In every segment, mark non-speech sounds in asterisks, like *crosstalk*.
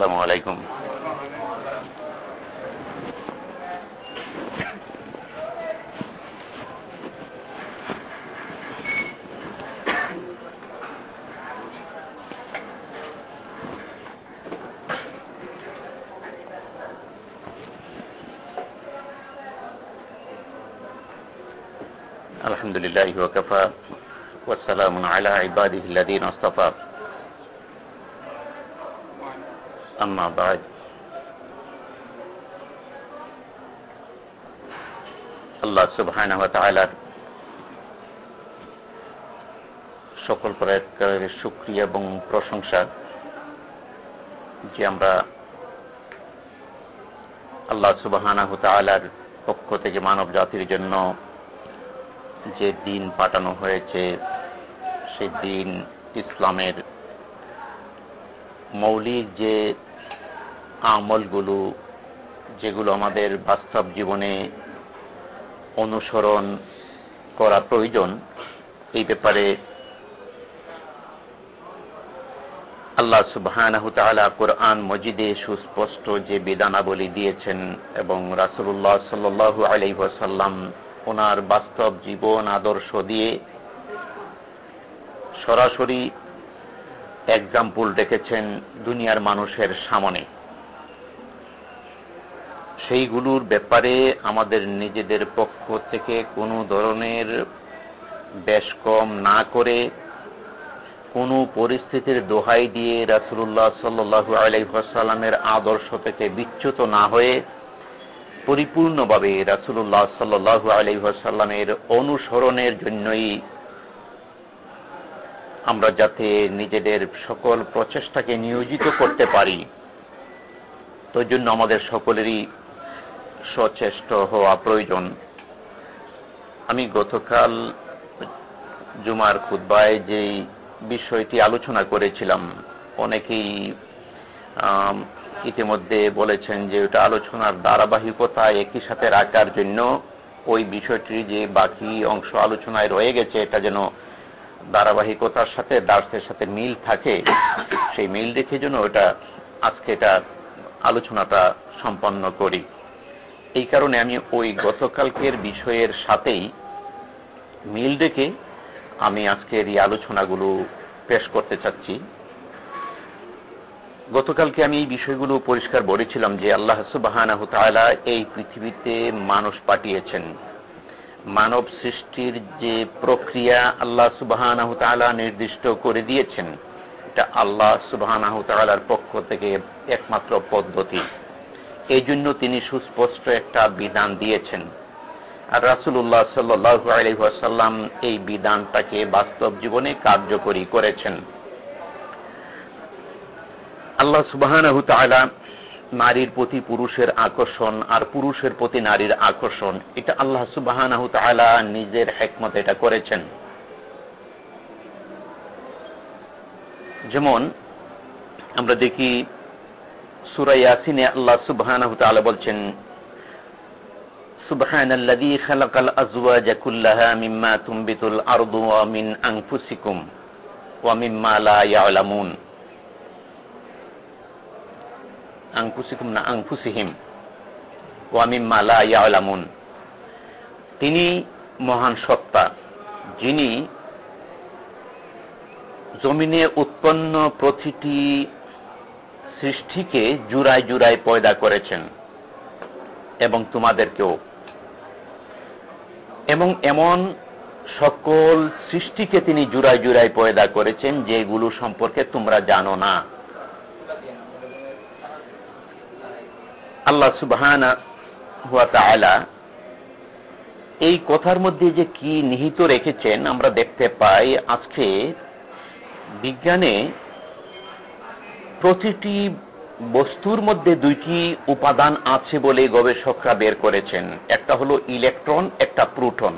আসসালামু আলাইকুম الحمد لله وكفى والسلام على عباده الذين اصطفى أما بعد আল্লাহ সুবহানাহু ওয়া তাআলার সকল প্রকারের শুকরিয়া এবং প্রশংসা যে আমরা আল্লাহ সুবহানাহু তাআলার পক্ষ থেকে মানব জাতির জন্য যে দিন পাঠানো হয়েছে সেই দিন ইসলামের মৌলিক যে আমলগুলো, যেগুলো আমাদের বাস্তব জীবনে অনুসরণ করা প্রয়োজন, এই ব্যাপারে আল্লাহ তাআলা কোরআন মজিদে সুস্পষ্ট যে বিধানাবলী দিয়েছেন এবং রাসূলুল্লাহ সাল্লাল্লাহু আলাইহি ওয়াসাল্লাম ওনার বাস্তব জীবন আদর্শ দিয়ে সরাসরি এক্সাম্পল রেখেছেন দুনিয়ার মানুষের সামনে। সেইগুলোর ব্যাপারে আমাদের নিজেদের পক্ষ থেকে কোনো ধরনের বেশ কম না করে কোনো পরিস্থিতির দোহাই দিয়ে রাসুল্লাহ সাল্লু আলাইসাল্লামের আদর্শ থেকে বিচ্যুত না হয়ে পরিপূর্ণভাবে রাসুল্লাহ সাল্লু আলাইসাল্লামের অনুসরণের জন্যই আমরা যাতে নিজেদের সকল প্রচেষ্টাকে নিয়োজিত করতে পারি। তো জন্য আমাদের সকলেরই সচেষ্ট হওয়া প্রয়োজন। আমি গতকাল জুমার খুদ্বায় যে বিষয়টি আলোচনা করেছিলাম, অনেকেই ইতিমধ্যে বলেছেন যে ওটা আলোচনার ধারাবাহিকতা একই সাথে রাখার জন্য ওই বিষয়টি যে বাকি অংশ আলোচনায় রয়ে গেছে, এটা যেন ধারাবাহিকতার সাথে, দার্সের সাথে মিল থাকে, সেই মিল রেখে জন্য ওটা আজকে এটা আলোচনাটা সম্পন্ন করি। এই কারণে আমি ওই গতকালকের বিষয়ের সাথেই মিল ডেকে আমি আজকের এই আলোচনাগুলো পেশ করতে চাচ্ছি। গতকালকে আমি এই বিষয়গুলো পরিষ্কার বলেছিলাম যে আল্লাহ সুবাহ এই পৃথিবীতে মানুষ পাঠিয়েছেন। মানব সৃষ্টির যে প্রক্রিয়া আল্লাহ সুবাহ নির্দিষ্ট করে দিয়েছেন, এটা আল্লাহ সুবাহ পক্ষ থেকে একমাত্র পদ্ধতি। এই জন্য তিনি সুস্পষ্ট একটা বিধান দিয়েছেন। আর রাসুল্লাহ সাল্লু এই বিধানটাকে বাস্তব জীবনে কার্যকরী করেছেন। আল্লাহ সুবাহ নারীর প্রতি পুরুষের আকর্ষণ আর পুরুষের প্রতি নারীর আকর্ষণ, এটা আল্লাহ সুবাহ নিজের হেকমত এটা করেছেন। যেমন আমরা দেখি সুরাইয়াসিনে আল্লাহ সুবহানাহু তাআলা বলছেন, সুবহানাল্লাযী খালাকাল আযওয়াজা কুল্লাহা মিম্মা ওয়া মিন আনফুসিকুম ওয়া মিম্মা লা ইয়ালামুন। আনফুসিকুম না আনফুসিহিম। ওয়া মিম্মা লা ইয়ালামুন। তিনি মহান সত্তা, যিনি জমিনে উৎপন্ন প্রতিটি সৃষ্টিকে জুড়ায় জুড়ায় পয়দা করেছেন এবং তোমাদেরকেও। এবং এমন সকল সৃষ্টিকে তিনি জুড়ায় জুড়ায় পয়দা করেছেন যেগুলো সম্পর্কে তোমরা জানো না। আল্লাহ সুবহান এই কথার মধ্যে যে কি নিহিত রেখেছেন আমরা দেখতে পাই আজকে বিজ্ঞানে প্রতিটি বস্তুর মধ্যে দুইটি উপাদান আছে বলে গবেষকরা বের করেছেন। একটা হলো ইলেকট্রন, একটা প্রোটন।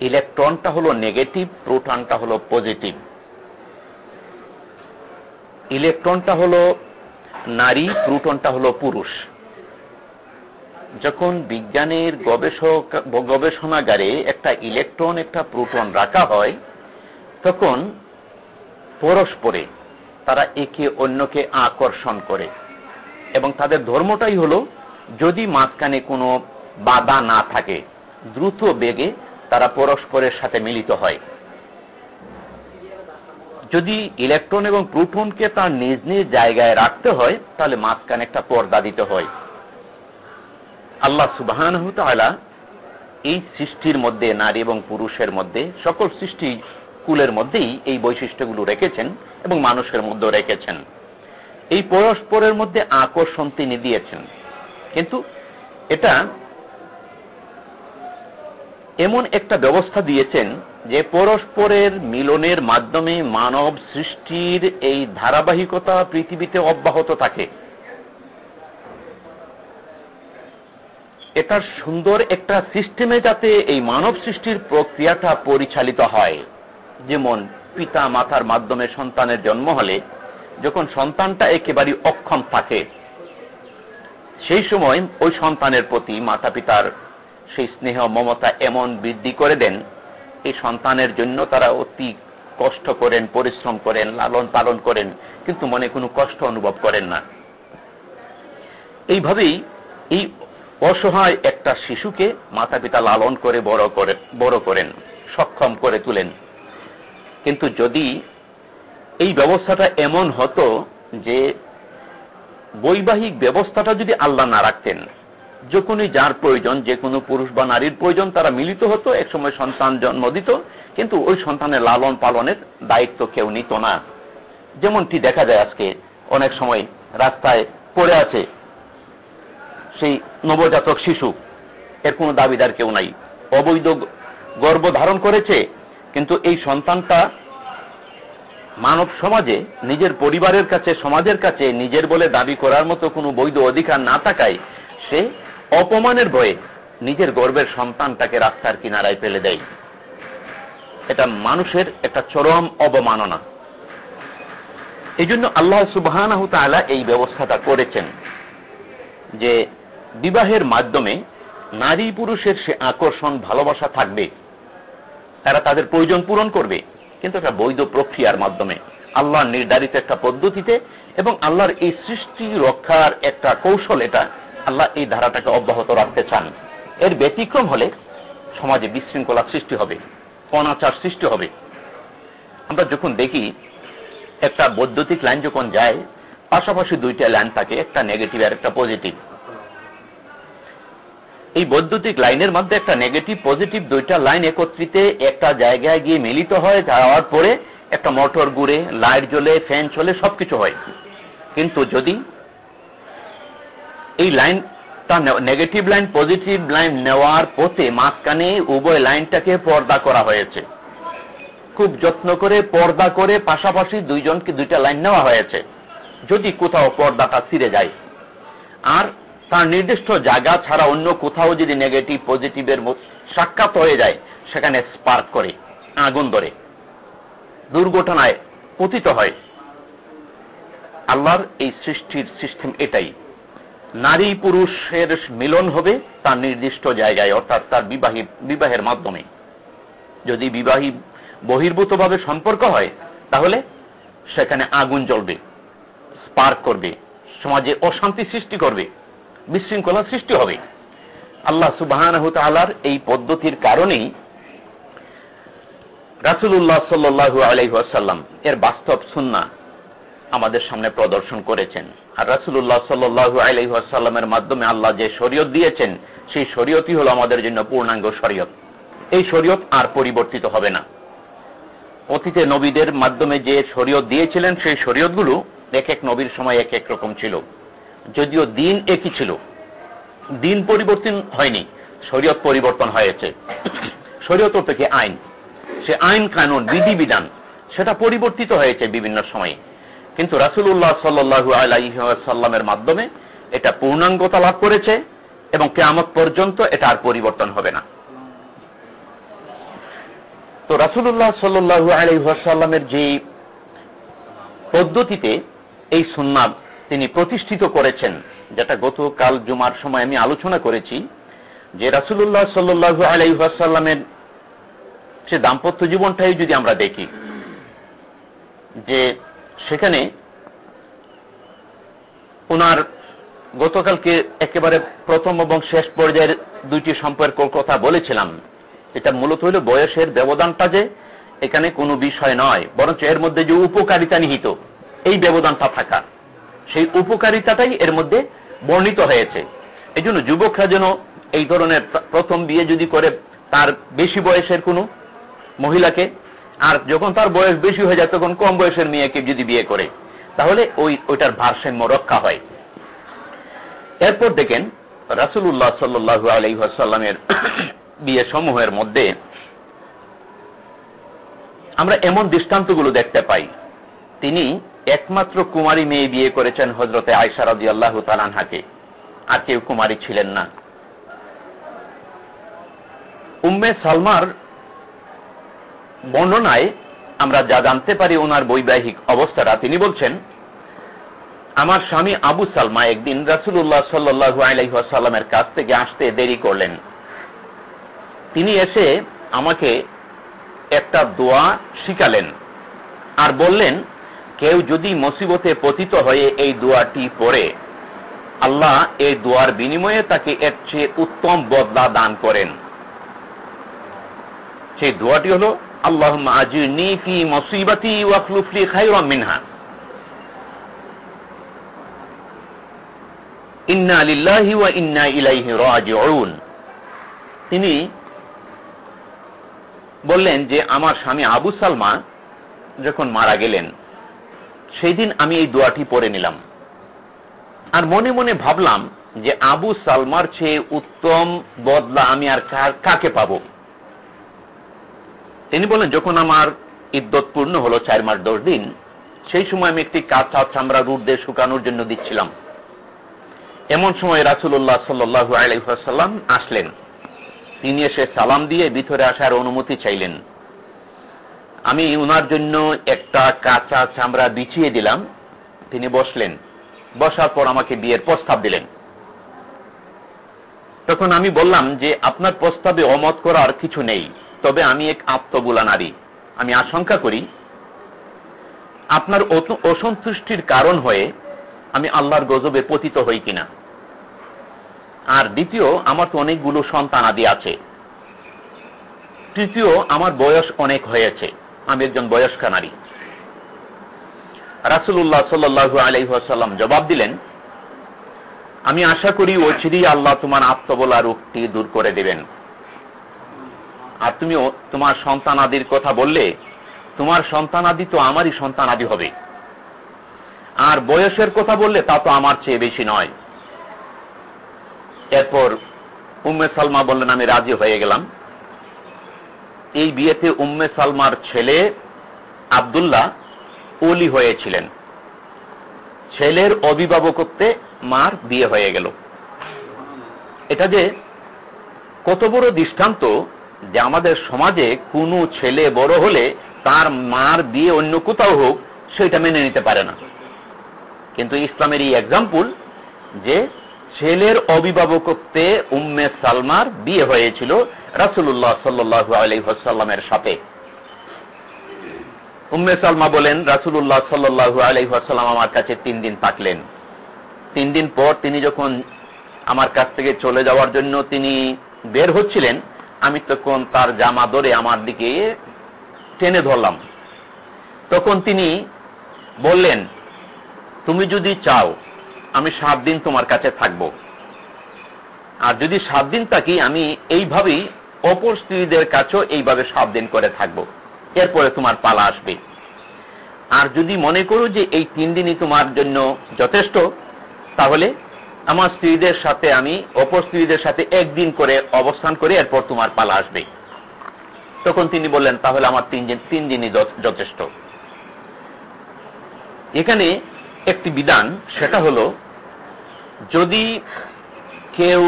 ইলেকট্রনটা হলো নেগেটিভ, প্রোটনটা হলো পজিটিভ। ইলেকট্রনটা হলো নারী, প্রোটনটা হলো পুরুষ। যখন বিজ্ঞানের গবেষক, গবেষণাগারে একটা ইলেকট্রন, একটা প্রোটন রাখা হয়, তখন পরস্পরে তারা একে অন্যকে আকর্ষণ করে। এবং তাদের ধর্মটাই হলো, যদি মাঝখানে কোনো বাধা না থাকে, দ্রুত বেগে তারা পরস্পরের সাথে মিলিত হয়। যদি ইলেকট্রন এবং প্রোটনকে তার নিজ নিজ জায়গায় রাখতে হয়, তাহলে মাঝখানে একটা পর্দা দিতে হয়। আল্লাহ সুবাহান এই সৃষ্টির মধ্যে, নারী এবং পুরুষের মধ্যে, সকল সৃষ্টি কুলের মধ্যেই এই বৈশিষ্ট্যগুলো রেখেছেন এবং মানুষের মধ্যে রেখেছেন। এই পরস্পরের মধ্যে আকর্ষণ তিনি দিয়েছেন। কিন্তু এটা এমন একটা ব্যবস্থা দিয়েছেন যে পরস্পরের মিলনের মাধ্যমে মানব সৃষ্টির এই ধারাবাহিকতা পৃথিবীতে অব্যাহত থাকে। এটা সুন্দর একটা সিস্টেমে যাতে এই মানব সৃষ্টির প্রক্রিয়াটা পরিচালিত হয়। যেমন পিতা মাতার মাধ্যমে সন্তানের জন্ম হলে, যখন সন্তানটা একেবারে অক্ষম থাকে, সেই সময় ওই সন্তানের প্রতি মাতা পিতার সেই স্নেহ, মমতা এমন বৃদ্ধি করে দেন, এই সন্তানের জন্য তারা অতি কষ্ট করেন, পরিশ্রম করেন, লালন পালন করেন, কিন্তু মনে কোনো কষ্ট অনুভব করেন না। এইভাবেই এই অসহায় একটা শিশুকে মাতা পিতা লালন করে বড় করে, বড় করেন, সক্ষম করে তুলেন। কিন্তু যদি এই ব্যবস্থাটা এমন হতো যে বৈবাহিক ব্যবস্থাটা যদি আল্লাহ না রাখতেন যখনই যার প্রয়োজন, যে কোনো পুরুষ বা নারীর প্রয়োজন, তারা মিলিত হতো, একসময় সন্তান জন্ম দিত, কিন্তু ওই সন্তানের লালন পালনের দায়িত্ব কেউ নিত না। যেমনটি দেখা যায় আজকে, অনেক সময় রাস্তায় পড়ে আছে সেই নবজাতক শিশু, এর কোনো দাবিদার কেউ নাই। অবৈধ গর্ভ ধারণ করেছে কিন্তু এই সন্তানটা মানব সমাজে, নিজের পরিবারের কাছে, সমাজের কাছে নিজের বলে দাবি করার মতো কোনো বৈধ অধিকার না থাকায় সে অপমানের ভয়ে নিজের গর্বের সন্তানটাকে রাস্তার কিনারায় ফেলে দেয়। এটা মানুষের একটা চরম অবমাননা। এই জন্য আল্লাহ সুবাহ এই ব্যবস্থাটা করেছেন যে বিবাহের মাধ্যমে নারী পুরুষের সে আকর্ষণ, ভালোবাসা থাকবে। তারা তাদের প্রয়োজন পূরণ করবে। কিন্তু একটা বৈধ প্রক্রিয়ার মাধ্যমে আল্লাহর নির্ধারিত একটা পদ্ধতিতে এবং আল্লাহর এই সৃষ্টি রক্ষার একটা কৌশল এটা আল্লাহ এই ধারাটাকে অব্যাহত রাখতে চান। এর ব্যতিক্রম হলে সমাজে বিশৃঙ্খলা সৃষ্টি হবে, অনাচার সৃষ্টি হবে। আমরা যখন দেখি একটা বৈদ্যুতিক লাইন যখন যায়, পাশাপাশি দুইটা লাইন থাকে, একটা নেগেটিভ আর একটা পজিটিভ এই বৈদ্যুতিক লাইনের মধ্যে একটা নেগেটিভ পজিটিভ দুইটা লাইন একত্রিত একটা জায়গায় গিয়ে মিলিত হয়, যাওয়ার পরে একটা মোটর ঘুরে লাইট জ্বলে ফ্যান চলে, সবকিছু হয়। কিন্তু যদি এই লাইনটা নেগেটিভ লাইন পজিটিভ লাইন নেওয়ার পথে মাঝখানে উভয় লাইনটাকে পর্দা করা হয়েছে। খুব যত্ন করে পর্দা করে পাশাপাশি দুইজনকে দুইটা লাইন নেওয়া হয়েছে। যদি কোথাও পর্দাটা ছিঁড়ে যায়। আর তার নির্দিষ্ট জায়গা ছাড়া অন্য কোথাও যদি নেগেটিভ পজিটিভের সাক্ষাৎ হয়ে যায়, সেখানে স্পার্ক করে, আগুন ধরে। দুর্ঘটনায় পতিত হয়। আল্লাহর এই সৃষ্টির সিস্টেম এটাই। নারী পুরুষের মিলন হবে তার নির্দিষ্ট জায়গায়, অর্থাৎ তার বিবাহী বিবাহের মাধ্যমে। যদি বিবাহী বহির্ভূতভাবে সম্পর্ক হয়, তাহলে সেখানে আগুন জ্বলবে স্পার্ক করবে, সমাজে অশান্তি সৃষ্টি করবে। বিশৃঙ্খলা সৃষ্টি হবে। আল্লাহ সুবাহ এই পদ্ধতির কারণেই রাসুল্লাহ সাল্লু আলাইসাল্লাম এর বাস্তব সুন্না আমাদের সামনে প্রদর্শন করেছেন। আর রাসুল্লাহ সাল্লু আলাইসাল্লামের মাধ্যমে আল্লাহ যে শরীয়ত দিয়েছেন, সেই শরীয়তই হল আমাদের জন্য পূর্ণাঙ্গ শরীয়ত। এই শরীয়ত আর পরিবর্তিত হবে না। অতীতে নবীদের মাধ্যমে যে শরীয়ত দিয়েছিলেন, সেই শরীয়তগুলো এক এক নবীর সময় এক এক রকম ছিল। যদিও দিন একই ছিল। দিন পরিবর্তন হয়নি, শরীয়ত পরিবর্তন হয়েছে। শরীয়ত থেকে আইন? সে আইন কানুন, বিধিবিধান, সেটা পরিবর্তিত হয়েছে বিভিন্ন সময়ে। কিন্তু রাসুল্লাহ সাল্লু আলাইসাল্লামের মাধ্যমে এটা পূর্ণাঙ্গতা লাভ করেছে এবং কেমত পর্যন্ত এটা আর পরিবর্তন হবে না। তো রাসুল্লাহ সাল্লু আলাইসাল্লামের যে পদ্ধতিতে এই সুন্নাব তিনি প্রতিষ্ঠিত করেছেন, যেটা গতকাল জুমার সময় আমি আলোচনা করেছি, যে রাসুল্লাহ সাল্লু আলাইসাল্লামের সে দাম্পত্য জীবনটাই যদি আমরা দেখি, যে সেখানে ওনার গতকালকে একেবারে প্রথম এবং শেষ পর্যায়ের দুইটি সম্পর্কের কথা বলেছিলাম। এটা মূলত হল বয়সের ব্যবধানটা যে এখানে কোনো বিষয় নয়, বরঞ্চ এর মধ্যে যে উপকারিতা নিহিত, এই ব্যবধানটা থাকা। সেই উপকারিতাটাই এর মধ্যে বর্ণিত হয়েছে। এই জন্য যুবকরা যেন এই ধরনের প্রথম বিয়ে যদি করে, তার বেশি বয়সের কোনো মহিলাকে, আর যখন তার বয়স বেশি হয়ে যায়, তখন কম বয়সের মেয়েকে যদি বিয়ে করে, তাহলে ওই, ওইটার ভারসাম্য রক্ষা হয়। এরপর দেখেন রাসুল্লাহ সাল্লু আলহাসাল্লামের *coughs* বিয়ে সমূহের মধ্যে আমরা এমন দৃষ্টান্তগুলো দেখতে পাই। তিনি একমাত্র কুমারী মেয়ে বিয়ে করেছেন হজরতে আয়সারদি আল্লাহ তালানহাকে আর কেউ কুমারী ছিলেন না। উম্মে সালমার বর্ণনায় আমরা যা জানতে পারি ওনার বৈবাহিক অবস্থাটা, তিনি বলছেন, আমার স্বামী আবু সালমা একদিন রাসুল্লাহ সাল্লু আলাইসাল্লামের কাছ থেকে আসতে দেরি করলেন। তিনি এসে আমাকে একটা দোয়া শিখালেন আর বললেন কেউ যদি মুসিবতে পতিত হয়ে এই দোয়াটি পড়ে, আল্লাহ এই দোয়ার বিনিময়ে তাকে এর চেয়ে উত্তম বদলা দান করেন। সেই দোয়াটি হল আল্লাহ খাইরাম মিনহা। ইন্না লিল্লাহি ওয়া ইন্না ইলাইহি রাজিউন। তিনি বললেন যে, আমার স্বামী আবু সালমা যখন মারা গেলেন সেই দিন আমি এই দোয়াটি পড়ে নিলাম। আর মনে মনে ভাবলাম যে আবু সালমার চেয়ে উত্তম বদলা আমি আর কাকে পাব? তিনি বলেন যখন আমার ইদ্যত পূর্ণ হলো চার মাস দশ দিন, সেই সময় আমি একটি কাঁচা চামড়া রুট দিয়ে শুকানোর জন্য দিচ্ছিলাম। এমন সময় রাসুল্লাহ সাল্লু আলাইসাল্লাম আসলেন। তিনি এসে সালাম দিয়ে ভিতরে আসার অনুমতি চাইলেন। আমি উনার জন্য একটা কাঁচা চামড়া বিছিয়ে দিলাম। তিনি বসলেন। বসার পর আমাকে বিয়ের প্রস্তাব দিলেন। তখন আমি বললাম যে, আপনার প্রস্তাবে অমত করার কিছু নেই, তবে আমি এক আত্মগুলা নারী। আমি আশঙ্কা করি, আপনার অসন্তুষ্টির কারণ হয়ে আমি আল্লাহর গজবে পতিত হই কিনা। আর দ্বিতীয়, আমার তো অনেকগুলো সন্তান আদি আছে। তৃতীয়, আমার বয়স অনেক হয়েছে। আমি একজন বয়স্কা নারী। রাসুল্লাহ সাল্লু আলাইসাল্লাম জবাব দিলেন, আমি আশা করি ও চিরি আল্লাহ তোমার আত্মবলা রূপটি দূর করে দেবেন। আর তুমি তোমার সন্তানাদির কথা বললে, তোমার সন্তানাদি তো আমারই সন্তানাদি হবে। আর বয়সের কথা বললে তা তো আমার চেয়ে বেশি নয়। এরপর উম্মে সালমা বললেন, আমি রাজি হয়ে গেলাম। এই বিয়েতে উম্মে সালমার ছেলে আবদুল্লাহ ওলি হয়েছিলেন। ছেলের অভিভাবকত্বে মার বিয়ে হয়ে গেল। এটা যে কত বড় দৃষ্টান্ত যে আমাদের সমাজে কোনো ছেলে বড় হলে তার মার বিয়ে অন্য কোথাও হোক, সেটা মেনে নিতে পারে না। কিন্তু ইসলামের এই এক্সাম্পল যে ছেলের অভিভাবকত্বে উম্মে সালমার বিয়ে হয়েছিল রাসুল্লাহ সাল্লু আলহাসাল্লামের সাথে। উম্মে সালমা বলেন রাসুল্লাহ সাল্লু আলহাসাল্লাম আমার কাছে তিন দিন থাকলেন। তিন দিন পর তিনি যখন আমার কাছ থেকে চলে যাওয়ার জন্য তিনি বের হচ্ছিলেন, আমি তখন তার জামা ধরে আমার দিকে টেনে ধরলাম। তখন তিনি বললেন, তুমি যদি চাও আমি সাত দিন তোমার কাছে থাকব। আর যদি সাত দিন থাকি, আমি এইভাবেই অপর স্ত্রীদের কাছেও এইভাবে সাত দিন করে থাকব। এরপরে তোমার পালা আসবে। আর যদি মনে করো যে এই তিন দিনই তোমার জন্য যথেষ্ট, তাহলে আমার স্ত্রীদের সাথে আমি, অপর স্ত্রীদের সাথে একদিন করে অবস্থান করে এরপর তোমার পালা আসবে। তখন তিনি বললেন, তাহলে আমার তিন দিন তিন দিনই যথেষ্ট। এখানে একটি বিধান, সেটা হল, যদি কেউ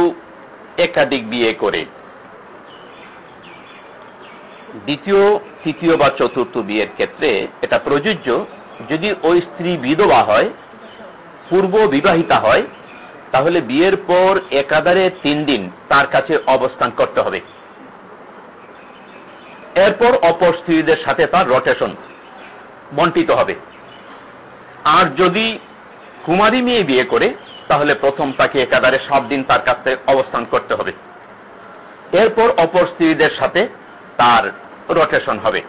একাধিক বিয়ে করে, দ্বিতীয়, তৃতীয় বা চতুর্থ বিয়ের ক্ষেত্রে এটা প্রযোজ্য, যদি ওই স্ত্রী বিধবা হয়, পূর্ব বিবাহিতা হয়, তাহলে বিয়ের পর একাধারে তিন দিন তার কাছে অবস্থান করতে হবে। এরপর অপর স্ত্রীদের সাথে তার রোটেশন বন্টিত হবে। আর যদি কুমারী মেয়ে বিয়ে করে, তাহলে প্রথম তাকে একাধারে সাত দিন তার কাছে অবস্থান করতে হবে। এরপর অপর স্ত্রীদের সাথে তার রোটেশন হবে।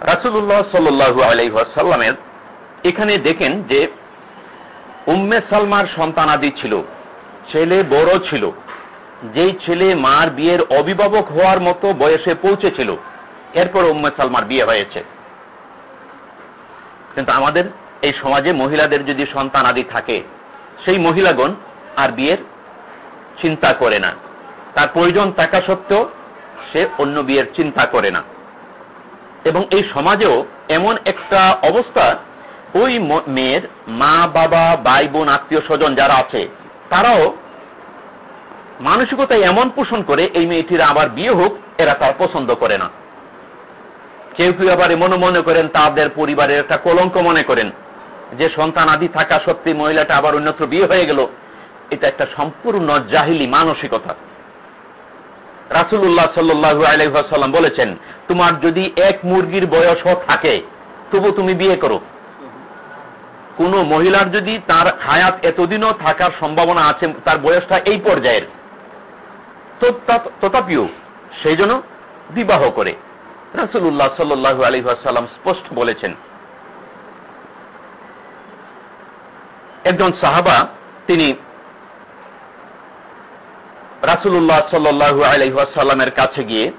রাসুল্লাহ সাল্লু আলাইসাল্লামের এখানে দেখেন যে উম্মে সালমার সন্তানাদি ছিল, ছেলে বড় ছিল, যেই ছেলে মার বিয়ের অভিভাবক হওয়ার মতো বয়সে পৌঁছেছিল, এরপর উম্মে সালমার বিয়ে হয়েছে। কিন্তু আমাদের এই সমাজে মহিলাদের যদি সন্তান আদি থাকে, সেই মহিলাগণ আর বিয়ের চিন্তা করে না। তার প্রয়োজন থাকা সত্ত্বেও সে অন্য বিয়ের চিন্তা করে না। এবং এই সমাজেও এমন একটা অবস্থা, ওই মেয়ের মা, বাবা ভাই বোন আত্মীয় স্বজন যারা আছে, তারাও মানসিকতা এমন পোষণ করে, এই মেয়েটির আবার বিয়ে হোক, এরা তার পছন্দ করে না। কেউ কেউ আবার এমন মনে করেন তাদের পরিবারের একটা কলঙ্ক মনে করেন। যে সন্তান আদি থাকা সত্যি মহিলাটা আবার অন্যত্র বিয়ে হয়ে গেল, এটা একটা সম্পূর্ণ জাহিলি মানসিকতা। রাসুল্লাহ সাল্লু আলাইসাল্লাম বলেছেন, তোমার যদি এক মুরগির বয়স থাকে, তবু তুমি বিয়ে করো। কোন মহিলার যদি তার হায়াত এতদিনও থাকার সম্ভাবনা আছে, তার বয়সটা এই পর্যায়ের। তথাপিও সেই জন্য বিবাহ করে। রাসুল্লাহ সাল্লু আলহাম স্পষ্ট বলেছেন। একজন সাহাবা, তিনি রাসুল্লাহ সাল্লু আলহাসাল্লামের কাছে গিয়ে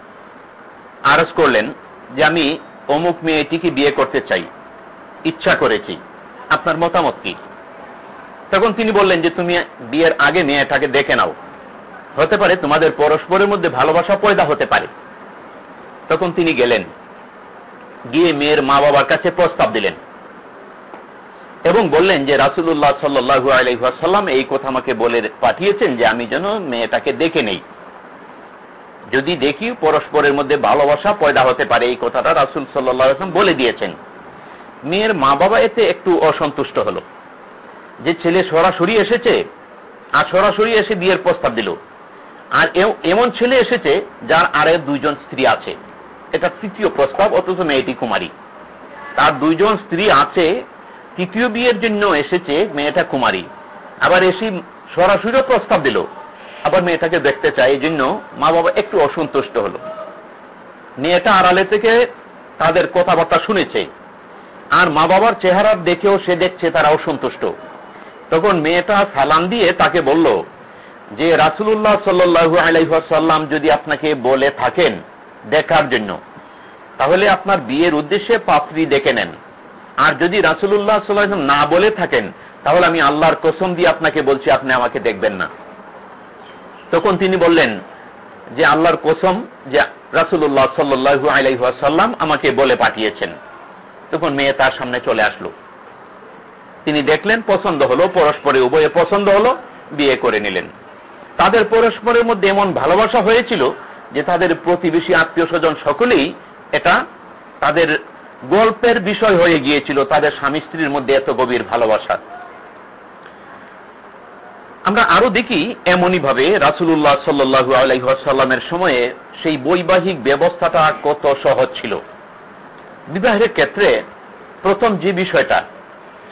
আরজ করলেন যে আমি অমুক মেয়েটিকে বিয়ে করতে চাই। ইচ্ছা করেছি আপনার মতামত কি? তখন তিনি বললেন যে, তুমি বিয়ের আগে মেয়েটাকে দেখে নাও। হতে পারে তোমাদের পরস্পরের মধ্যে ভালোবাসা পয়দা হতে পারে। তখন তিনি গেলেন। গিয়ে মেয়ের মা বাবার কাছে প্রস্তাব দিলেন এবং বললেন যে রাসুল্লাহ সাল্লু আলহাসাল্লাম এই কথা আমাকে বলে পাঠিয়েছেন যে, আমি যেন মেয়েটাকে দেখে নেই। যদি দেখি, পরস্পরের মধ্যে ভালোবাসা পয়দা হতে পারে, এই কথাটা রাসুল সাল্লাম বলে দিয়েছেন। মেয়ের মা বাবা এতে একটু অসন্তুষ্ট হল। যে ছেলে সরাসরি এসেছে, আর সরাসরি এসে বিয়ের প্রস্তাব দিল। আর এমন ছেলে এসেছে যার আরে দুইজন স্ত্রী আছে। এটা তৃতীয় প্রস্তাব, অথচ মেয়েটি কুমারী। তার দুইজন স্ত্রী আছে, তৃতীয় বিয়ের জন্য এসেছে মেয়েটা কুমারী। আবার এসে সরাসরি প্রস্তাব দিল। আবার মেয়েটাকে দেখতে চায়, এই জন্য মা বাবা একটু অসন্তুষ্ট হল। মেয়েটা আড়ালে থেকে তাদের কথাবার্তা শুনেছে। আর মা বাবার চেহারা দেখেও সে দেখছে তারা অসন্তুষ্ট। তখন মেয়েটা সালাম দিয়ে তাকে বলল, যে রাসুল্লাহ সাল্লু আলাইসাল্লাম যদি আপনাকে বলে থাকেন দেখার জন্য। তাহলে আপনার বিয়ের উদ্দেশ্যে পাত্রী দেখে নেন। আর যদি রাসুল্লাহ সাল্লাম না বলে থাকেন, তাহলে আমি আল্লাহর কসম দিয়ে আপনাকে বলছি, আপনি আমাকে দেখবেন না। তখন তিনি বললেন যে, আল্লাহর কসম যে রাসুল্লাহ সাল্লু আলাইসাল্লাম আমাকে বলে পাঠিয়েছেন। তখন মেয়ে তার সামনে চলে আসলো। তিনি দেখলেন, পছন্দ হলো, পরস্পরে উভয়ে পছন্দ হলো, বিয়ে করে নিলেন। তাদের পরস্পরের মধ্যে এমন ভালোবাসা হয়েছিল যে তাদের প্রতিবেশী আত্মীয় স্বজন সকলেই এটা তাদের গল্পের বিষয় হয়ে গিয়েছিল, তাদের স্বামী স্ত্রীর মধ্যে এত গভীর ভালোবাসা। আমরা আরও দেখি এমনই ভাবে রাসুল্লাহ সাল্লু আলাইসাল্লামের সময়ে সেই বৈবাহিক ব্যবস্থাটা কত সহজ ছিল। বিবাহের ক্ষেত্রে প্রথম যে বিষয়টা,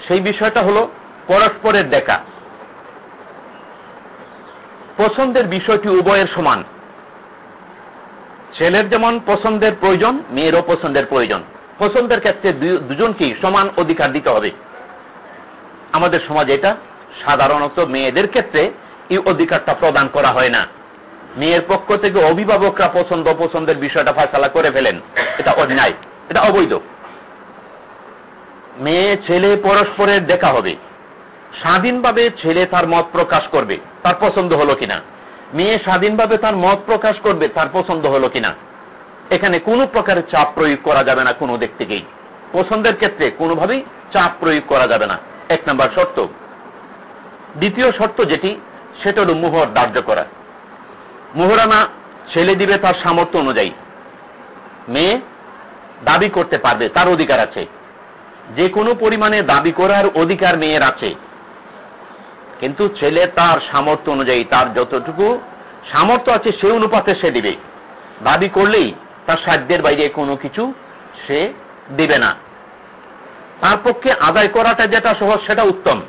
সেই বিষয়টা হল পরস্পরের দেখা। পছন্দের বিষয়টি উভয়ের সমান। ছেলের যেমন পছন্দের প্রয়োজন, মেয়েরও পছন্দের প্রয়োজন। পছন্দের ক্ষেত্রে দুজনকেই সমান অধিকার দিতে হবে। আমাদের সমাজে এটা সাধারণত মেয়েদের ক্ষেত্রে এই অধিকারটা প্রদান করা হয় না। মেয়ের পক্ষ থেকে অভিভাবকরা পছন্দ অপছন্দের বিষয়টা ফাঁসালা করে ফেলেন। এটা অন্যায়, এটা অবৈধ। মেয়ে, ছেলে পরস্পরের দেখা হবে। স্বাধীনভাবে ছেলে তার মত প্রকাশ করবে, তার পছন্দ হলো কিনা। মেয়ে স্বাধীনভাবে তার মত প্রকাশ করবে, তার পছন্দ হলো কিনা? এখানে কোনো প্রকারের চাপ প্রয়োগ করা যাবে না কোনো দিক থেকেই পছন্দের ক্ষেত্রে কোনোভাবেই চাপ প্রয়োগ করা যাবে না। এক নম্বর শর্ত। দ্বিতীয় শর্ত যেটি, সেটা হল মোহর ধার্য করা। মোহরানা ছেলে দিবে তার সামর্থ্য অনুযায়ী। মেয়ে দাবি করতে পারবে, তার অধিকার আছে। যে কোনো পরিমাণে দাবি করার অধিকার মেয়ের আছে। কিন্তু ছেলে তার সামর্থ্য অনুযায়ী, তার যতটুকু সামর্থ্য আছে সে অনুপাতে সে দিবে। দাবি করলেই তার সাধ্যের বাইরে কোনো কিছু সে দিবে না। তার পক্ষে আদায় করাটা যেটা সহজ, সেটা উত্তম।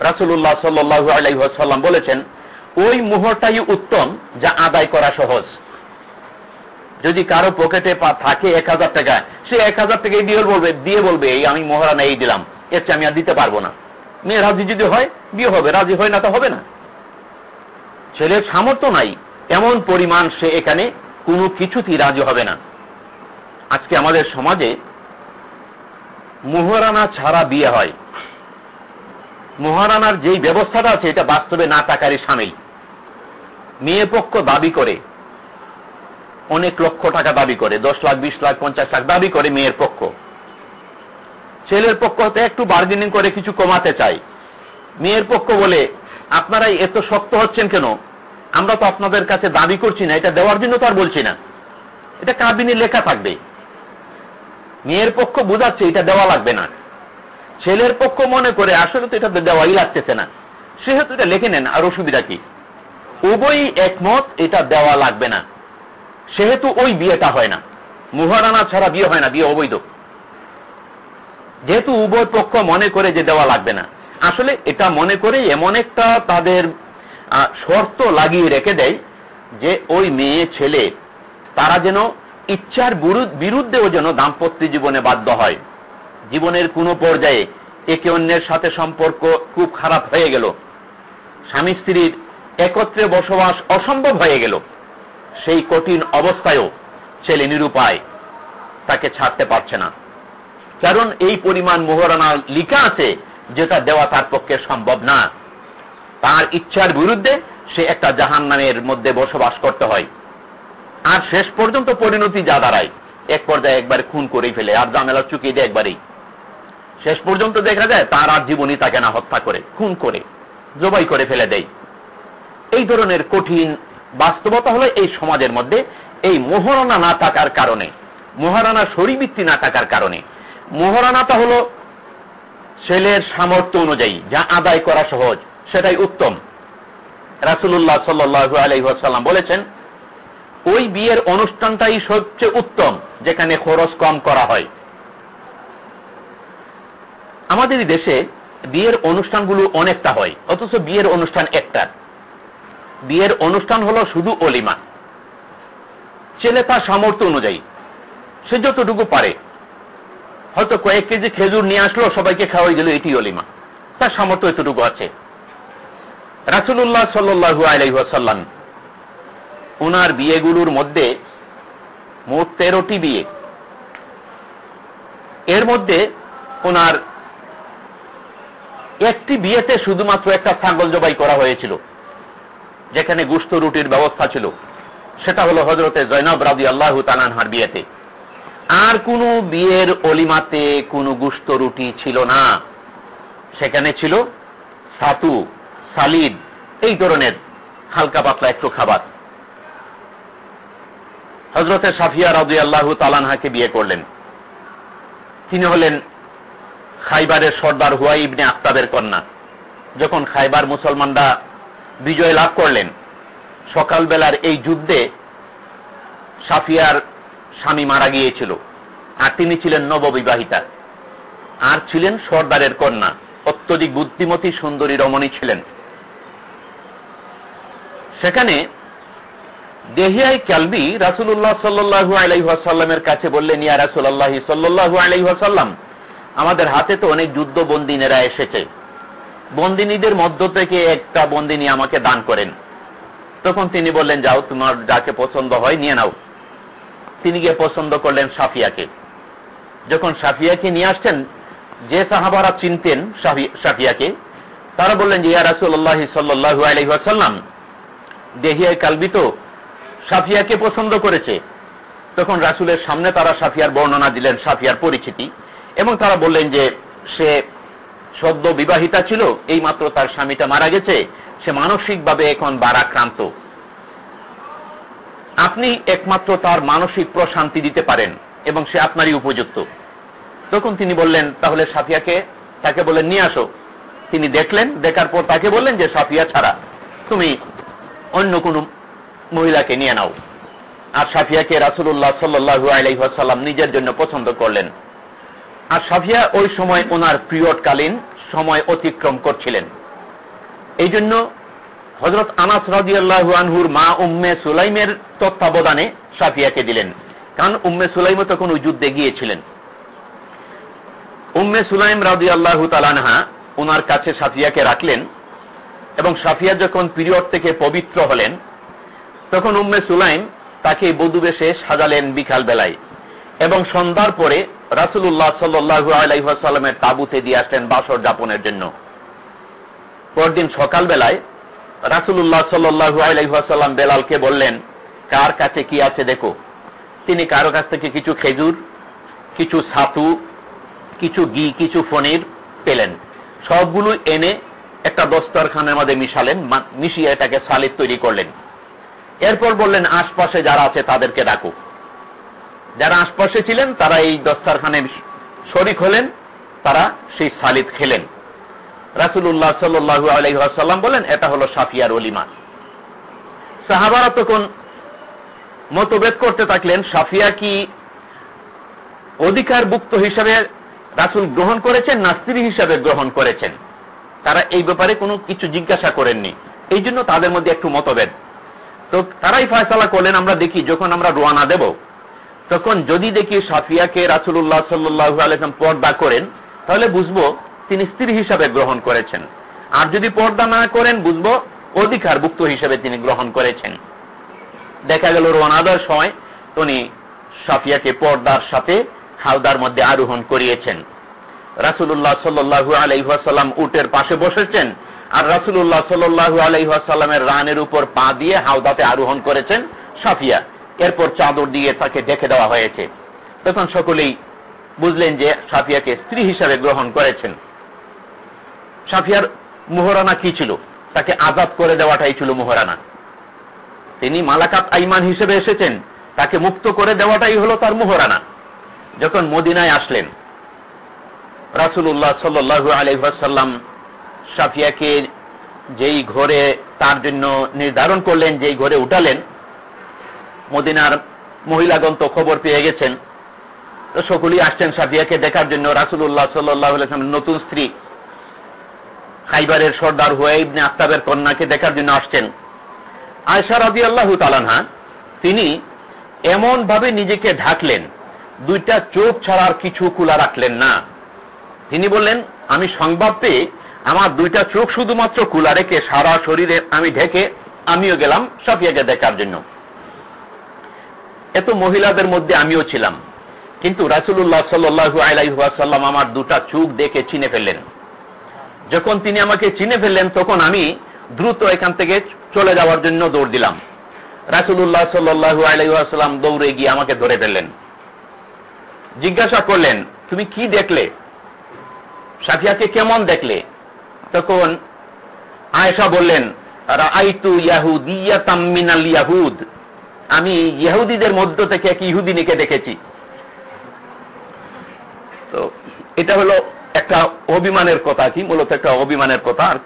রাসুল্লাহ সাল্লু আলাইসাল্লাম বলেছেন, ওই মোহরটাই উত্তম যা আদায় করা সহজ। যদি কারও পকেটে থাকে এক হাজার টাকা, সে এক হাজার টাকা দিয়ে বলবে দিয়ে বলবে, এই আমি মোহরা এই দিলাম, এর চেয়ে আমি আর দিতে পারব না। মেয়ে রাজি যদি হয়, বিয়ে হবে। রাজি হয় না তো হবে না। ছেলের সামর্থ্য নাই। এমন পরিমাণ সে এখানে কোনো কিছুতেই রাজি হবে না। আজকে আমাদের সমাজে মোহরানা ছাড়া বিয়ে হয়। মহারানার যেই ব্যবস্থাটা আছে, এটা বাস্তবে না টাকারই সামিল। মেয়ে পক্ষ দাবি করে, অনেক লক্ষ টাকা দাবি করে, দশ লাখ, বিশ লাখ, পঞ্চাশ লাখ দাবি করে মেয়ের পক্ষ। ছেলের পক্ষ হতে একটু বার্গেনিং করে কিছু কমাতে চাই। মেয়ের পক্ষ বলে, আপনারা এত শক্ত হচ্ছেন কেন? আমরা তো আপনাদের কাছে দাবি করছি না, এটা দেওয়ার জন্য তো আর বলছি না। এটা কাবিনী লেখা থাকবে। মেয়ের পক্ষ বুঝাচ্ছে এটা দেওয়া লাগবে না। ছেলের পক্ষ মনে করে, আসলে তো এটা দেওয়াই লাগতেছে না। সেহেতু এটা লিখে নেন, আর অসুবিধা কি? উভয়ই একমত, এটা দেওয়া লাগবে না। সেহেতু ওই বিয়েটা হয় না। মুহারানা ছাড়া বিয়ে হয় না, বিয়ে অবৈধ। যেহেতু উভয় পক্ষ মনে করে যে দেওয়া লাগবে না, আসলে এটা মনে করে এমন একটা তাদের শর্ত লাগিয়ে রেখে দেয় যে ওই মেয়ে, ছেলে, তারা যেন ইচ্ছার বিরুদ্ধেও যেন দাম্পত্য জীবনে বাধ্য হয়। জীবনের কোনো পর্যায়ে একে অন্যের সাথে সম্পর্ক খুব খারাপ হয়ে গেল। স্বামী স্ত্রীর একত্রে বসবাস অসম্ভব হয়ে গেল। সেই কঠিন অবস্থায়ও ছেলে নিরুপায় তাকে ছাড়তে পারছে না। কারণ এই পরিমাণ মোহরানা লিখা আছে, যেটা দেওয়া তার পক্ষে সম্ভব না। তার ইচ্ছার বিরুদ্ধে সে একটা জাহান নামের মধ্যে বসবাস করতে হয়। আর শেষ পর্যন্ত পরিণতি যা দাঁড়ায়, এক পর্যায়ে একবার খুন করেই ফেলে, আর জামেলা চুকিয়ে দেয় একবারেই। শেষ পর্যন্ত দেখা যায় তার আর জীবনই তাকে না হত্যা করে, খুন করে, জবাই করে ফেলে দেয়। এই ধরনের কঠিন বাস্তবতা হলো এই সমাজের মধ্যে এই মোহরানা না থাকার কারণে, মোহরানা শরীবৃত্তি না থাকার কারণে। মোহরানাটা হল ছেলের সামর্থ্য অনুযায়ী, যা আদায় করা সহজ, সেটাই উত্তম। রাসুল্লাহ সাল্লু আলহাসাল্লাম বলেছেন, ওই বিয়ের অনুষ্ঠানটাই সবচেয়ে উত্তম, যেখানে খরচ কম করা হয়। আমাদের দেশে বিয়ের অনুষ্ঠানগুলো অনেকটা হয়, অথচ বিয়ের অনুষ্ঠান একটা। বিয়ের অনুষ্ঠান হলো শুধু অলিমা। ছেলে তার সামর্থ্য অনুযায়ী, সে যতটুকু পারে হয়তো কয়েক কেজি খেজুর নিয়ে আসলো, সবাইকে খাওয়াই দিল এটি অলিমা। তার সামর্থ্য এতটুকু আছে। রাসুল্লাহ সাল্লু আলাইসাল্লাম ওনার বিয়েগুলোর মধ্যে মোট তেরোটি বিয়ে। এর মধ্যে ওনার একটি বিয়েতে শুধুমাত্র একটা ছাগল জবাই করা হয়েছিল, যেখানে গুস্ত রুটির ব্যবস্থা ছিল। সেটা হলো হজরতে জৈনব রাজি আল্লাহ তানানহার বিয়েতে। আর কোন বিয়ের অলিমাতে কোনো গুস্ত রুটি ছিল না। সেখানে ছিল সাতু, সালিদ, এই ধরনের হালকা পাতলা একটু খাবার। হজরতের সাফিয়া রাজি আল্লাহ তালানহাকে বিয়ে করলেন। তিনি হলেন খাইবারের সর্দার হুয়াই ইবনে আক্তাবের কন্যা। যখন খাইবার মুসলমানরা বিজয় লাভ করলেন, সকালবেলার এই যুদ্ধে সাফিয়ার স্বামী মারা গিয়েছিল আর তিনি ছিলেন নববিবাহিতা। আর ছিলেন সর্দারের কন্যা, অত্যধিক বুদ্ধিমতী সুন্দরী রমণী ছিলেন। সেখানে দেহিয়াই ক্যালবি রাসুল্লাহ সাল্লু আলাইহাসাল্লামের কাছে বললেন, ইয়া রাসুল্লাহ সাল্লু আলাইহাসাল্লাম আমাদের হাতে তো অনেক যুদ্ধ বন্দিনেরা এসেছে। বন্দিনীদের মধ্য থেকে একটা বন্দিনী আমাকে দান করেন। তখন তিনি বললেন, যাও, তোমার যাকে পছন্দ হয় নিয়ে নাও। তিনি গিয়ে পছন্দ করলেন সাফিয়াকে। যখন সাফিয়াকে নিয়ে আসছেন, যে সাহাবারা চিনতেন সাফিয়াকে, তারা বললেন যে, ইয়া রাসুল্লাহ সাল্লু আলহাসাল্লাম দেহিয়ায় কালবিত সাফিয়াকে পছন্দ করেছে। তখন রাসুলের সামনে তারা সাফিয়ার বর্ণনা দিলেন, সাফিয়ার পরিচিতি, এবং তারা বললেন যে, সে সদ্য বিবাহিতা ছিল এই মাত্র তার স্বামীটা মারা গেছে, সে মানসিকভাবে এখন বারাক্রান্ত। আপনি একমাত্র তার মানসিক প্রশান্তি দিতে পারেন এবং সে আপনারই উপযুক্ত। তখন তিনি বললেন, তাহলে সাফিয়াকে তাকে বললেন নিয়ে আসো। তিনি দেখলেন, দেখার পর তাকে বললেন যে, সাফিয়া ছাড়া তুমি অন্য কোনো মহিলাকে নিয়ে নাও। আর সাফিয়াকে রাসুল্লাহ সাল্লু আলাইসাল্লাম নিজের জন্য পছন্দ করলেন। আর সাফিয়া ওই সময় ওনার পিরিয়ডকালীন সময় অতিক্রম করছিলেন। এই জন্য হজরত আনাস রাজিয়াল্লাহু আনহুর মা উম্মে সুলাইমের তত্ত্বাবধানে সাফিয়াকে দিলেন। কারণ উম্মে সুলাইমও তখন ওই যুদ্ধে গিয়েছিলেন। উম্মে সুলাইম রাজি আল্লাহ তালানহা ওনার কাছে সাফিয়াকে রাখলেন এবং সাফিয়া যখন পিরিয়ড থেকে পবিত্র হলেন, তখন উম্মে সুলাইম তাকে বধুবেশে সাজালেন বিকাল বেলায় এবং সন্ধ্যার পরে রাসুল্লাহ সাল্লু আলাইসাল্লামের তাবুতে দিয়ে আসলেন বাসর যাপনের জন্য। পরদিন সকালবেলায় রাসুল্লাহ সাল্লু আলাইসাল্লাম বেলালকে বললেন, কার কাছে কি আছে দেখো? তিনি কারও কাছ থেকে কিছু খেজুর, কিছু ছাতু, কিছু ঘি, কিছু ফনির পেলেন। সবগুলো এনে একটা দস্তরখানের মধ্যে মিশালেন মিশিয়ে এটাকে সালিদ তৈরি করলেন। এরপর বললেন, আশপাশে যারা আছে তাদেরকে ডাকো। যারা আশপাশে ছিলেন, তারা এই দস্তারখানে শরিক হলেন, তারা সেই সালিদ খেলেন। রাসুল্লাহ সাল্লু আলহাসাল্লাম বলেন, এটা হলো সাফিয়ার অলিমা সাহাবারা তখন মতভেদ করতে থাকলেন, সাফিয়া কি অধিকারভুক্ত হিসাবে রাসুল গ্রহণ করেছেন না স্ত্রী হিসাবে গ্রহণ করেছেন? তারা এই ব্যাপারে কোনো কিছু জিজ্ঞাসা করেননি। এই জন্য তাদের মধ্যে একটু মতভেদ। তো তারাই ফয়সালা করলেন, আমরা দেখি, যখন আমরা রোয়ানা দেব, তখন যদি দেখি সাফিয়াকে রাসুল্লাহ সাল্লু আলহাম পর্দা করেন, তাহলে বুঝব তিনি স্ত্রী হিসাবে গ্রহণ করেছেন। আর যদি পর্দা না করেন, বুঝব অধিকারভুক্ত হিসেবে তিনি গ্রহণ করেছেন। দেখা গেল রোয়ানা দেওয়ার সময়, উনি সাফিয়াকে পর্দার সাথে হাওদার মধ্যে আরোহণ করিয়েছেন। রাসুল্লাহ সাল্লু আলাইহাসাল্লাম উটের পাশে বসেছেন, আর রাসুল্লাহ সাল্লু আলাইহাসাল্লামের রানের উপর পা দিয়ে হাওদাতে আরোহণ করেছেন সাফিয়া। এরপর চাদর দিয়ে তাকে দেখে দেওয়া হয়েছে। তখন সকলেই বুঝলেন যে সাফিয়াকে স্ত্রী হিসাবে গ্রহণ করেছেন। সাফিয়ার মোহরানা কি ছিল? তাকে আজাদ করে দেওয়াটাই ছিল মোহরানা। তিনি মালাকাত আইমান হিসেবে এসেছেন, তাকে মুক্ত করে দেওয়াটাই হলো তার মোহরানা। যখন মদিনায় আসলেন রাসুল্লাহ সাল্লু আলহাসাল্লাম সাফিয়াকে যেই ঘরে তার জন্য নির্ধারণ করলেন, যেই ঘরে উঠালেন, মদিনার মহিলাগণ তো খবর পেয়ে গেছেন। তো সকলেই আসছেন সাফিয়াকে দেখার জন্য। রাসুল্লাহ সাল্লাহ নতুন স্ত্রী খাইবারের সর্দার হুয়া ইবনে আফতাবের কন্যাকে দেখার জন্য আসছেন। আয়সা রাজি আল্লাহ তালানহা তিনি এমন ভাবে নিজেকে ঢাকলেন, দুইটা চোখ ছাড়ার কিছু খোলা রাখলেন না। তিনি বললেন, আমি সংবাদ পেয়ে আমার দুইটা চোখ শুধুমাত্র খোলা রেখে সারা শরীরে আমি ঢেকে আমিও গেলাম সাফিয়াকে দেখার জন্য। এত মহিলাদের মধ্যে আমিও ছিলাম। কিন্তু রাসুল্লাহ সাল্লু আলাইসাল্লাম আমার দুটা চোখ দেখে চিনে ফেললেন। যখন তিনি আমাকে চিনে ফেললেন, তখন আমি দ্রুত এখান থেকে চলে যাওয়ার জন্য দৌড় দিলাম। রাসুল্লাহ সাল্লু আলাইসাল্লাম দৌড়ে গিয়ে আমাকে ধরে ফেললেন। জিজ্ঞাসা করলেন, তুমি কি দেখলে? সাফিয়াকে কেমন দেখলে? তখন আয়েশা বললেন ইয়াহুদ। আমি ইহুদিদের মধ্য থেকে এক ইহুদিনীকে দেখেছি। তো এটা হলো একটা অভিমানের কথা কি? মূলত একটা অভিমানের কথা, আর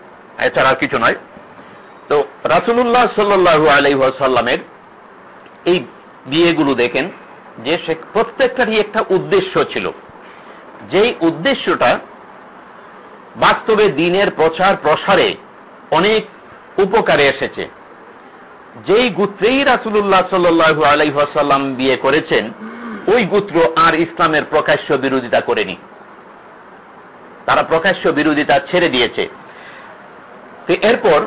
এছাড়া আর কিছু নয়। তো রাসুল্লাহ সাল্লু আলাইসাল্লামের এই বিয়েগুলো দেখেন, যে সে প্রত্যেকটারই একটা উদ্দেশ্য ছিল। যেই উদ্দেশ্যটা বাস্তবে দিনের প্রচার প্রসারে অনেক উপকারে এসেছে। যেই গুত্রেই রাসুল্লাহ সাল্লু আলাইসাল্লাম বিয়ে করেছেন, ওই গুত্র আর ইসলামের প্রকাশ্য বিরোধিতা করেনি। তারা প্রকাশ্য বিরোধিতা ছেড়ে দিয়েছে। এরপর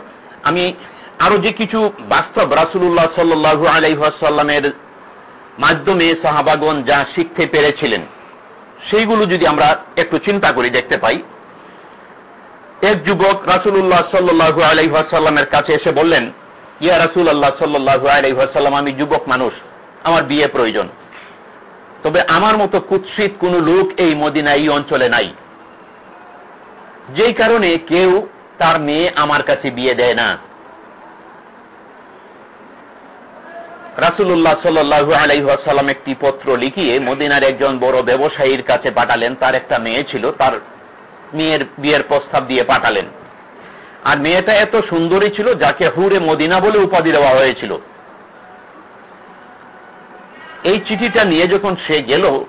আমি আরও যে কিছু বাস্তব রাসুল্লাহ সাল্লু আলাইসাল্লামের মাধ্যমে সাহাবাগন যা শিখতে পেরেছিলেন, সেইগুলো যদি আমরা একটু চিন্তা করি দেখতে পাই, এক যুবক রাসুল্লাহ সাল্লু আলাইসাল্লামের কাছে এসে বললেন, ইয়া রাসুল আল্লাহ সাল্লু আলাইসাল্লাম আমি যুবক মানুষ, আমার বিয়ে প্রয়োজন। তবে আমার মতো কুৎসিত কোন লোক এই মদিনা এই অঞ্চলে নাই। যেই কারণে কেউ তার মেয়ে আমার কাছে বিয়ে দেয় না। রাসুল্লাহ সাল্লু আলাইসাল্লাম একটি পত্র লিখিয়ে মদিনার একজন বড় ব্যবসায়ীর কাছে পাঠালেন। তার একটা মেয়ে ছিল, তার মেয়ের বিয়ের প্রস্তাব দিয়ে পাঠালেন। আর মেয়েটা এত সুন্দরী ছিল, যাকে হুরে মদিনা বলে উপাধি দেওয়া হয়েছিল। এই চিঠিটা নিয়ে যখন সে গেল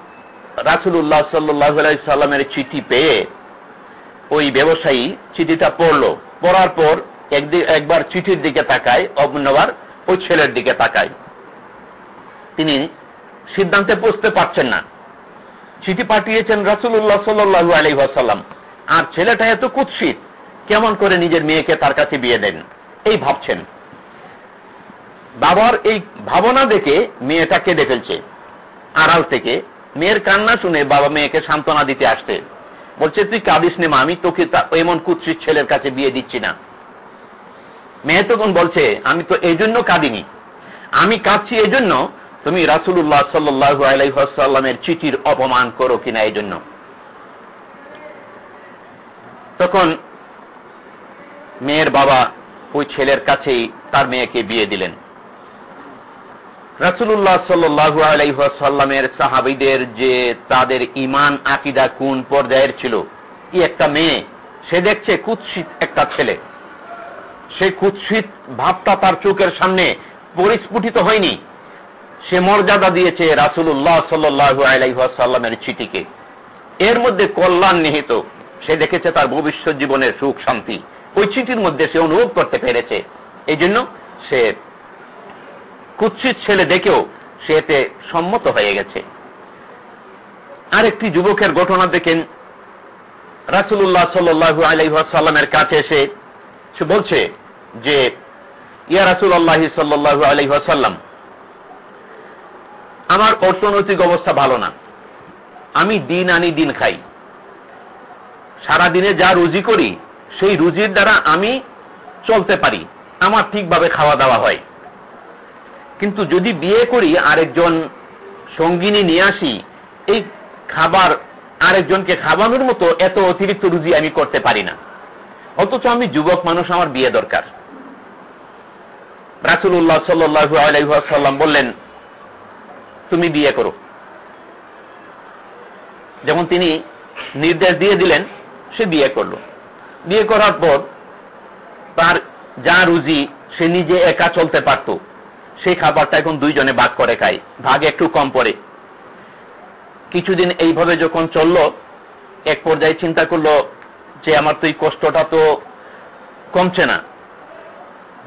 রাসুল্লাহ সাল্লাহ সাল্লামের চিঠি পেয়ে ওই ব্যবসায়ী চিঠিটা পড়ল। পড়ার পর একবার চিঠির দিকে তাকায় অন্যবার ওই ছেলের দিকে তাকায়। তিনি সিদ্ধান্তে পৌঁছতে পারছেন না। চিঠি পাঠিয়েছেন রাসুল্লাহ সাল্লু আলহাসাল্লাম আর ছেলেটা এত কুৎসিত, কেমন করে নিজের মেয়েকে তার কাছে বিয়ে দেন? এই ভাবছেন। বাবার এই ভাবনা দেখে মেয়েটা কেঁদে ফেলছে। আড়াল থেকে মেয়ের কান্না শুনে বাবা মেয়েকে সান্ত্বনা দিতে আসতে বলছে, তুই কাঁদিস নেমা আমি তোকে এমন কুৎসিত ছেলের কাছে বিয়ে দিচ্ছি না। মেয়ে তখন বলছে, আমি তো এই জন্য কাঁদিনি। আমি কাঁদছি এই জন্য তুমি রাসুল্লাহ সাল্লু আলাইসাল্লামের চিঠির অপমান করো কিনা এই জন্য তখন মেয়ের বাবা ওই ছেলের কাছেই তার মেয়েকে বিয়ে দিলেন। রাসুল্লাহ সাল্লু আলাইসাল্লামের সাহাবিদের যে তাদের ইমান আকিদা কোন পর্যায়ের ছিল? কি একটা মেয়ে, সে দেখছে কুৎসিত একটা ছেলে। সে কুৎসিত ভাবটা তার চোখের সামনে পরিস্ফুটিত হয়নি। সে মর্যাদা দিয়েছে রাসুল্লাহ সাল্লু আলাইসাল্লামের চিঠিকে। এর মধ্যে কল্যাণ নিহিত। সে দেখেছে তার ভবিষ্যৎ জীবনের সুখ শান্তি। ওই চিঠির মধ্যে সে অনুভব করতে পেরেছে। এই জন্য সে কুৎসিত ছেলে দেখেও সে এতে সম্মত হয়ে গেছে। আরেকটি যুবকের ঘটনা দেখেন। রাসুল্লাহ সাল্লু আলাইসাল্লামের কাছে এসে সে বলছে যে, ইয়া রাসুল আল্লাহ সাল্লু আলাইসাল্লাম আমার অর্থনৈতিক অবস্থা ভালো না। আমি দিন আনি দিন খাই। সারা দিনে যা রুজি করি, সেই রুজির দ্বারা আমি চলতে পারি। আমার ঠিকভাবে খাওয়া দাওয়া হয়। কিন্তু যদি বিয়ে করি, আরেকজন সঙ্গিনী নিয়ে আসি, এই খাবার আরেকজনকে খাওয়ানোর মতো এত অতিরিক্ত রুজি আমি করতে পারি না। অথচ আমি যুবক মানুষ, আমার বিয়ে দরকার। রাসুল্লাহ সাল্লু বললেন, তুমি বিয়ে করো। যেমন তিনি নির্দেশ দিয়ে দিলেন, সে বিয়ে করল। বিয়ে করার পর তার যা রুজি সে নিজে একা চলতে পারত। সেই খাবারটা এখন দুইজনে ভাগ করে খায় ভাগে একটু কম পড়ে। কিছুদিন এইভাবে যখন চলল, এক পর্যায়ে চিন্তা করল যে আমার তো এই কষ্টটা তো কমছে না।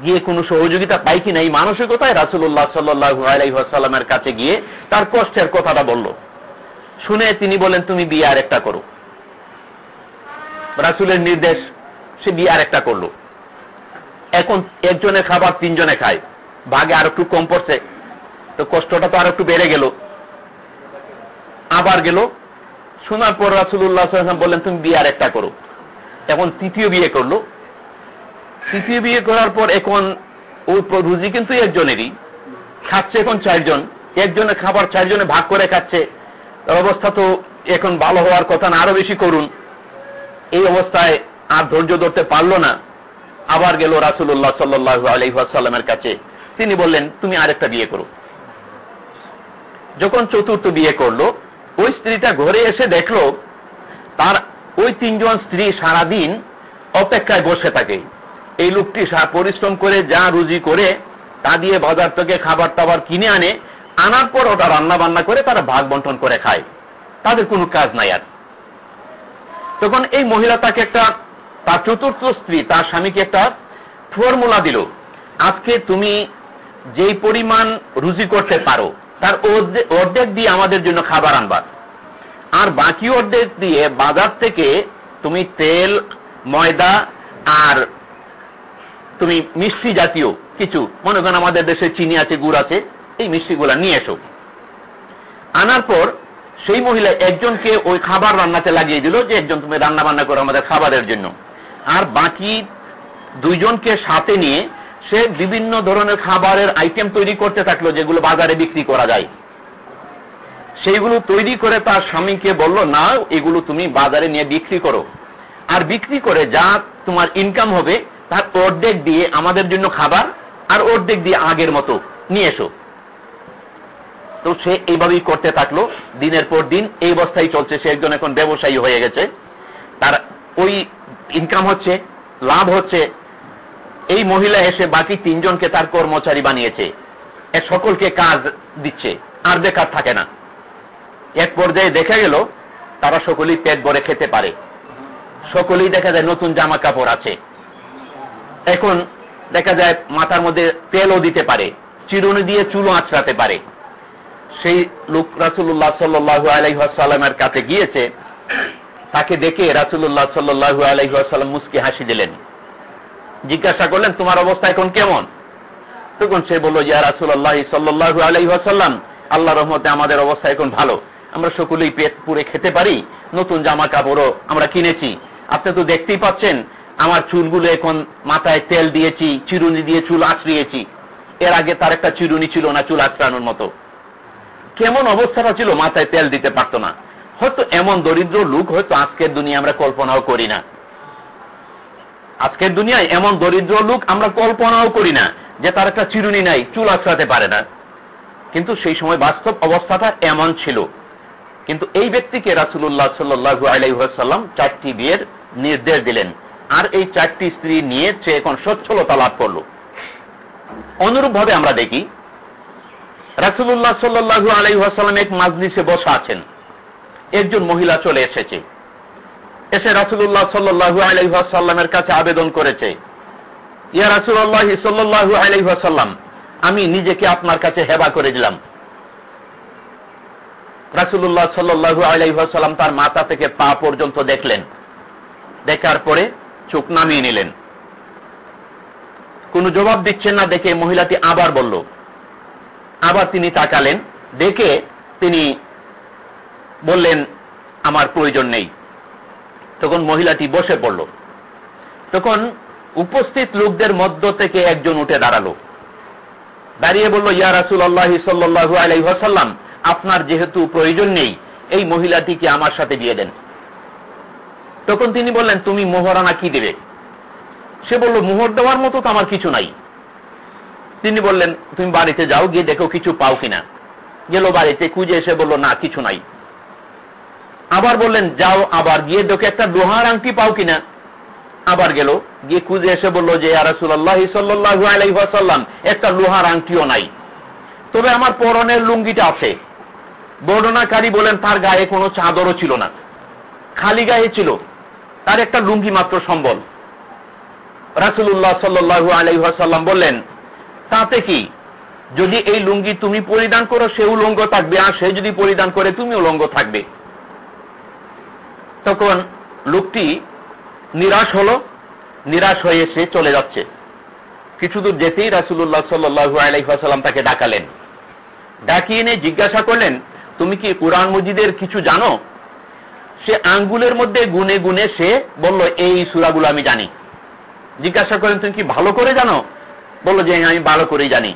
গিয়ে কোনো সহযোগিতা পাই কিনা এই মানসিকতায় রাসুল্লাহ সাল্লু আলাইসাল্লামের কাছে গিয়ে তার কষ্টের কথাটা বলল। শুনে তিনি বলেন তুমি বিয়ে আর একটা করো। রাসুলের নির্দেশ, সে বিয়ে আর একটা করল। এখন একজনের খাবার, তিনজনে খায়। ভাগে আর একটু কম পড়ছে। তো কষ্টটা তো আর একটু বেড়ে গেল। আবার গেল। শোনার পর রাসুল্লাহ বললেন, তুমি বিয়ে আর একটা করো। এখন তৃতীয় বিয়ে করল। তৃতীয় বিয়ে করার পর এখন ওই রুজি কিন্তু একজনেরই। খাচ্ছে এখন চারজন। একজনের খাবার চারজনে ভাগ করে খাচ্ছে। অবস্থা তো এখন ভালো হওয়ার কথা না, আরও বেশি করুন। এই অবস্থায় আর ধৈর্য ধরতে পারল না। আবার গেল রাসুল্লাহ সাল্লু আলহাসাল্লামের কাছে। তিনি বললেন, তুমি আরেকটা বিয়ে করো। যখন চতুর্থ বিয়ে করল, ওই স্ত্রীটা ঘরে এসে দেখল, তার ওই তিনজন স্ত্রী সারাদিন অপেক্ষায় বসে থাকে। এই লোকটি পরিশ্রম করে, যা রুজি করে, তা দিয়ে বাজার থেকে খাবার টাবার কিনে আনে, আনার পর ওটা রান্না বান্না করে তারা ভাগ বন্টন করে খায়। তাদের কোনো কাজ নাই আর। তখন এই মহিলা তাকে একটা, তার চতুর্থ স্ত্রী, তার স্বামীকে একটা ফর্মুলা দিল। আজকে তুমি যেই পরিমাণ রুজি করতে পারো, তার অর্ধেক দিয়ে আমাদের জন্য খাবার আনবার আর বাকি অর্ধেক দিয়ে বাজার থেকে তুমি তেল, ময়দা আর তুমি মিষ্টি জাতীয় কিছু, মনে করেন আমাদের দেশে চিনি আছে, গুড় আছে, এই মিষ্টিগুলা নিয়ে এসো। আনার পর সেই মহিলা একজনকে ওই খাবার রান্নাতে লাগিয়ে দিল যে একজন তুমি রান্না বান্না করো আমাদের খাবারের জন্য। আর বাকি দুইজনকে সাথে নিয়ে সে বিভিন্ন ধরনের খাবারের আইটেম তৈরি করতে থাকল, যেগুলো বাজারে বিক্রি করা যায়। সেইগুলো তৈরি করে তার স্বামীকে বলল, না, এগুলো তুমি বাজারে নিয়ে বিক্রি করো। আর বিক্রি করে যা তোমার ইনকাম হবে, তার অর্ধেক দিয়ে আমাদের জন্য খাবার, আর অর্ধেক দিয়ে আগের মতো নিয়ে এসো। তো সে এইভাবেই করতে থাকল। দিনের পর দিন এই অবস্থায় চলছে। সে একজন এখন ব্যবসায়ী হয়ে গেছে। তার ওই ইনকাম হচ্ছে, লাভ হচ্ছে এই মহিলা এসে বাকি তিনজনকে তার কর্মচারী বানিয়েছে। এ সকলকে কাজ দিচ্ছে, আর বেকার থাকে না। এক পর্যায়ে দেখা গেল, তারা সকলেই পেট ভরে খেতে পারে। সকলেই দেখা যায় নতুন জামা কাপড় আছে। এখন দেখা যায় মাথার মধ্যে তেলও দিতে পারে, চিরুনি দিয়ে চুলো আঁচড়াতে পারে। সেই লোক রাসুল্লাহ সাল্লু আলাইসাল্লামের কাছে গিয়েছে, তাকে দেখে রাসুল্লাহ সাল্লু আলাইসাল্লাম মুসকে হাসি দিলেন। জিজ্ঞাসা করলেন, তোমার অবস্থা এখন কেমন? তখন সে বলল, ইয়া রাসুল্লাহ সাল্লু আলাইসাল্লাম আল্লাহ রহমতে আমাদের অবস্থা এখন ভালো। আমরা সকলেই পেট পুরে খেতে পারি, নতুন জামা কাপড়ও আমরা কিনেছি। আপনি তো দেখতেই পাচ্ছেন, আমার চুলগুলো এখন মাথায় তেল দিয়েছি, চিরুনি দিয়ে চুল আঁচড়িয়েছি। এর আগে তার একটা চিরুনি ছিল না, চুল আঁচড়ানোর মতো। কেমন অবস্থাটা ছিল, মাথায় তেল দিতে পারত না। হয়তো এমন দরিদ্র লোক হয়তো আজকের দুনিয়া আমরা কল্পনাও করি না। আজকের দুনিয়ায় এমন দরিদ্র লোক আমরা কল্পনাও করি না যে তার একটা চিরুনি নাই, চুল আঁচড়াতে পারে না। কিন্তু সেই সময় বাস্তব অবস্থাটা এমন ছিল। কিন্তু এই ব্যক্তিকে রাসুল্লাহ সাল্লু আলাইসাল্লাম চারটি বিয়ের নির্দেশ দিলেন। আর এই চারটি স্ত্রী নিয়ে সে এখন সচ্ছলতা লাভ করল। অনুরূপ ভাবে আমরা দেখি রাসুল্লাহ সাল্লু আলাইসাল্লাম এক মাজলিসে বসা আছেন। একজন মহিলা চলে এসেছে। এসে রাসুল্লাহ সাল্লু আলাইসাল্লামের কাছে আবেদন করেছে, ইয়া রাসুল্লাহ সাল্লু আলাইসাল্লাম আমি নিজেকে আপনার কাছে হেবা করে দিলাম। রাসুল্লাহ সাল্লু আলাইসাল্লাম তার মাথা থেকে পা পর্যন্ত দেখলেন। দেখার পরে চোখ নামিয়ে নিলেন। কোন জবাব দিচ্ছেন না দেখে মহিলাটি আবার বলল, আবার তিনি তাকালেন, দেখে তিনি বললেন, আমার প্রয়োজন নেই। তখন মহিলাটি বসে পড়ল। তখন উপস্থিত লোকদের মধ্য থেকে একজন উঠে দাঁড়াল। দাঁড়িয়ে বলল, ইয়া রাসুল আল্লাহ সাল্লু আলাইসাল্লাম আপনার যেহেতু প্রয়োজন নেই, এই মহিলাটিকে আমার সাথে দিয়ে দেন। তখন তিনি বললেন, তুমি মোহরানা কি দেবে? সে বলল, মোহর দেওয়ার মতো তো আমার কিছু নাই। তিনি বললেন, তুমি বাড়িতে যাও, গিয়ে দেখো কিছু পাও কিনা। গেল বাড়িতে, খুঁজে এসে বলল, না, কিছু নাই। আবার বললেন, যাও আবার গিয়ে দেখো একটা লোহার আংটি পাও কিনা। আবার গেল, গিয়ে খুঁজে এসে বলল যে আরাসুল্লাহ সাল্লু আলাইসাল্লাম একটা লোহার আংটিও নাই। তবে আমার পরনের লুঙ্গিটা আছে। বর্ণনাকারী বলেন, তার গায়ে কোনো চাদরও ছিল না। খালি গায়ে ছিল। তার একটা লুঙ্গি মাত্র সম্বল। রাসুল্লাহ সাল্লু আলাইসাল্লাম বললেন, তাতে কি? যদি এই লুঙ্গি তুমি পরিধান করো সে উলঙ্গ থাকবে, আর সে যদি পরিধান করে তুমি উলঙ্গ থাকবে। তখন লোকটি নিরাশ হলো, নিরাশ হয়ে সে চলে যাচ্ছে। কিছু দূর যেতেই রাসুল্লাহ সাল্লু আলাইসাল্লাম তাকে ডাকালেন। ডাকিয়ে এনে জিজ্ঞাসা করলেন, তুমি কি কোরআন মজিদের কিছু জানো? সে আঙ্গুলের মধ্যে গুনে গুনে সে বলল, এই সুরাগুলো আমি জানি। জিজ্ঞাসা করেন তুমি কি ভালো করে জানো? বলল, যে আমি ভালো করেই জানি।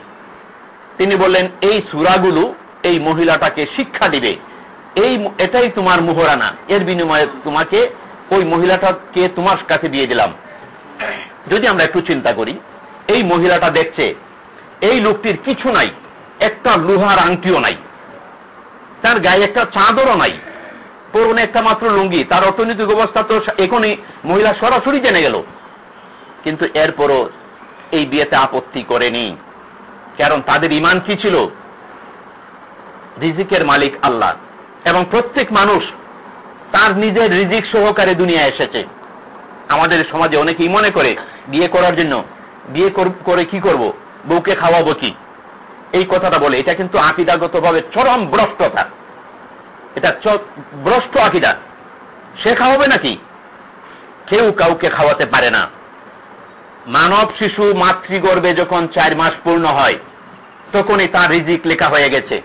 তিনি বললেন, এই সুরাগুলো এই মহিলাটাকে শিক্ষা দিবে। এই এটাই তোমার মোহরানা। এর বিনিময়ে তোমাকে ওই মহিলাটাকে তোমার কাছে দিয়ে দিলাম। যদি আমরা একটু চিন্তা করি, এই মহিলাটা দেখছে, এই লোকটির কিছু নাই, একটা লোহার আংটিও নাই, তার গায়ে একটা চাদরও নাই, পরনে একটা মাত্র লুঙ্গি, তার অর্থনৈতিক অবস্থা তো এখনই মহিলা সরাসরি জেনে গেল। কিন্তু এরপরও এই বিয়েতে আপত্তি করেনি, কারণ তাদের ইমান কি ছিল? রিজিকের মালিক আল্লাহ। এবং প্রত্যেক মানুষ তার নিজের রিজিক সহকারে দুনিয়া এসেছে। আমাদের সমাজে অনেকেই মনে করে, বিয়ে করার জন্য, বিয়ে করে কি করব? বউকে খাওয়াবো কি? এই কথাটা বলে। এটা কিন্তু আকিদাগত ভাবে চরম ভ্রষ্টতা। এটা ভ্রষ্ট আকিদা। সে খাওয়াবে নাকি? কেউ কাউকে খাওয়াতে পারে না। মানব শিশু মাতৃগর্ভে যখন চার মাস পূর্ণ হয়, তখনই তার রিজিক লেখা হয়ে গেছে।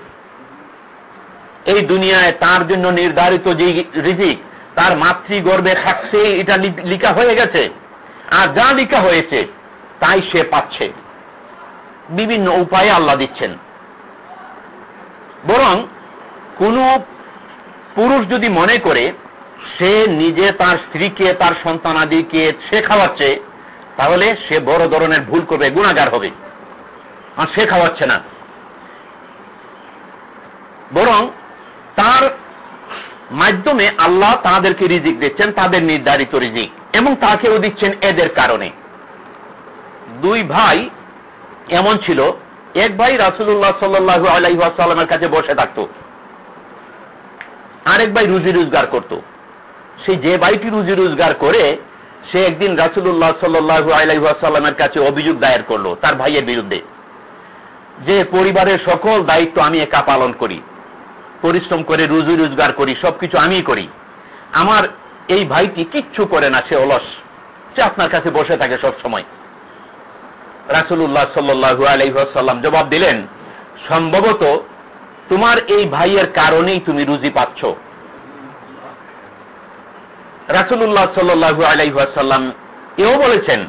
এই দুনিয়ায় তার জন্য নির্ধারিত যে রিজিক, তার মাতৃগর্ভে থাকছে, এটা লিখা হয়ে গেছে। আর যা লিখা হয়েছে, তাই সে পাচ্ছে। বিভিন্ন উপায়ে আল্লাহ দিচ্ছেন। বরং কোন পুরুষ যদি মনে করে, সে নিজে তার স্ত্রীকে, তার সন্তানাদিকে সে খাওয়াচ্ছে, তাহলে সে বড় ধরনের ভুল করবে, গুণাগার হবে। আর সে খাওয়াচ্ছে না। বরং তার মাধ্যমে আল্লাহ তাদেরকে রিজিক দিচ্ছেন, তাদের নির্ধারিত রিজিক, এবং তাকেও দিচ্ছেন এদের কারণে। দুই ভাই এমন ছিল, এক ভাই রাসুল্লাহ সাল্লু আলাইসাল্লামের কাছে বসে থাকত, আরেক ভাই রুজি রোজগার করত। সেই যে ভাইটি রুজি রোজগার করে, সে একদিন রাসুল্লাহ সাল্লু আলাইসাল্লামের কাছে অভিযোগ দায়ের করল, তার ভাইয়ের বিরুদ্ধে। যে পরিবারের সকল দায়িত্ব আমি একা পালন করি পরিশ্রম করে, রুজি রোজগার করি, সবকিছু আমি করি। আমার এই ভাইটি কিচ্ছু করে না, সে অলস। সে আপনার কাছে বসে থাকে সব সময় রাসুল্লাহ সাল্লু আলাইসাল্লাম জবাব দিলেন, সম্ভবত তোমার এই ভাইয়ের কারণেই তুমি রুজি পাচ্ছ। রাসুল্লাহ সাল্লু আলাইসাল্লাম এও বলেছেন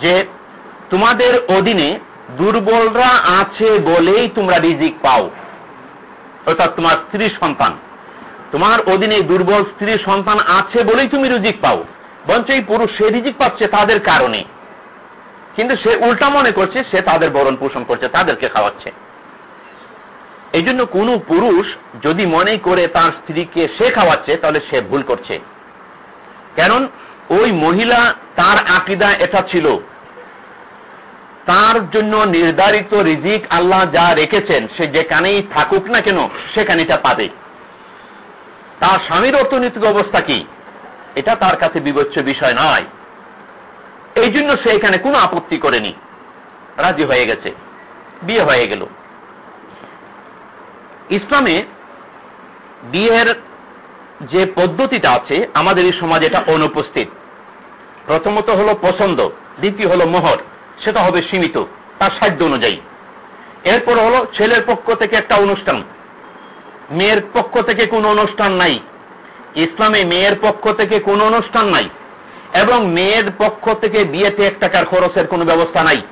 যে, তোমাদের অধীনে দুর্বলরা আছে বলেই তোমরা রিজিক পাও। অর্থাৎ তোমার স্ত্রী সন্তান। তোমার অধীনে দুর্বল স্ত্রী সন্তান আছে বলেই তুমি রিজিক পাও। বঞ্চ এই পুরুষ সে রিজিক পাচ্ছে তাদের কারণে। কিন্তু সে উল্টা মনে করছে, সে তাদের বরণ পোষণ করছে, তাদেরকে খাওয়াচ্ছে। এই জন্য কোন পুরুষ যদি মনে করে তার স্ত্রীকে সে খাওয়াচ্ছে, তাহলে সে ভুল করছে। কারণ ওই মহিলা তার আকিদা এটা ছিল তার জন্য নির্ধারিত রিজিক আল্লাহ যা রেখেছেন, সে যেখানেই থাকুক না কেন সেখানে এটা পাবে। তার স্বামীর অর্থনৈতিক অবস্থা কি? এটা তার কাছে বিবেচ্য বিষয় নয়। এই জন্য সে এখানে কোনো আপত্তি করেনি। রাজি হয়ে গেছে। বিয়ে হয়ে গেল। ইসলামে বিয়ের যে পদ্ধতিটা আছে, আমাদের এই সমাজে এটা অনুপস্থিত। প্রথমত হলো পছন্দ, দ্বিতীয় হলো মোহর। সেটা হবে সীমিত, তার সাধ্য অনুযায়ী। এরপর হলো ছেলের পক্ষ থেকে একটা অনুষ্ঠান। মেয়ের পক্ষ থেকে কোনো অনুষ্ঠান নাই। ইসলামে মেয়ের পক্ষ থেকে কোনো অনুষ্ঠান নাই। এবং মেয়ের পক্ষ থেকে বিয়েতে এক টাকার খরচের কোনো ব্যবস্থা নাই।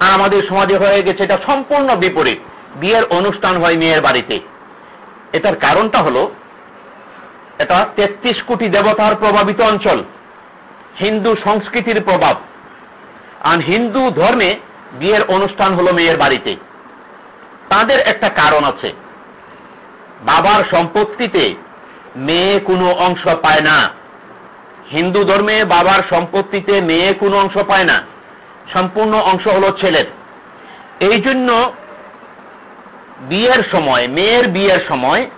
আর আমাদের সমাজে হয়ে গেছে এটা সম্পূর্ণ বিপরীত। বিয়ের অনুষ্ঠান হয় মেয়ের বাড়িতে। এটার কারণটা হলো, এটা তেত্রিশ কোটি দেবতার প্রভাবিত অঞ্চল। হিন্দু সংস্কৃতির প্রভাব। আর হিন্দু ধর্মে বিয়ের অনুষ্ঠান হলো মেয়ের বাড়িতে। তাদের একটা কারণ আছে। বাবার সম্পত্তিতে মেয়ে কোনো অংশ পায় না। হিন্দু ধর্মে বাবার সম্পত্তিতে মেয়ে কোনো অংশ পায় না। সম্পূর্ণ অংশ হলো ছেলের। এই জন্য বিয়ের সময়, মেয়ের বিয়ের সময়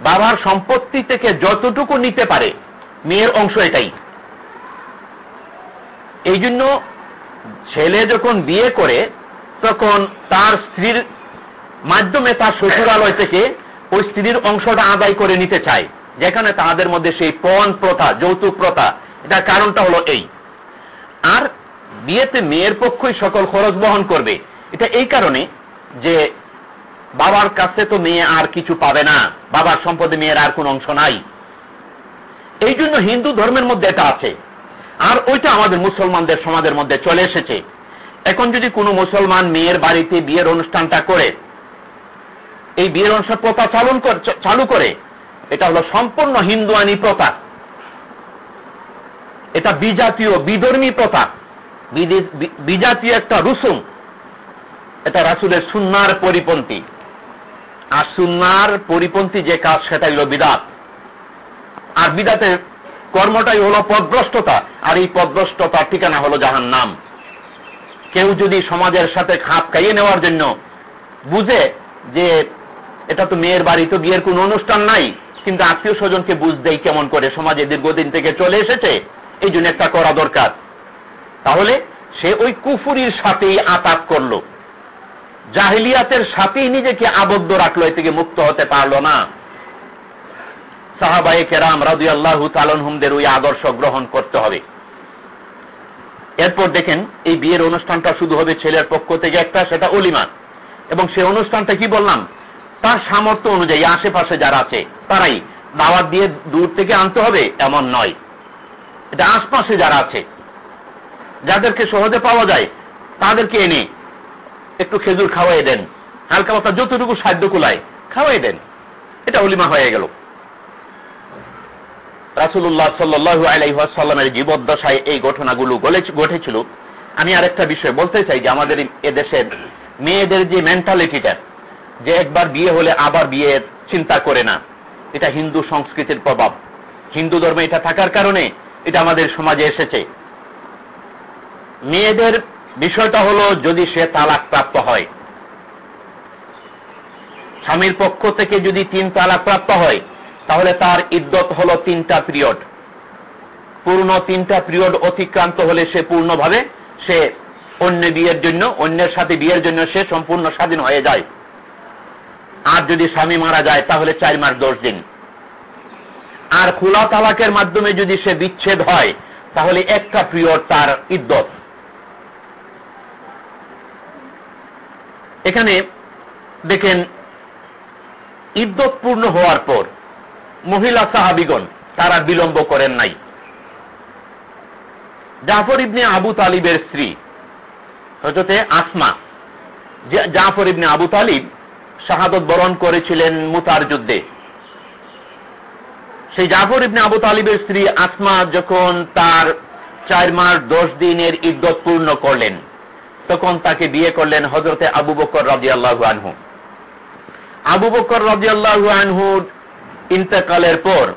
বাবার সম্পত্তি থেকে যতটুকু নিতে পারে, মেয়ের অংশ এটাই। এই জন্য ছেলে যখন বিয়ে করে, তখন তার স্ত্রীর মাধ্যমে তার শ্বশুরালয় থেকে ওই স্ত্রীর অংশটা আদায় করে নিতে চায়। যেখানে তাদের মধ্যে সেই পণ প্রথা, যৌতুক প্রথা, এটার কারণটা হলো এই। আর বিয়েতে মেয়ের পক্ষই সকল খরচ বহন করবে। এটা এই কারণে যে বাবার কাছে তো মেয়ে আর কিছু পাবে না, বাবার সম্পদে মেয়ের আর কোন অংশ নাই। এই জন্য হিন্দু ধর্মের মধ্যে এটা আছে। আর ওইটা আমাদের মুসলমানদের সমাজের মধ্যে চলে এসেছে। এখন যদি কোনো মুসলমান মেয়ের বাড়িতে বিয়ের অনুষ্ঠানটা করে, এই বিয়ের অনুষ্ঠান প্রথা চালন চালু করে, এটা হলো সম্পূর্ণ হিন্দুয়ানি প্রথা। এটা বিজাতীয়, বিধর্মী প্রথা। বিজাতীয় একটা রুসুম। এটা রাসুলের সুন্নার পরিপন্থী। আর সুন্নার পরিপন্থী যে কাজ সেটাই হল বিদাত। আর বিদাতের কর্মটাই হলো পদভ্রষ্টতা, আর এই পদভ্রষ্টতার ঠিকানা হলো জাহান নাম কেউ যদি সমাজের সাথে খাপ খাইয়ে নেওয়ার জন্য বুঝে যে এটা তো মেয়ের বাড়ি, তো বিয়ের কোন অনুষ্ঠান নাই, কিন্তু আত্মীয় স্বজনকে বুঝতেই কেমন করে সমাজে দীর্ঘদিন থেকে চলে এসেছে, এই জন্য একটা করা দরকার। তাহলে সে ওই কুফুরির সাথেই আতাত করল। জাহিলিয়াতের সাথেই নিজেকে আবদ্ধ রাখল, এ থেকে মুক্ত হতে পারল না। সাহাবাই কেরাম রাজু আল্লাহ তালনহুমদের ওই আদর্শ গ্রহণ করতে হবে। এরপর দেখেন, এই বিয়ের অনুষ্ঠানটা শুধু হবে ছেলের পক্ষ থেকে একটা, সেটা অলিমা এবং সে অনুষ্ঠানটা কি বললাম? তার সামর্থ্য অনুযায়ী, আশেপাশে যারা আছে, তারাই দাওয়াত দিয়ে দূর থেকে আনতে হবে, এমন নয়। এটা আশপাশে যারা আছে, যাদেরকে সহজে পাওয়া যায়, তাদেরকে এনে একটু খেজুর খাওয়াই দেন। হালকা মাথা যতটুকু সাধ্য কুলায় খাওয়াই দেন। এটা অলিমা হয়ে গেল। রাসুল্লাহ সাল্লু আলাইসাল্লামের জীবদ্দশায় এই ঘটনাগুলো ঘটেছিল। আমি আরেকটা বিষয় বলতে চাই যে আমাদের এদেশের মেয়েদের যে মেন্টালিটিটা যে একবার বিয়ে হলে আবার বিয়ের চিন্তা করে না, এটা হিন্দু সংস্কৃতির প্রভাব। হিন্দু ধর্মে এটা থাকার কারণে এটা আমাদের সমাজে এসেছে। মেয়েদের বিষয়টা হলো যদি সে তালাক প্রাপ্ত হয়। স্বামীর পক্ষ থেকে যদি তিন তালাক প্রাপ্ত হয় তাহলে তার ইদ্যত হল তিনটা পিরিয়ড। পূর্ণ তিনটা পিরিয়ড অতিক্রান্ত হলে সে পূর্ণভাবে সে অন্য বিয়ের জন্য, অন্যের সাথে বিয়ের জন্য সে সম্পূর্ণ স্বাধীন হয়ে যায়। আর যদি স্বামী মারা যায়, তাহলে চার মাস দশ দিন। আর খোলা তালাকের মাধ্যমে যদি সে বিচ্ছেদ হয়, তাহলে একটা পিরিয়ড তার ইদ্যত। এখানে দেখেন, ইদ্যত পূর্ণ হওয়ার পর মহিলা সাহাবিগণ, তারা বিলম্ব করেন নাই। জাফর ইবনে আবু তালিবের স্ত্রী হজরতে আসমা জাফর ইবনে আবু তালিব শাহাদত বরণ করেছিলেন মুতার যুদ্ধে। সেই জাফর ইবনে আবু তালিবের স্ত্রী আসমা যখন তার চার মাস দশ দিনের ইদ্যত পূর্ণ করলেন, তখন তাকে বিয়ে করলেন হজরতে আবু বকর রাজি আল্লাহ আনহু। আবু বকর রাজি আল্লাহ আনহুর ইন্তকালের পর,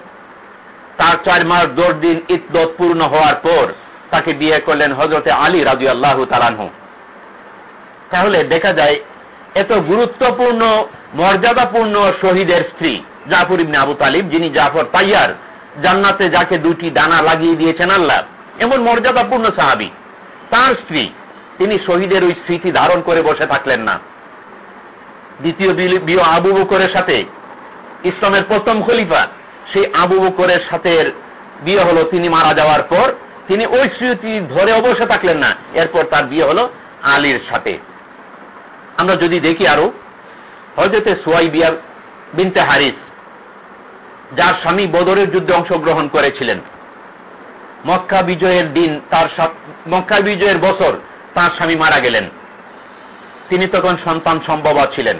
তার চার মাস দশ দিন ইদ্যত পূর্ণ হওয়ার পর তাকে বিয়ে করলেন হজরতে আলী রাজু আল্লাহ তালানহু তাহলে দেখা যায়, এত গুরুত্বপূর্ণ, মর্যাদাপূর্ণ শহীদের স্ত্রী জাফর ইবনে আবু তালিব, যিনি জাফর তাইয়ার জান্নাতে যাকে দুটি দানা লাগিয়ে দিয়েছেন আল্লাহ, এমন মর্যাদাপূর্ণ সাহাবি। তার স্ত্রী, তিনি শহীদের ওই স্মৃতি ধারণ করে বসে থাকলেন না। দ্বিতীয় বিয় আবু বকরের সাথে ইসলামের প্রথম খলিফা, সেই আবু বকরের সাথে বিয়ে হলো, তিনি মারা যাওয়ার পর, তিনি ওই স্মৃতি ধরে অবশ্য থাকলেন না, এরপর তার বিয়ে হলো আলীর সাথে। আমরা যদি দেখি আরও হজরতে সোয়াই বিয়ার বিনতে হারিস, যার স্বামী বদরের যুদ্ধে অংশগ্রহণ করেছিলেন, মক্কা বিজয়ের দিন তার মক্কা বিজয়ের বছর তার স্বামী মারা গেলেন। তিনি তখন সন্তান সম্ভব ছিলেন।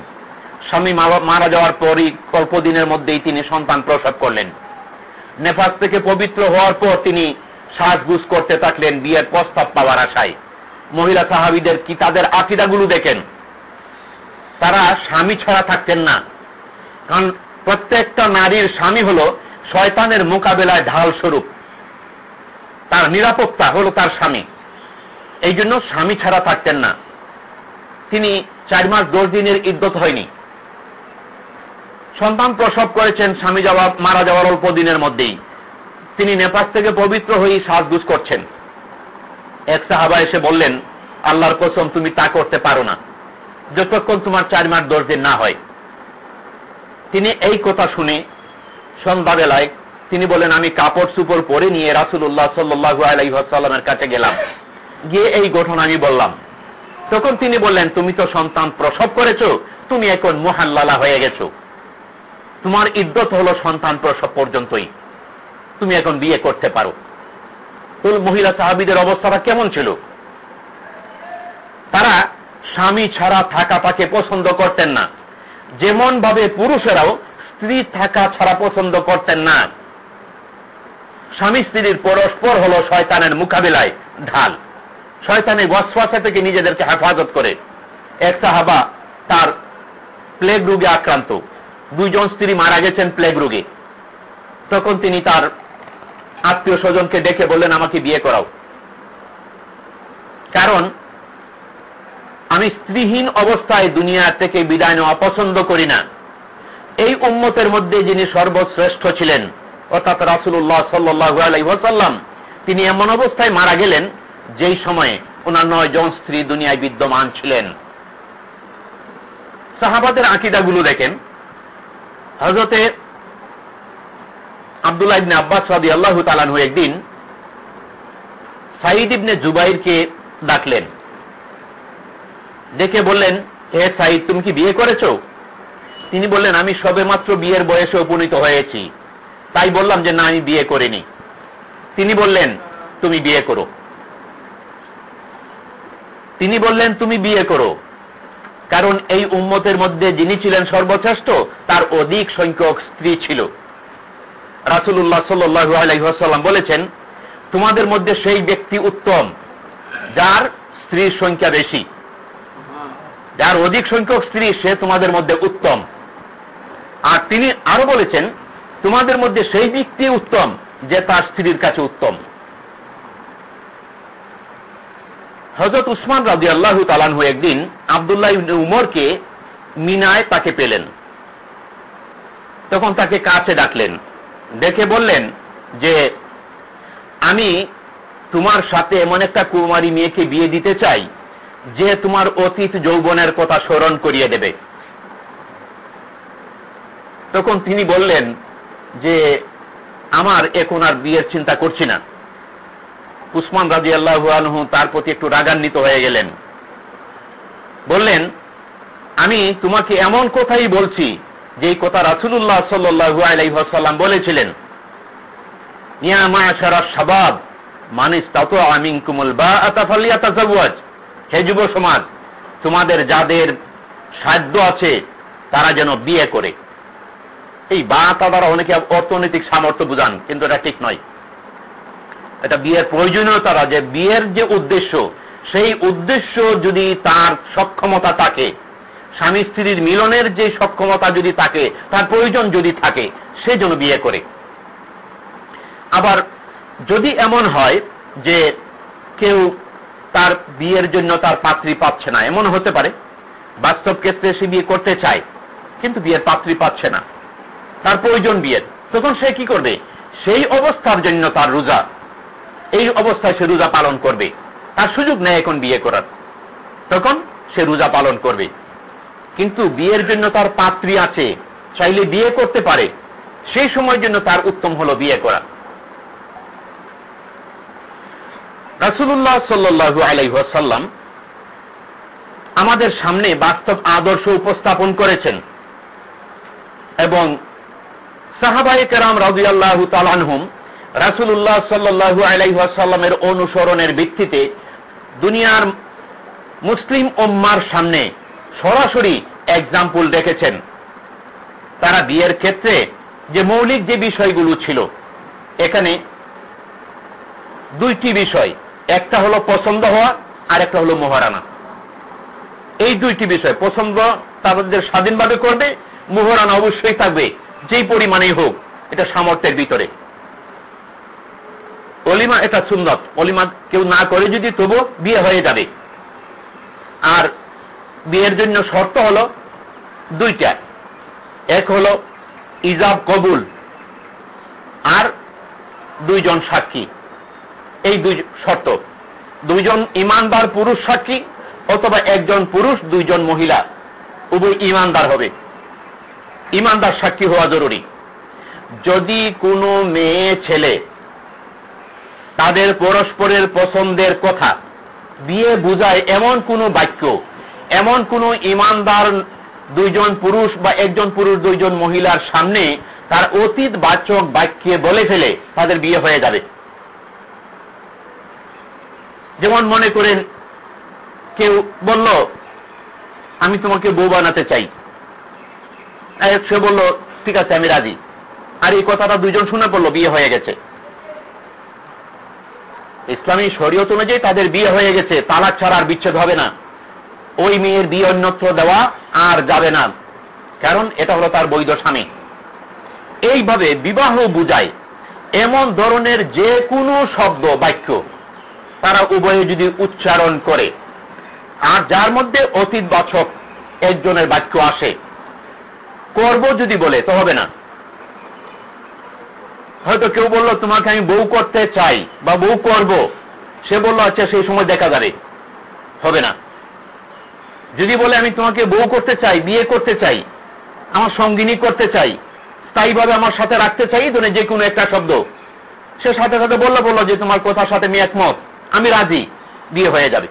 স্বামী মারা যাওয়ার পরই অল্প দিনের মধ্যেই তিনি সন্তান প্রসব করলেন। নেপাল থেকে পবিত্র হওয়ার পর তিনি সাজগুজ করতে থাকলেন বিয়ের প্রস্তাব পাওয়ার আশায়। মহিলা সাহাবিদের কি তাদের আকিদাগুলো দেখেন? তারা স্বামী ছাড়া থাকতেন না। কারণ প্রত্যেকটা নারীর স্বামী হল শয়তানের মোকাবেলায় ঢাল স্বরূপ তার নিরাপত্তা হলো তার স্বামী। এই জন্য স্বামী ছাড়া থাকতেন না। তিনি চার মাস দশ দিনের ইদ্যত হয়নি। সন্তান প্রসব করেছেন, স্বামী যাওয়া, মারা যাওয়ার অল্প দিনের মধ্যেই। তিনি নেপাল থেকে পবিত্র হয়ে সাজগুজ করছেন। এক সাহাবা এসে বললেন, আল্লাহর কসম, তুমি তা করতে পারো না। যতক্ষণ তোমার চার মাস দশ দিন না হয়। তিনি এই কথা শুনে সন্ধ্যাবেলায় তিনি বলেন, আমি কাপড় সুপড় পরে নিয়ে রাসুল্লাহ সাল্লু আলাইসাল্লামের কাছে গেলাম। গিয়ে এই ঘটনা আমি বললাম। তখন তিনি বললেন, তুমি তো সন্তান প্রসব করেছ, তুমি এখন মোহাল্লালা হয়ে গেছো। তোমার ইদ্যত হলো সন্তান প্রসব পর্যন্তই। তুমি এখন বিয়ে করতে পারো। মহিলা সাহাবিদের অবস্থাটা কেমন ছিল? তারা স্বামী ছাড়া থাকা তাকে পছন্দ করতেন না। যেমন ভাবে পুরুষেরাও স্ত্রী থাকা ছাড়া পছন্দ করতেন না। স্বামী স্ত্রীর পরস্পর হল শয়তানের মোকাবিলায় ঢাল। শয়তানের গসফাসা থেকে নিজেদেরকে হেফাজত করে। এক সাহাবা তার প্লেগ রোগে আক্রান্ত। দুইজন স্ত্রী মারা গেছেন প্লেগ রোগে। তখন তিনি তার আত্মীয় স্বজনকে ডেকে বললেন, আমাকে বিয়ে করাও। কারণ, আমি স্ত্রীহীন অবস্থায় দুনিয়া থেকে বিদায় নেওয়া পছন্দ করি না। এই উম্মতের মধ্যে যিনি সর্বশ্রেষ্ঠ ছিলেন, অর্থাৎ রাসুল্লাহ সাল্লাম তিনি এমন অবস্থায় মারা গেলেন, যেই সময়ে ওনার নয় জন স্ত্রী দুনিয়ায় বিদ্যমান ছিলেন। সাহাবাদের আকিদাগুলো দেখেন। হজরতে আবদুল্লাহ ইবনে আব্বাস সাদি আল্লাহ তালানহু একদিন সাইদ ইবনে জুবাইরকে ডাকলেন। ডেকে বললেন, হে সাইদ তুমি কি বিয়ে করেছ? তিনি বললেন, আমি সবে মাত্র বিয়ের বয়সে উপনীত হয়েছি। তাই বললাম যে, না, আমি বিয়ে করিনি। তিনি বললেন, তুমি বিয়ে করো। তিনি বললেন, তুমি বিয়ে করো। কারণ এই উম্মতের মধ্যে যিনি ছিলেন সর্বশ্রেষ্ঠ, তার অধিক সংখ্যক স্ত্রী ছিল। রাসুল্লাহ সাল্লু বলেছেন, তোমাদের মধ্যে সেই ব্যক্তি উত্তম, যার স্ত্রীর সংখ্যা বেশি। যার অধিক সংখ্যক স্ত্রী, সে তোমাদের মধ্যে উত্তম। আর তিনি আরও বলেছেন, তোমাদের মধ্যে সেই ব্যক্তি উত্তম, যে তার স্ত্রীর কাছে উত্তম। হজরত উসমান রাজি আল্লাহ তালানহু একদিন আবদুল্লাহ উমরকে মিনায় তাকে পেলেন। তখন তাকে কাছে ডাকলেন। দেখে বললেন যে, আমি তোমার সাথে এমন একটা কুমারী মেয়েকে বিয়ে দিতে চাই, যে তোমার অতীত যৌবনের কথা স্মরণ করিয়ে দেবে। তখন তিনি বললেন যে, আমার এখন আর বিয়ের চিন্তা করছি না। উসমান রাজি আল্লাহ আলহু তার প্রতি একটু রাগান্বিত হয়ে গেলেন। বললেন, আমি তোমাকে এমন কথাই বলছি যে কথা রাসুল্লাহ সাল্লু আলাইসাল্লাম বলেছিলেন। সাবাব মানিস তত আমিন কুমল বা আতাফালিয়াতাজ হে যুব সমাজ, তোমাদের যাদের সাধ্য আছে, তারা যেন বিয়ে করে। এই বা দ্বারা অনেকে অর্থনৈতিক সামর্থ্য বুঝান, কিন্তু এটা ঠিক নয়। এটা বিয়ের প্রয়োজনীয়তা যে বিয়ের যে উদ্দেশ্য, সেই উদ্দেশ্য যদি তার সক্ষমতা থাকে, স্বামী স্ত্রীর মিলনের যে সক্ষমতা যদি থাকে, তার প্রয়োজন যদি থাকে, সে যেন বিয়ে করে। আবার যদি এমন হয় যে কেউ তার বিয়ের জন্য তার পাত্রী পাচ্ছে না, এমন হতে পারে। বাস্তব ক্ষেত্রে সে বিয়ে করতে চায়, কিন্তু বিয়ের পাত্রী পাচ্ছে না। তার প্রয়োজন বিয়ের। তখন সে কি করবে? সেই অবস্থার জন্য তার রোজা এই অবস্থায় সে রোজা পালন করবে। তার সুযোগ নেই এখন বিয়ে করার। তখন সে রোজা পালন করবে। কিন্তু বিয়ের জন্য তার পাত্রী আছে, চাইলে বিয়ে করতে পারে। সেই সময়ের জন্য তার উত্তম হলো বিয়ে করা। রাসুল্লাহ সাল্লু আলাইসাল্লাম আমাদের সামনে বাস্তব আদর্শ উপস্থাপন করেছেন। এবং সাহাবাই কেরাম রাজু আল্লাহ তালানহুম রাসুল্লাহ সাল্লু আলাইসাল্লামের অনুসরণের ভিত্তিতে দুনিয়ার মুসলিম ওম্মার সামনে সরাসরি এক্সাম্পল রেখেছেন তারা বিয়ের ক্ষেত্রে যে মৌলিক যে বিষয়গুলো ছিল, এখানে দুইটি বিষয়, একটা হলো পছন্দ হওয়া আর একটা হলো মোহরানা। এই দুইটি বিষয়, পছন্দ তাদের স্বাধীনভাবে করবে, মোহরানা অবশ্যই থাকবে, যেই পরিমাণেই হোক, এটা সামর্থ্যের ভিতরে। অলিমা এটা সুন্দর অলিমা কেউ না করে যদি তবু বিয়ে হয়ে যাবে। আর বিয়ের জন্য শর্ত হল দুইটা। এক হল ইজাব কবুল আর দুইজন সাক্ষী। এই দুই শর্ত। দুইজন ইমানদার পুরুষ সাক্ষী অথবা একজন পুরুষ, দুইজন মহিলা। উভয় ইমানদার হবে। ইমানদার সাক্ষী হওয়া জরুরি। যদি কোনো মেয়ে, ছেলে তাদের পরস্পরের পছন্দের কথা। বিয়ে বুঝায় এমন কোনো বাক্য, এমন কোন ইমানদার দুইজন পুরুষ বা একজন পুরুষ দুইজন মহিলার সামনে তার অতীত বাচক বাক্যে বলে ফেলে তাদের বিয়ে হয়ে যাবে। যেমন মনে করেন, কেউ বলল, আমি তোমাকে বউ বানাতে চাই। সে বলল, ঠিক আছে, আমি রাজি। আর এই কথাটা দুইজন শুনে পড়ল, বিয়ে হয়ে গেছে। ইসলামী শরীয়ত অনুযায়ী তাদের বিয়ে হয়ে গেছে, তালাক ছাড়া আর বিচ্ছেদ হবে না। ওই মেয়ের বিয়ে অন্যত্র দেওয়া আর যাবে না। কারণ এটা হলো তার বৈধ স্বামী। এইভাবে বিবাহ বুঝায় এমন ধরনের যে কোনো শব্দ, বাক্য তারা উভয়ে যদি উচ্চারণ করে। আর যার মধ্যে অতীত বাচক একজনের বাক্য আসে, করব যদি বলে, তো হবে না। হয়তো কেউ বলল, তোমাকে আমি বউ করতে চাই বা বউ করব। সে বলল আচ্ছা সেই সময় দেখা যাবে। হবে না। যদি বলে, আমি তোমাকে বউ করতে চাই, বিয়ে করতে চাই, আমার সঙ্গিনী করতে চাই স্থায়ীভাবে আমার সাথে রাখতে চাই ধরে যে কোনো একটা শব্দ। সে সাথে সাথে বলল বলল যে, তোমার কথার সাথে আমি একমত, আমি রাজি, বিয়ে হয়ে যাবে।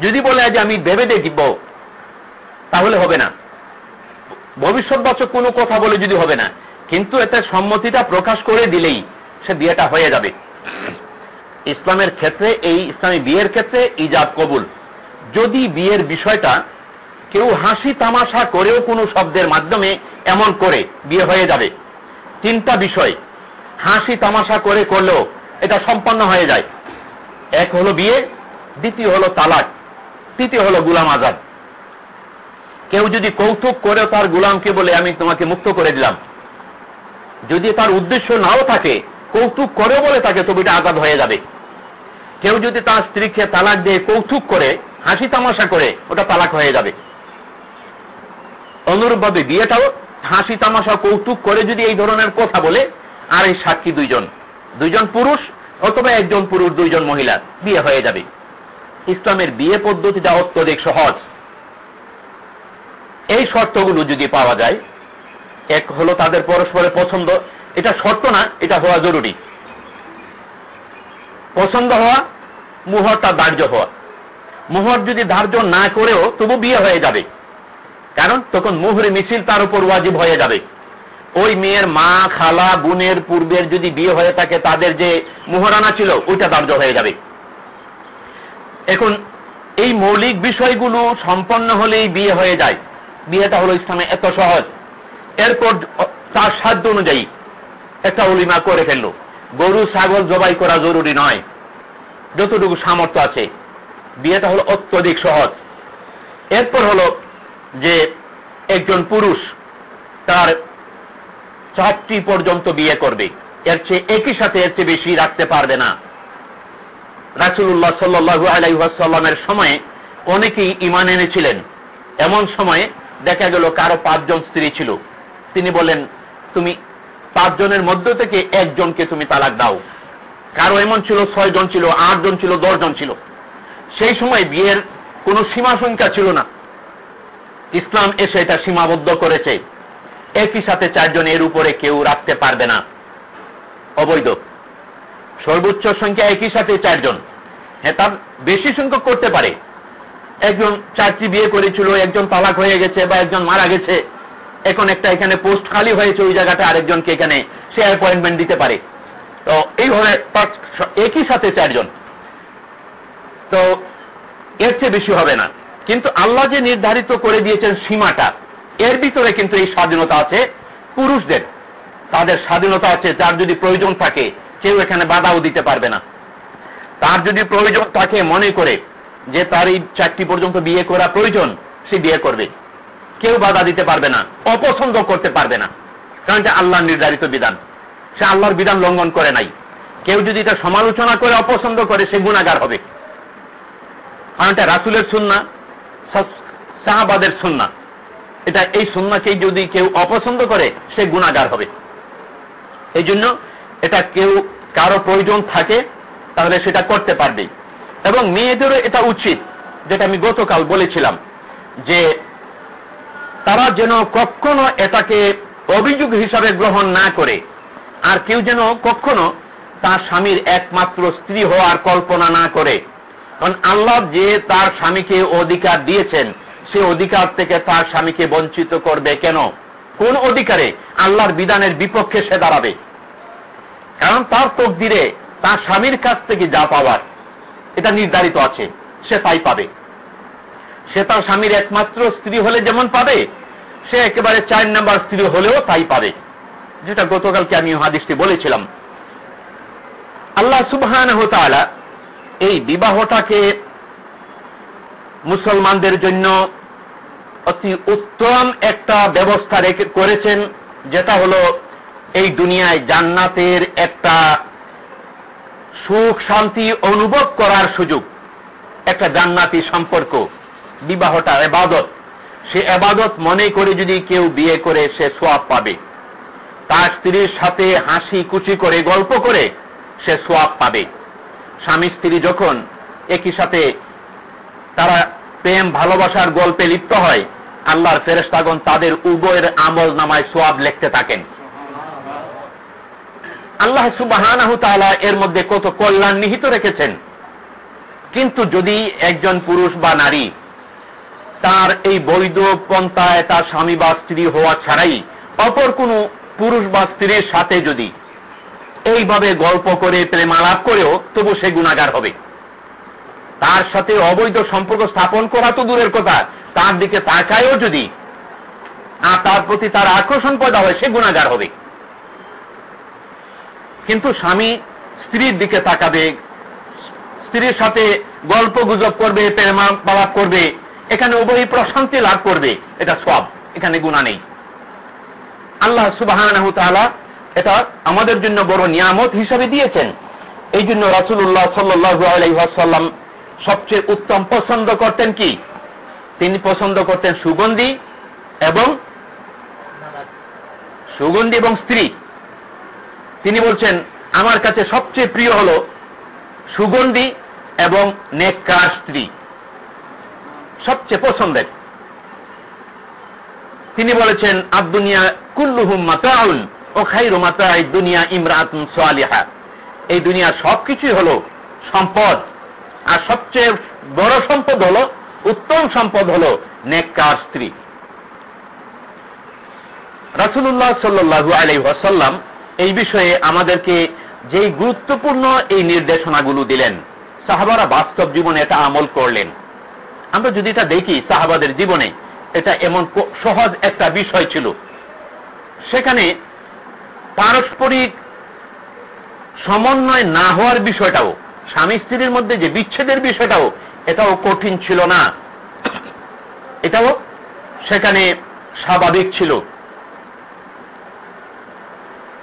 যদি বলে যে, আমি ভেবে দেখব, তাহলে হবে না। ভবিষ্যৎ ভবিষ্যৎবাচক কোনো কথা বলে যদি হবে না। কিন্তু এটা সম্মতিটা প্রকাশ করে দিলেই সে বিয়েটা হয়ে যাবে। ইসলামের ক্ষেত্রে, এই ইসলামী বিয়ের ক্ষেত্রে ইজাব কবুল। যদি বিয়ের বিষয়টা কেউ হাসি তামাশা করেও কোনো শব্দের মাধ্যমে এমন করে, বিয়ে হয়ে যাবে। তিনটা বিষয়। হাসি তামাশা করে করলেও এটা সম্পন্ন হয়ে যায়। এক হলো বিয়ে, দ্বিতীয় হলো তালাক, তৃতীয় হলো গুলাম আজাদ। কেউ যদি কৌতুক করে তার গুলামকে বলে, আমি তোমাকে মুক্ত করে দিলাম। যদি তার উদ্দেশ্য নাও থাকে, কৌতুক করে বলে তাকে তবে এটা আজাদ হয়ে যাবে। কেউ যদি তার স্ত্রীকে তালাক দিয়ে কৌতুক করে, হাসি তামাশা করে, ওটা তালাক হয়ে যাবে। অনুরূপভাবে বিয়েটাও হাসি তামাশা, কৌতুক করে যদি এই ধরনের কথা বলে, আর এই সাক্ষী দুইজন। দুইজন পুরুষ অথবা একজন পুরুষ, দুইজন মহিলা, বিয়ে হয়ে যাবে। ইসলামের বিয়ে পদ্ধতিটা অত্যধিক সহজ। এই শর্তগুলো যদি পাওয়া যায় এক হলো তাদের পরস্পরের পছন্দ। এটা শর্ত না, এটা হওয়া জরুরি। পছন্দ হওয়া মুহরটা ধার্য হওয়া। মোহর যদি ধার্য না করেও তবু বিয়ে হয়ে যাবে। কারণ তখন মোহরে মিছিল তার উপর ওয়াজিব হয়ে যাবে। ওই মেয়ের মা, খালা, বোনের পূর্বের যদি বিয়ে হয়ে থাকে, তাদের যে মোহরানা ছিল, ওইটা ধার্য হয়ে যাবে। এখন এই মৌলিক বিষয়গুলো সম্পন্ন হলেই বিয়ে হয়ে যায়। বিয়েটা হলো ইসলামে এত সহজ। এরপর তার সাধ্য অনুযায়ী একটা অলিমা করে ফেলল। গরু, ছাগল জবাই করা জরুরি নয়। যতটুকু সামর্থ্য আছে। বিয়েটা হলো অত্যধিক সহজ। এরপর হলো যে একজন পুরুষ তার চারটি পর্যন্ত বিয়ে করবে। এর চেয়ে একই সাথে এর চেয়ে বেশি রাখতে পারবে না। রাসুল্লাহ সাল্লু আলাইসাল্লামের সময়ে অনেকেই ইমান এনেছিলেন। এমন সময়ে দেখা গেল কারও পাঁচজন স্ত্রী ছিল। তিনি বলেন, তুমি পাঁচজনের মধ্য থেকে একজনকে তুমি তালাক দাও। কারও এমন ছিল ছয় জন ছিল আট জন ছিল দশ জন ছিল। সেই সময় বিয়ের কোন সীমা সংখ্যা ছিল না। ইসলাম এসে এটা সীমাবদ্ধ করেছে। একই সাথে চারজন এর উপরে কেউ রাখতে পারবে না। অবৈধ। সর্বোচ্চ সংখ্যা একই সাথে চারজন। হ্যাঁ তার বেশি সংখ্যক করতে পারে। একজন চারটি বিয়ে করেছিল, একজন তালাক হয়ে গেছে বা একজন মারা গেছে। এখন একটা এখানে পোস্ট খালি হয়েছে, ওই জায়গাটা আরেকজনকে এখানে সে অ্যাপয়েন্টমেন্ট দিতে পারে। তো এইভাবে একই সাথে চারজন। তো এর চেয়ে বেশি হবে না। কিন্তু আল্লাহ যে নির্ধারিত করে দিয়েছেন সীমাটা, এর ভিতরে কিন্তু এই স্বাধীনতা আছে পুরুষদের। তাদের স্বাধীনতা আছে যার যদি প্রয়োজন থাকে, কেউ এখানে বাধাও দিতে পারবে না। তার যদি প্রয়োজন থাকে মনে করে যে তার এই চারটি পর্যন্ত বিয়ে করা প্রয়োজন, সে বিয়ে করবে। কেউ বাধা দিতে পারবে না, অপছন্দ করতে পারবে না। কারণ এটা আল্লাহর নির্ধারিত বিধান। সে আল্লাহর বিধান লঙ্ঘন করে নাই। কেউ যদি এটা সমালোচনা করে, অপছন্দ করে, সে গুণাগার হবে। কারণ এটা রাসুলের সুন্না সাহাবাদের সুন্না এটা এই সুন্নাকেই যদি কেউ অপছন্দ করে, সে গুণাগার হবে। এই জন্য এটা কেউ কারও প্রয়োজন থাকে, তাহলে সেটা করতে পারবে এবং মেয়েদেরও এটা উচিত, যেটা আমি গতকাল বলেছিলাম, যে তারা যেন কখনো এটাকে অভিযোগ হিসাবে গ্রহণ না করে। আর কেউ যেন কখনো তার স্বামীর একমাত্র স্ত্রী হওয়ার কল্পনা না করে। কারণ আল্লাহ যে তার স্বামীকে অধিকার দিয়েছেন, সে অধিকার থেকে তার স্বামীকে বঞ্চিত করবে কেন? কোন অধিকারে? আল্লাহর বিধানের বিপক্ষে সে দাঁড়াবে। কারণ তার তকদিরে তার স্বামীর কাছ থেকে যা পাওয়ার, এটা নির্ধারিত আছে, সে তাই পাবে। সে তার স্বামীর একমাত্র স্ত্রী হলে যেমন পাবে, সে একেবারে চার নাম্বার স্ত্রী হলেও তাই পাবে। যেটা গতকালকে আমি হাদিসটি বলেছিলাম। আল্লাহ সুবহান এই বিবাহটাকে মুসলমানদের জন্য অতি উত্তম একটা ব্যবস্থা রেখে করেছেন, যেটা হলো এই দুনিয়ায় জান্নাতের একটা সুখ শান্তি অনুভব করার সুযোগ, একটা জান্নাতি সম্পর্ক। বিবাহটা এবাদত। সে এবাদত মনে করে যদি কেউ বিয়ে করে, সে সোয়াব পাবে। তার স্ত্রীর সাথে হাসি কুচি করে, গল্প করে, সে সোয়াব পাবে। স্বামী স্ত্রী যখন একই সাথে তারা প্রেম, ভালোবাসার গল্পে লিপ্ত হয়, আল্লাহর ফেরেস্তাগন তাদের উভয়ের আমল নামায় সোয়াব লিখতে থাকেন। আল্লাহ সুবাহ এর মধ্যে কত কল্যাণ নিহিত রেখেছেন। কিন্তু যদি একজন পুরুষ বা নারী তার এই বৈধ পন্থায় তার স্বামী বা স্ত্রী হওয়া ছাড়াই অপর কোন পুরুষ বা স্ত্রীর সাথে যদি এইভাবে গল্প করে, প্রেমালাপ করেও তবু সে গুণাগার হবে। তার সাথে অবৈধ সম্পর্ক স্থাপন করা তো দূরের কথা। তার দিকে তাকায়ও যদি আর তার প্রতি তার আকর্ষণ পয়দা হয়, সে গুণাগার হবে। কিন্তু স্বামী স্ত্রীর দিকে তাকাবে, স্ত্রীর সাথে গল্প গুজব করবে, প্রেমালাপ করবে এখানে উভয়ই প্রশান্তি লাভ করবে, এটা সব, এখানে গুণা নেই। আল্লাহ সুবাহ এটা আমাদের জন্য বড় নিয়ামত হিসাবে দিয়েছেন। এই জন্য রাসুল্লাহ সাল্লাম সবচেয়ে উত্তম পছন্দ করতেন কি? তিনি পছন্দ করতেন সুগন্ধি এবং সুগন্ধি এবং স্ত্রী। তিনি বলছেন, আমার কাছে সবচেয়ে প্রিয় হল সুগন্ধি এবং নেককার স্ত্রী। সবচেয়ে পছন্দের। তিনি বলেছেন আবদুনিয়া কুল্লুহুম মাতাউন ও খাইরু মাতাই দুনিয়া ইমরাতুন সোয়ালিহা এই দুনিয়ার সবকিছুই হল সম্পদ। আর সবচেয়ে বড় সম্পদ হল, উত্তম সম্পদ হল নেককার স্ত্রী। রাসুল্লাহ সাল্লু আলাই ওয়াসাল্লাম এই বিষয়ে আমাদেরকে যেই গুরুত্বপূর্ণ এই নির্দেশনাগুলো দিলেন, সাহাবারা বাস্তব জীবনে এটা আমল করলেন। আমরা যদি এটা দেখি সাহাবাদের জীবনে, এটা এমন সহজ একটা বিষয় ছিল। সেখানে পারস্পরিক সমন্বয় না হওয়ার বিষয়টাও, স্বামী স্ত্রীর মধ্যে যে বিচ্ছেদের বিষয়টাও, এটাও কঠিন ছিল না। এটাও সেখানে স্বাভাবিক ছিল।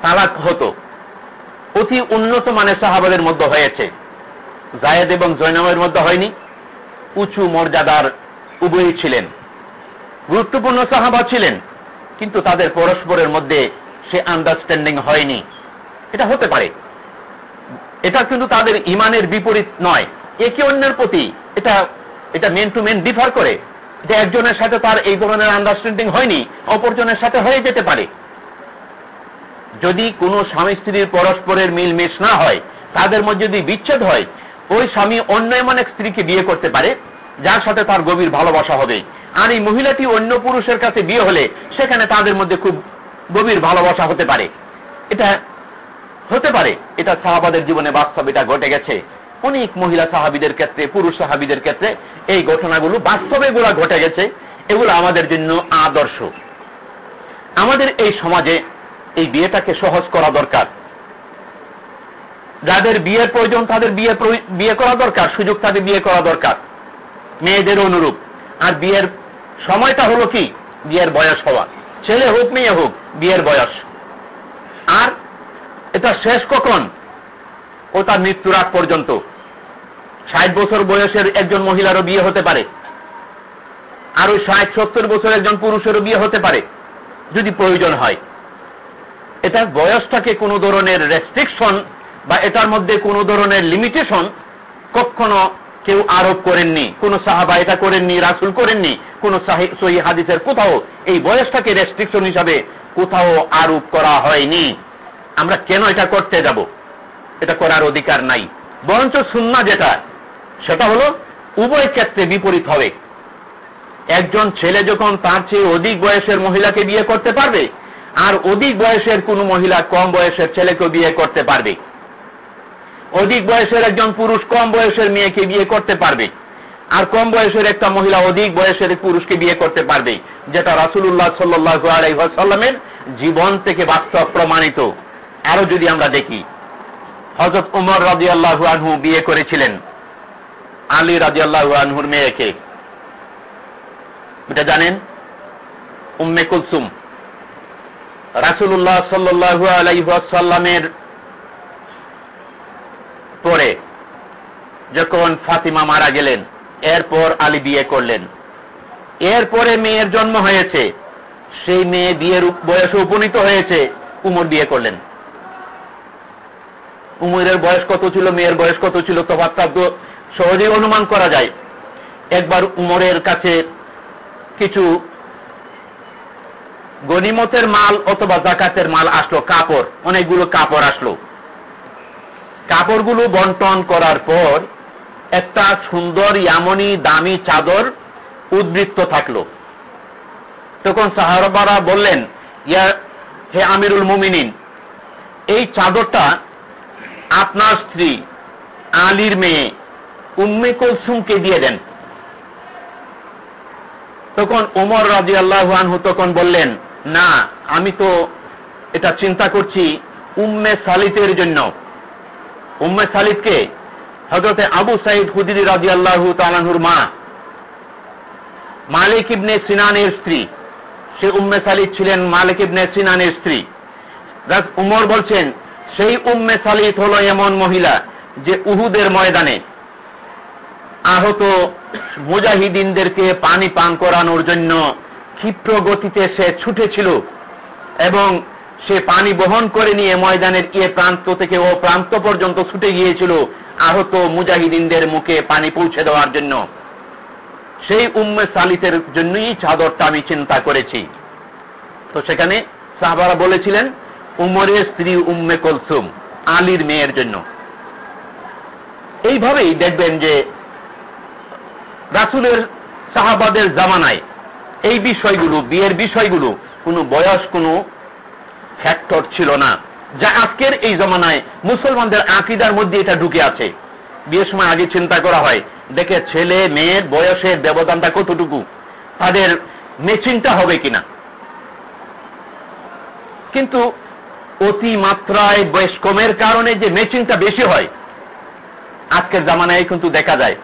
তালাক হতো। অতি উন্নত মানের সাহাবাদের মধ্যে হয়েছে। জায়েদ এবং জৈনমের মধ্যে হয়নি। উঁচু মর্যাদার উভয়ই ছিলেন। গুরুত্বপূর্ণ সাহাবা ছিলেন, কিন্তু তাদের পরস্পরের মধ্যে সে আন্ডারস্ট্যান্ডিং হয়নি। এটা হতে পারে। এটা কিন্তু তাদের ইমানের বিপরীত নয়। একে অন্যের প্রতি এটা এটা মেন টু মেন ডিফার করে। যে একজনের সাথে তার এই ধরনের আন্ডারস্ট্যান্ডিং হয়নি, অপরজনের সাথে হয়ে যেতে পারে। যদি কোনো স্বামী স্ত্রীর পরস্পরের মিল মিশ না হয়, তাদের মধ্যে যদি বিচ্ছেদ হয় ওই স্বামী অন্য এমন এক স্ত্রীকে বিয়ে করতে পারে, যার সাথে তার গভীর ভালোবাসা হবে। আর এই মহিলাটি অন্য পুরুষের কাছে বিয়ে হলে সেখানে তাদের মধ্যে খুব গভীর ভালোবাসা হতে পারে। এটা হতে পারে, এটা সাহাবাদের জীবনে বাস্তব এটা ঘটে গেছে। অনেক মহিলা সাহাবিদের ক্ষেত্রে, পুরুষ সাহাবিদের ক্ষেত্রে এই ঘটনাগুলো বাস্তবে এগুলা ঘটে গেছে। এগুলো আমাদের জন্য আদর্শ। আমাদের এই সমাজে এই বিয়েটাকে সহজ করা দরকার। যাদের বিয়ের প্রয়োজন তাদের বিয়ে বিয়ে করা দরকার, সুযোগ তাদের বিয়ে করা দরকার। মেয়েদের অনুরূপ। আর বিয়ের সময়টা হলো কি? বিয়ের বয়স হওয়া। ছেলে হোক, মেয়ে হোক, বিয়ের বয়স। আর এটা শেষ কখন? ও তার মৃত্যুর আগ পর্যন্ত। ষাট বছর বয়সের একজন মহিলারও বিয়ে হতে পারে। আর ওই ষাট, সত্তর বছর একজন পুরুষেরও বিয়ে হতে পারে, যদি প্রয়োজন হয়। এটার বয়সটাকে কোনো ধরনের রেস্ট্রিকশন বা এটার মধ্যে কোনো ধরনের লিমিটেশন কখনো কেউ আরোপ করেননি। কোন সাহাবা এটা করেননি, রাসুল করেননি, কোন সহি হাদিসের কোথাও এই বয়সটাকে রেস্ট্রিকশন হিসাবে কোথাও আরোপ করা হয়নি। আমরা কেন এটা করতে যাব? এটা করার অধিকার নাই। বরঞ্চ সুন্না যেটা, সেটা হলো উভয় ক্ষেত্রে বিপরীত হবে। একজন ছেলে যখন তার চেয়ে অধিক বয়সের মহিলাকে বিয়ে করতে পারবে, আর অধিক বয়সের কোন মহিলা কম বয়সের ছেলেকে বিয়ে করতে পারবে। অধিক বয়সের একজন পুরুষ কম বয়সের মেয়েকে বিয়ে করতে পারবে। আর কম বয়সের একটা মহিলা অধিক বয়সের পুরুষকে বিয়ে করতে পারবে, যেটা রাসুল্লাহ সাল্লামের জীবন থেকে বাস্তব প্রমাণিত। আরও যদি আমরা দেখি হজরত উমর রাজি আল্লাহু আনহু বিয়ে করেছিলেন, আলী রাজি আল্লাহু আনহুর মেয়েকে। এটা জানেন? উম্মে কুলসুম। রাসুল্লাহ সাল্লু আলাইসাল্লামের পরে যখন ফাতিমা মারা গেলেন, এরপর আলী বিয়ে করলেন। এরপরে মেয়ের জন্ম হয়েছে। সেই মেয়ে বিয়ের বয়সে উপনীত হয়েছে। উমর বিয়ে করলেন। উমরের বয়স কত ছিল, মেয়ের বয়স কত ছিল তফাৎটা তো সহজেই অনুমান করা যায়। একবার উমরের কাছে কিছু গনিমতের মাল অথবা জাকাতের মাল আসলো, কাপড়, অনেকগুলো কাপড় আসলো। কাপড়গুলো বন্টন করার পর একটা সুন্দর, ইয়ামনি, দামি চাদর উদ্বৃত্ত থাকল। তখন সাহারবারা বললেন, ইয়া, হে আমিরুল মুমিনিন, এই চাদরটা আপনার স্ত্রী আলীর মেয়ে উম্মে কলসুমকে দিয়ে দেন। তখন উমর রাজি আল্লাহানহু তখন বললেন, না, আমি তো এটা চিন্তা করছি উম্মে সালিতের জন্য। উম্মে সালিদকে হজরতে আবু সাইদ হুদিদি রাজি আল্লাহ তালাহুর মা মালিক ইবনে সিনানের স্ত্রী। সে উম্মে সালিদ ছিলেন মালিক ইবনে সিনানের স্ত্রী। উমর বলছেন, সেই উম্মে সালিদ হল এমন মহিলা যে উহুদের ময়দানে আহত মুজাহিদিনদেরকে পানি পান করানোর জন্য ক্ষিপ্র গতিতে সে ছুটেছিল এবং সে পানি বহন করে নিয়ে ময়দানের এ প্রান্ত থেকে ও প্রান্ত পর্যন্ত ছুটে গিয়েছিল আহত মুজাহিদিনদের মুখে পানি পৌঁছে দেওয়ার জন্য। সেই উম্মে সালিতের জন্যই চাদরটা আমি চিন্তা করেছি। তো সেখানে সাহাবারা বলেছিলেন উমরের স্ত্রী উম্মে কলসুম, আলীর মেয়ের জন্য। এইভাবেই দেখবেন যে রাসুলের সাহাবাদের জামানায় এই বিষয়গুলো, বিয়ের বিষয়গুলো, কোনো বয়স, কোনো ফ্যাক্টর ছিল না। যা আজকের এই জমানায় মুসলমানদের আকিদার মধ্যে এটা ঢুকে আছে। বিয়ের সময় আগে চিন্তা করা হয়, দেখে ছেলে মেয়ের বয়সের ব্যবধানটা কতটুকু? তাদের মেচিনটা হবে কিনা? কিন্তু অতি মাত্রায় বয়স কমের কারণে যে মেচিনটা বেশি হয়, আজকের জামানায় কিন্তু দেখা যায়।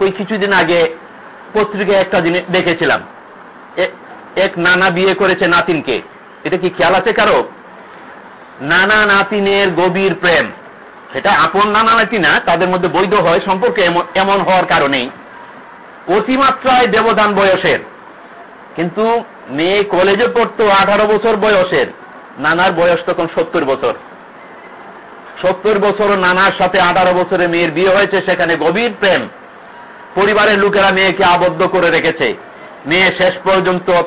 ওই কিছুদিন আগে পত্রিকায় একটা জিনিস দেখেছিলাম। এক নানা বিয়ে করেছে নাতিনকে। এটা কি খেয়াল আছে কারও? নানা নাতিনের গভীর প্রেম। সেটা আপন নানা নাতি না, তাদের মধ্যে বৈধ হয়, সম্পর্কে এমন হওয়ার কারণেই। অতিমাত্রায় ব্যবধান বয়সের। কিন্তু মেয়ে কলেজে পড়তো আঠারো বছর বয়সের। নানার বয়স তখন সত্তর বছর। সত্তর বছর নানার সাথে আঠারো বছরের মেয়ের বিয়ে হয়েছে, সেখানে গভীর প্রেম। পরিবারের লোকেরা মেয়েকে আবদ্ধ করে রেখেছে। মেয়ে শেষ পর্যন্ত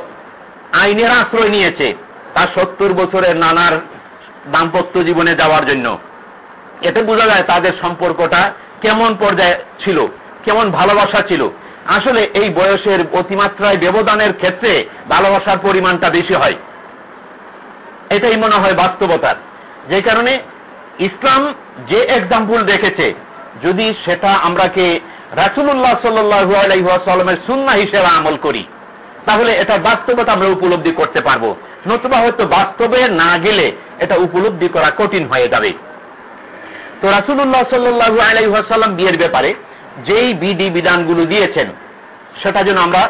আইনের আশ্রয় নিয়েছে। তার সত্তর বছরের নানার দাম্পত্য জীবনে যাওয়ার জন্য। এতে বোঝা যায় তাদের সম্পর্কটা কেমন পর্যায়ে ছিল, কেমন ভালোবাসা ছিল। আসলে এই বয়সের অতিমাত্রায় ব্যবধানের ক্ষেত্রে ভালোবাসার পরিমাণটা বেশি হয়। এটাই মনে হয় বাস্তবতার। যে কারণে ইসলাম যে এক্সাম্পল রেখেছে, যদি সেটা আমরাকে রাসুল্লাহ সাল্লু আলাইসাল্লামের সুন্না হিসেবে আমল করি তাহলে এটা বাস্তবতা আমরা উপলব্ধি করতে পারব। নতুবা হয়তো বাস্তবে না গেলে এটা উপলব্ধি করা কঠিন হয়ে যাবে। তো রাসুল্লাহ সাল্লু আলাইসাল্লাম বিয়ের ব্যাপারে যেই বিধি বিধানগুলো দিয়েছেন, সেটা যেন আমরা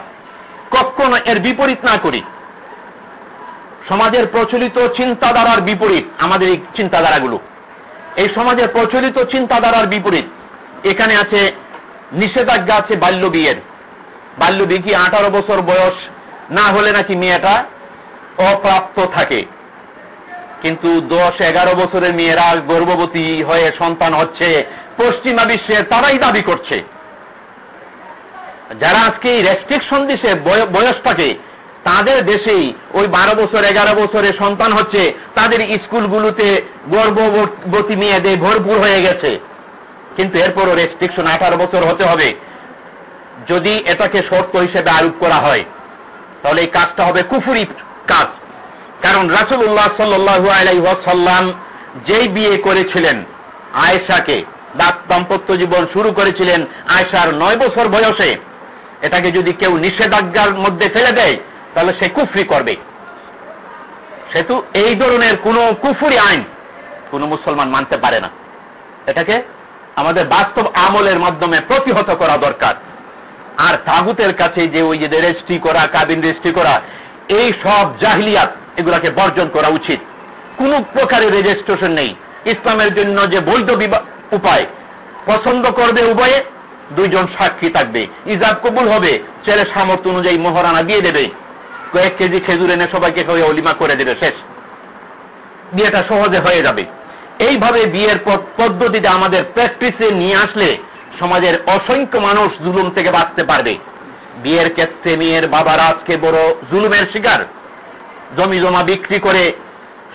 কখনো এর বিপরীত না করি। সমাজের প্রচলিত চিন্তাধারার বিপরীত আমাদের এই চিন্তাধারাগুলো। এই সমাজের প্রচলিত চিন্তাধারার বিপরীত। এখানে আছে নিষেধাজ্ঞা, আছে বাল্য বিয়ের। বাল্য বিয়ে কি আঠারো বছর বয়স না হলে নাকি মেয়েটা অপ্রাপ্ত থাকে। কিন্তু দশ এগারো বছরের মেয়েরা গর্ভবতী হয়ে সন্তান হচ্ছে, পশ্চিমা বিশ্বে তারাই দাবি করছে। যারা আজকে এই রেস্ট্রিকশন দিছে বয়সটাকে, তাদের দেশেই ওই বারো বছর, এগারো বছরে সন্তান হচ্ছে, তাদের স্কুলগুলোতে গর্ভবতী মেয়েদের ভরপুর হয়ে গেছে। কিন্তু এরপরও রেস্ট্রিকশন আঠারো বছর হতে হবে। যদি এটাকে শর্ত হিসেবে আরোপ করা হয়, তাহলে এই কাজটা হবে কুফুরি কাজ। কারণ রাসুল্লাহ সাল্লু আলাইসাল্লাম যেই বিয়ে করেছিলেন, আয়েশাকে দাম্পত্য জীবন শুরু করেছিলেন আয়েশার নয় বছর বয়সে, এটাকে যদি কেউ নিষেধাজ্ঞার মধ্যে ফেলে দেয়, তাহলে সে কুফরি করবে। সেতু এই ধরনের কোন কুফুরি আইন কোন মুসলমান মানতে পারে না। এটাকে আমাদের বাস্তব আমলের মাধ্যমে প্রতিহত করা দরকার। আর তাগুতের কাছে যে ওই যে রেজিস্ট্রি করা, কাবিন রেজিস্ট্রি করা, এই সব জাহিলিয়াত এগুলাকে বর্জন করা উচিত। কোন প্রকারের রেজিস্ট্রেশন নেই। ইসলামের জন্য যে বৈধ উপায়, পছন্দ করবে উভয়ে, দুইজন সাক্ষী থাকবে। ইজাব কবুল হবে ছেলে সামর্থ্য অনুযায়ী মহারানা দিয়ে দেবে। কয়েক কেজি খেজুর এনে সবাইকে হয়ে অলিমা করে দেবে, শেষ। বিয়েটা সহজে হয়ে যাবে। এইভাবে বিয়ের পদ্ধতিতে আমাদের প্র্যাকটিসে নিয়ে আসলে সমাজের অসংখ্য মানুষ জুলুম থেকে বাঁচতে পারবে। বিয়ের ক্ষেত্রে মেয়ের বাবারা আজকে বড় জুলুমের শিকার। জমি জমা বিক্রি করে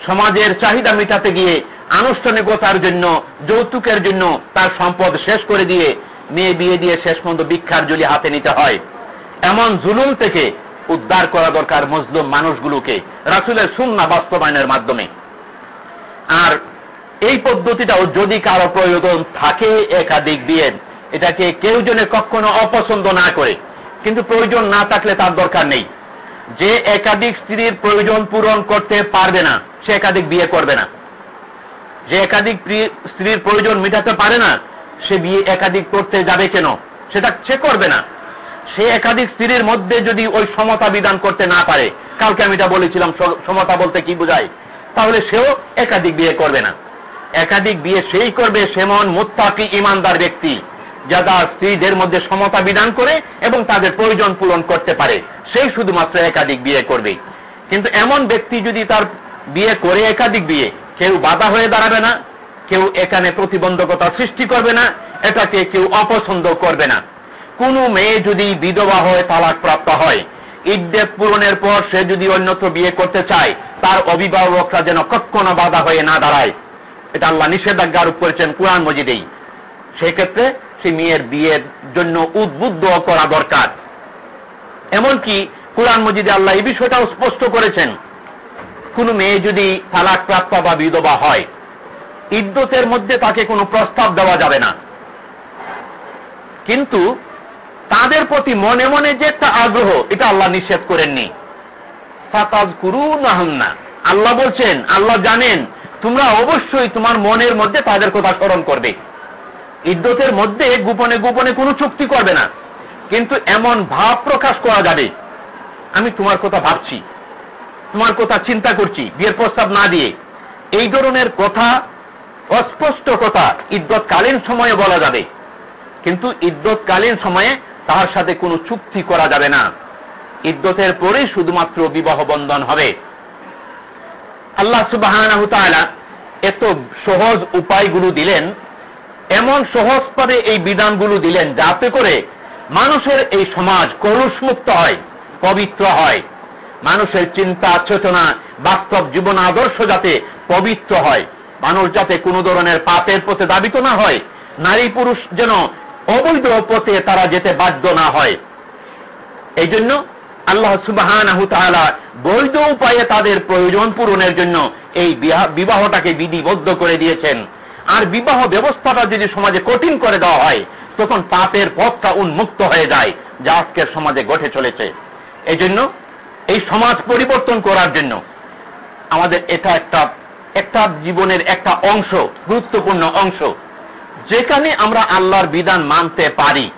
সমাজের চাহিদা মেটাতে গিয়ে আনুষ্ঠানিকতার জন্য, যৌতুকের জন্য তার সম্পদ শেষ করে দিয়ে মেয়ে বিয়ে দিয়ে শেষ পর্যন্ত ভিক্ষার জলি হাতে নিতে হয়। এমন জুলুম থেকে উদ্ধার করা দরকার মজলুম মানুষগুলোকে রাসুলের সুন্না বাস্তবায়নের মাধ্যমে। আর এই পদ্ধতিটাও যদি কারও প্রয়োজন থাকে একাধিক বিয়ের এটাকে কেউ জনে কখনো অপছন্দ না করে। কিন্তু প্রয়োজন না থাকলে তার দরকার নেই। যে একাধিক স্ত্রীর প্রয়োজন পূরণ করতে পারবে না, সে একাধিক বিয়ে করবে না। যে একাধিক স্ত্রীর প্রয়োজন মেটাতে পারে না, সে বিয়ে একাধিক করতে যাবে কেন? সেটা সে করবে না। সে একাধিক স্ত্রীর মধ্যে যদি ওই সমতা বিধান করতে না পারে, কালকে আমি এটা বলেছিলাম সমতা বলতে কি বোঝায়? তাহলে সেও একাধিক বিয়ে করবে না। একাধিক বিয়ে সেই করবে সেমন মুত্তাকি ইমানদার ব্যক্তি। যারা স্ত্রীদের মধ্যে সমতা বিধান করে এবং তাদের প্রয়োজন পূরণ করতে পারে, সেই শুধুমাত্র একাধিক বিয়ে করবে। কিন্তু এমন ব্যক্তি যদি তার বিয়ে করে একাধিক বিয়ে, কেউ বাধা হয়ে দাঁড়াবে না, কেউ এখানে প্রতিবন্ধকতা সৃষ্টি করবে না, এটাকে কেউ অপছন্দ করবে না। কোন মেয়ে যদি বিধবা হয় তালাক প্রাপ্ত হয় ইদ্যেত পূরণের পর সে যদি অন্যত্র বিয়ে করতে চায়, তার অভিভাবকরা যেন কখনো বাধা হয়ে না দাঁড়ায়। এটা আল্লাহ নিষেধাজ্ঞা আরোপ করেছেন কোরআন মজিদেই। সেক্ষেত্রে সে মেয়ের বিয়ের জন্য উদ্বুদ্ধ করা দরকার। এমনকি কোরআন মজিদে আল্লাহ এই বিষয়টাও স্পষ্ট করেছেন। কোন মেয়ে যদি তালাক প্রাপ্ত বা বিধবা হয়, ইদ্যতের মধ্যে তাকে কোনো প্রস্তাব দেওয়া যাবে না। কিন্তু তাদের প্রতি মনে মনে যে একটা আগ্রহ, এটা আল্লাহ নিষেধ করেননি। আল্লাহ বলছেন, আল্লাহ জানেন, তোমরা অবশ্যই তোমার মনের মধ্যে তাদের কথা স্মরণ করবে। ইদ্যতের মধ্যে গোপনে গোপনে কোনো চুক্তি করবে না। কিন্তু এমন ভাব প্রকাশ করা যাবে। আমি তোমার কথা ভাবছি, তোমার কথা চিন্তা করছি, বিয়ের প্রস্তাব না দিয়ে। এই ধরনের কথা, অস্পষ্ট কথা ইদ্যৎকালীন সময়ে বলা যাবে। কিন্তু ইদ্যৎকালীন সময়ে তার সাথে কোনো চুক্তি করা যাবে না। ইদ্যতের পরেই শুধুমাত্র বিবাহ বন্ধন হবে। আল্লাহ সুবাহ এত সহজ উপায়গুলো দিলেন এমন সহজভাবে এই বিধানগুলো দিলেন যাতে করে মানুষের এই সমাজ কলুষমুক্ত হয়, পবিত্র হয়। মানুষের চিন্তা, চেতনা, বাস্তব জীবন আদর্শ যাতে পবিত্র হয়। মানুষ যাতে কোনো ধরনের পাপের পথে দাবিত না হয়, নারী পুরুষ যেন অবৈধ পথে তারা যেতে বাধ্য না হয়। এই জন্য আল্লাহ সুবাহ বৈধ উপায়ে তাদের প্রয়োজন পূরণের জন্য এই বিবাহটাকে বিধিবদ্ধ করে দিয়েছেন। আর বিবাহ ব্যবস্থাটা যদি সমাজে কঠিন করে দেওয়া হয়, তখন পাপের পথটা উন্মুক্ত হয়ে যায়, যা আজকের সমাজে গঠে চলেছে। এই জন্য, এই সমাজ পরিবর্তন করার জন্য আমাদের এটা একটা একটা জীবনের একটা অংশ, গুরুত্বপূর্ণ অংশ। যেখানে আমরা আল্লাহর বিধান মানতে পারি,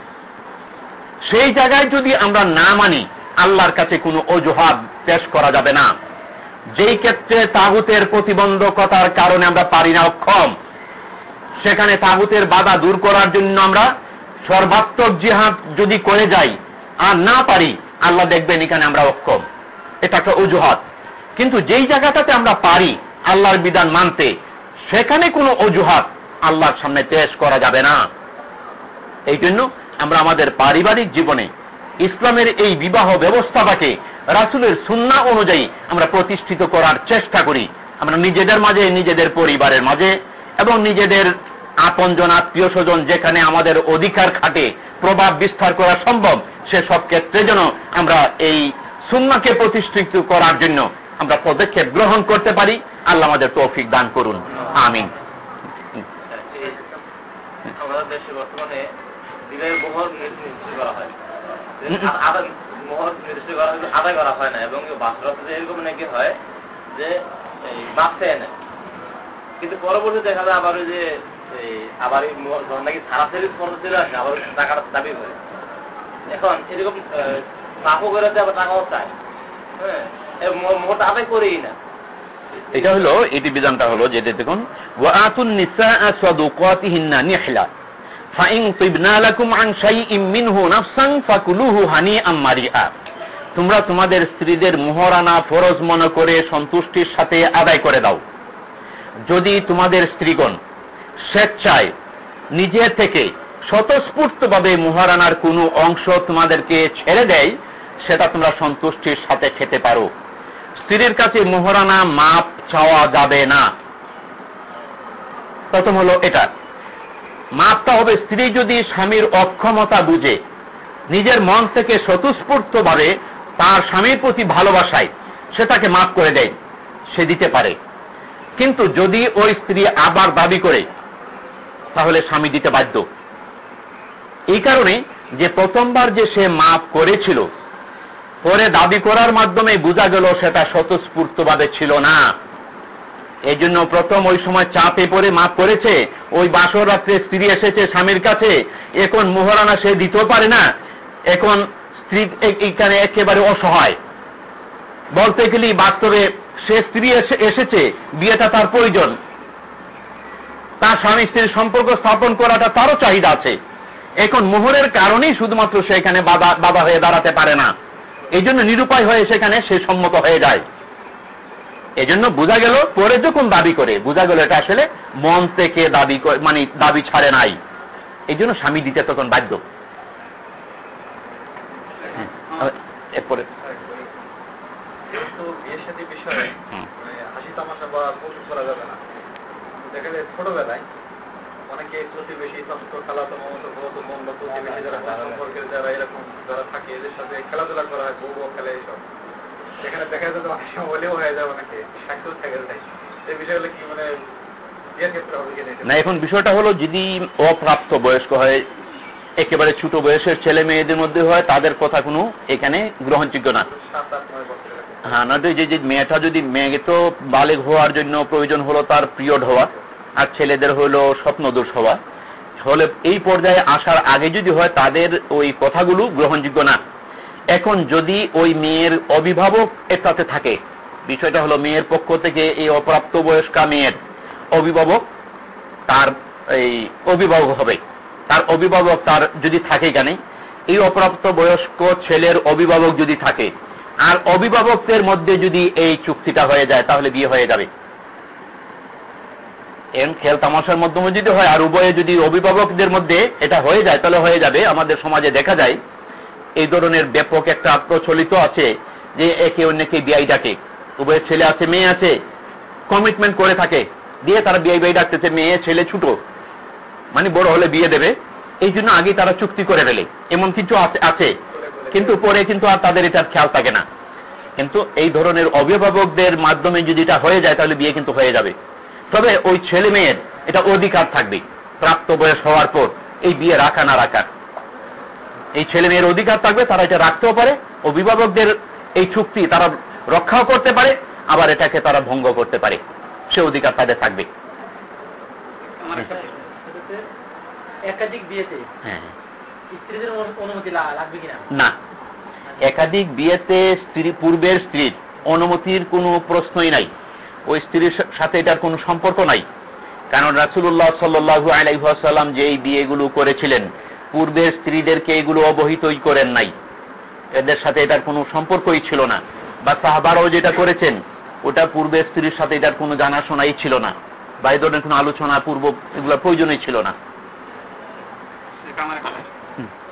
সেই জায়গায় যদি আমরা না মানি, আল্লাহর কাছে কোনো অজুহাত পেশ করা যাবে না। যেই ক্ষেত্রে তাগুতের প্রতিবন্ধকতার কারণে আমরা পারি না অক্ষম সেখানে তাগুতের বাধা দূর করার জন্য আমরা সর্বাত্মক জিহাদ যদি করে যাই আর না পারি, আল্লাহ দেখবেন এখানে আমরা অক্ষম। এটা একটা অজুহাত। কিন্তু যেই জায়গাটাতে আমরা পারি আল্লাহর বিধান মানতে, সেখানে কোনো অজুহাত আল্লাহর সামনে পেশ করা যাবে না। এই জন্য আমরা আমাদের পারিবারিক জীবনে ইসলামের এই বিবাহ ব্যবস্থাটাকে রাসুলের সুন্না অনুযায়ী আমরা প্রতিষ্ঠিত করার চেষ্টা করি। আমরা নিজেদের মাঝে, নিজেদের পরিবারের মাঝে এবং নিজেদের আপনজন আত্মীয় স্বজন যেখানে আমাদের অধিকার খাটে প্রভাব বিস্তার করা সম্ভব সেসব ক্ষেত্রে যেন আমরা এই সুন্নাকে প্রতিষ্ঠিত করার জন্য আমরা পদক্ষেপ গ্রহণ করতে পারি। আল্লাহ আমাদের তৌফিক দান করুন। আমিন। আমাদের দেশে বর্তমানে বিবাহের মোহর নির্দিষ্ট করা হয়। মোহর নির্দিষ্ট করা হয় আদায় করা হয় না এবং বাসরাতে এরকম নাকি হয় যে মাপ চেয়ে নেয় কিন্তু পরবর্তী দেখা যায় আবার যে আবার নাকি চলে আসে, আবার টাকাটা দাবি করে। এখন এরকম মাপও করে আবার টাকাও চায়। হ্যাঁ মোহরটা আদায় করেই না। এটা হলো, এটি বিধানটা হলো দেখুন, ওয়াতুন নিহলা। লাকুম আন মিনহু নাফসান ফাকুলুহু তোমরা তোমাদের স্ত্রীদের মোহরানা ফরজ মনে করে সন্তুষ্টির সাথে আদায় করে দাও। যদি তোমাদের স্ত্রীগণ স্বেচ্ছায়, নিজে থেকে স্বতঃস্ফূর্তভাবে মোহরানার কোনো অংশ তোমাদেরকে ছেড়ে দেয়, সেটা তোমরা সন্তুষ্টির সাথে খেতে পারো। স্ত্রীর কাছে মোহরানা মাপ চাওয়া যাবে না। প্রথম হলো এটা। মাপটা হবে স্ত্রী যদি স্বামীর অক্ষমতা বুঝে, নিজের মন থেকে স্বতঃস্ফূর্ত ভাবে তার স্বামীর প্রতি ভালোবাসায় সেটাকে মাফ করে দেয়, সে দিতে পারে। কিন্তু যদি ওই স্ত্রী আবার দাবি করে তাহলে স্বামী দিতে বাধ্য। এই কারণে যে প্রথমবার যে সে মাফ করেছিল, পরে দাবি করার মাধ্যমে বোঝা গেল সেটা স্বতঃস্ফূর্তভাবে ছিল না। এই জন্য প্রথম ওই সময় চাপে পড়ে মাফ করেছে, ওই বাসর রাত্রে স্ত্রী এসেছে স্বামীর কাছে, এখন মোহরানা সে দিতেও পারে না, এখন স্ত্রী এখানে একেবারে অসহায়। বলতে গেলে বাস্তবে সে স্ত্রী এসেছে, বিয়েটা তার প্রয়োজন। তার স্বামী স্ত্রীর সম্পর্ক স্থাপন করাটা তারও চাহিদা আছে। এখন মোহরের কারণেই শুধুমাত্র সে এখানে বাধা হয়ে দাঁড়াতে পারে না। এই জন্য নিরুপায় হয়ে সেখানে সে সম্মত হয়ে যায়। এজন্য বোঝা গেল পরে যখন দাবি করে বোঝা গেল এটা আসলে মন থেকে দাবি মানে দাবি ছাড়ে নাই। এই জন্য স্বামী দিতে তখন বাধ্য। হ্যাঁ, এরপরে। বিষয়ে মানে হাসি তামাশা বা করা যাবে না। দেখা যায় ছোটবেলায় অনেকে প্রতিবেশী তন্ত্র খেলাতো মমতো বহুত মন্দ প্রতিবেশী যারা সম্পর্কের যারা এরকম যারা থাকে এদের সাথে খেলাধুলা করা হয় বউ খেলে এইসব। সেখানে দেখা যায় অনেক সময় হলেও হয়ে যায় অনেকে সাক্ষর থেকে যায়। সেই বিষয়গুলো কি মানে না এখন বিষয়টা হলো যদি অপ্রাপ্ত বয়স্ক হয় একেবারে ছোট বয়সের ছেলে মেয়েদের মধ্যে হয় তাদের কথা কোনো এখানে গ্রহণযোগ্য না। হ্যাঁ নয়তো যে মেয়েটা যদি মেয়ে তো বালেগ হওয়ার জন্য প্রয়োজন হলো তার পিরিয়ড হওয়া আর ছেলেদের হলো স্বপ্নদোষ হওয়া। হলে এই পর্যায়ে আসার আগে যদি হয়, তাদের ওই কথাগুলো গ্রহণযোগ্য না। এখন যদি ওই মেয়ের অভিভাবক এর সাথে থাকে, বিষয়টা হলো মেয়ের পক্ষ থেকে এই অপ্রাপ্ত বয়স্কা মেয়ের অভিভাবক তার এই অভিভাবক হবে। তার অভিভাবক তার যদি থাকে এখানে, এই অপ্রাপ্ত বয়স্ক ছেলের অভিভাবক যদি থাকে, আর অভিভাবকদের মধ্যে যদি এই চুক্তিটা হয়ে যায়, তাহলে বিয়ে হয়ে যাবে। এন খেল তামাশার মাধ্যমে যদি হয়, আর উভয়ে যদি অভিভাবকদের মধ্যে এটা হয়ে যায়, তাহলে হয়ে যাবে। আমাদের সমাজে দেখা যায়, এই ধরনের ব্যাপক একটা প্রচলিত আছে যে একে অন্যকে বিয়াই ডাকে। উভয়ের ছেলে আছে, মেয়ে আছে কমিটমেন্ট করে থাকে। দিয়ে তারা বিয়াই বিয়াই ডাকতেছে, মেয়ে, ছেলে, ছোট। মানে বড় হলে বিয়ে দেবে। এই জন্য আগে তারা চুক্তি করে ফেলে। এমন কিছু আছে। কিন্তু পরে কিন্তু আর তাদের এটার খেয়াল থাকে না। কিন্তু এই ধরনের অভিভাবকদের মাধ্যমে যদি এটা হয়ে যায়, তাহলে বিয়ে কিন্তু হয়ে যাবে। তবে ওই ছেলে মেয়ের এটা অধিকার থাকবে প্রাপ্ত বয়স হওয়ার পর এই বিয়ে রাখা না রাখার। এই ছেলে মেয়ের অধিকার থাকবে তারা এটা রাখতেও পারে অভিভাবকদের এই চুক্তি তারা রক্ষাও করতে পারে আবার এটাকে তারা ভঙ্গ করতে পারে। সে অধিকার তাদের থাকবে। একাধিক বিয়েতে হ্যাঁ। স্ত্রীদের অনুমতি লাগবে কিনা? না। একাধিক বিয়েতে স্ত্রী পূর্বের স্ত্রীর অনুমতির কোনো প্রশ্নই নাই। ওই স্ত্রীর সাথে এটার কোনো সম্পর্ক নাই। কারণ রাসুল্লাহ সাল্লু আলাইসাল্লাম যে এই বিয়েগুলো করেছিলেন পূর্বের স্ত্রীদেরকে এগুলো অবহিতই করেন নাই। এদের সাথে এটার কোনো সম্পর্কই ছিল না। বা সাহাবারাও যেটা করেছেন ওটা পূর্বের স্ত্রীর সাথে এটার কোনো জানাশোনাই ছিল না। বা এই ধরনের কোনো আলোচনা পূর্ব এগুলো প্রয়োজনই ছিল না।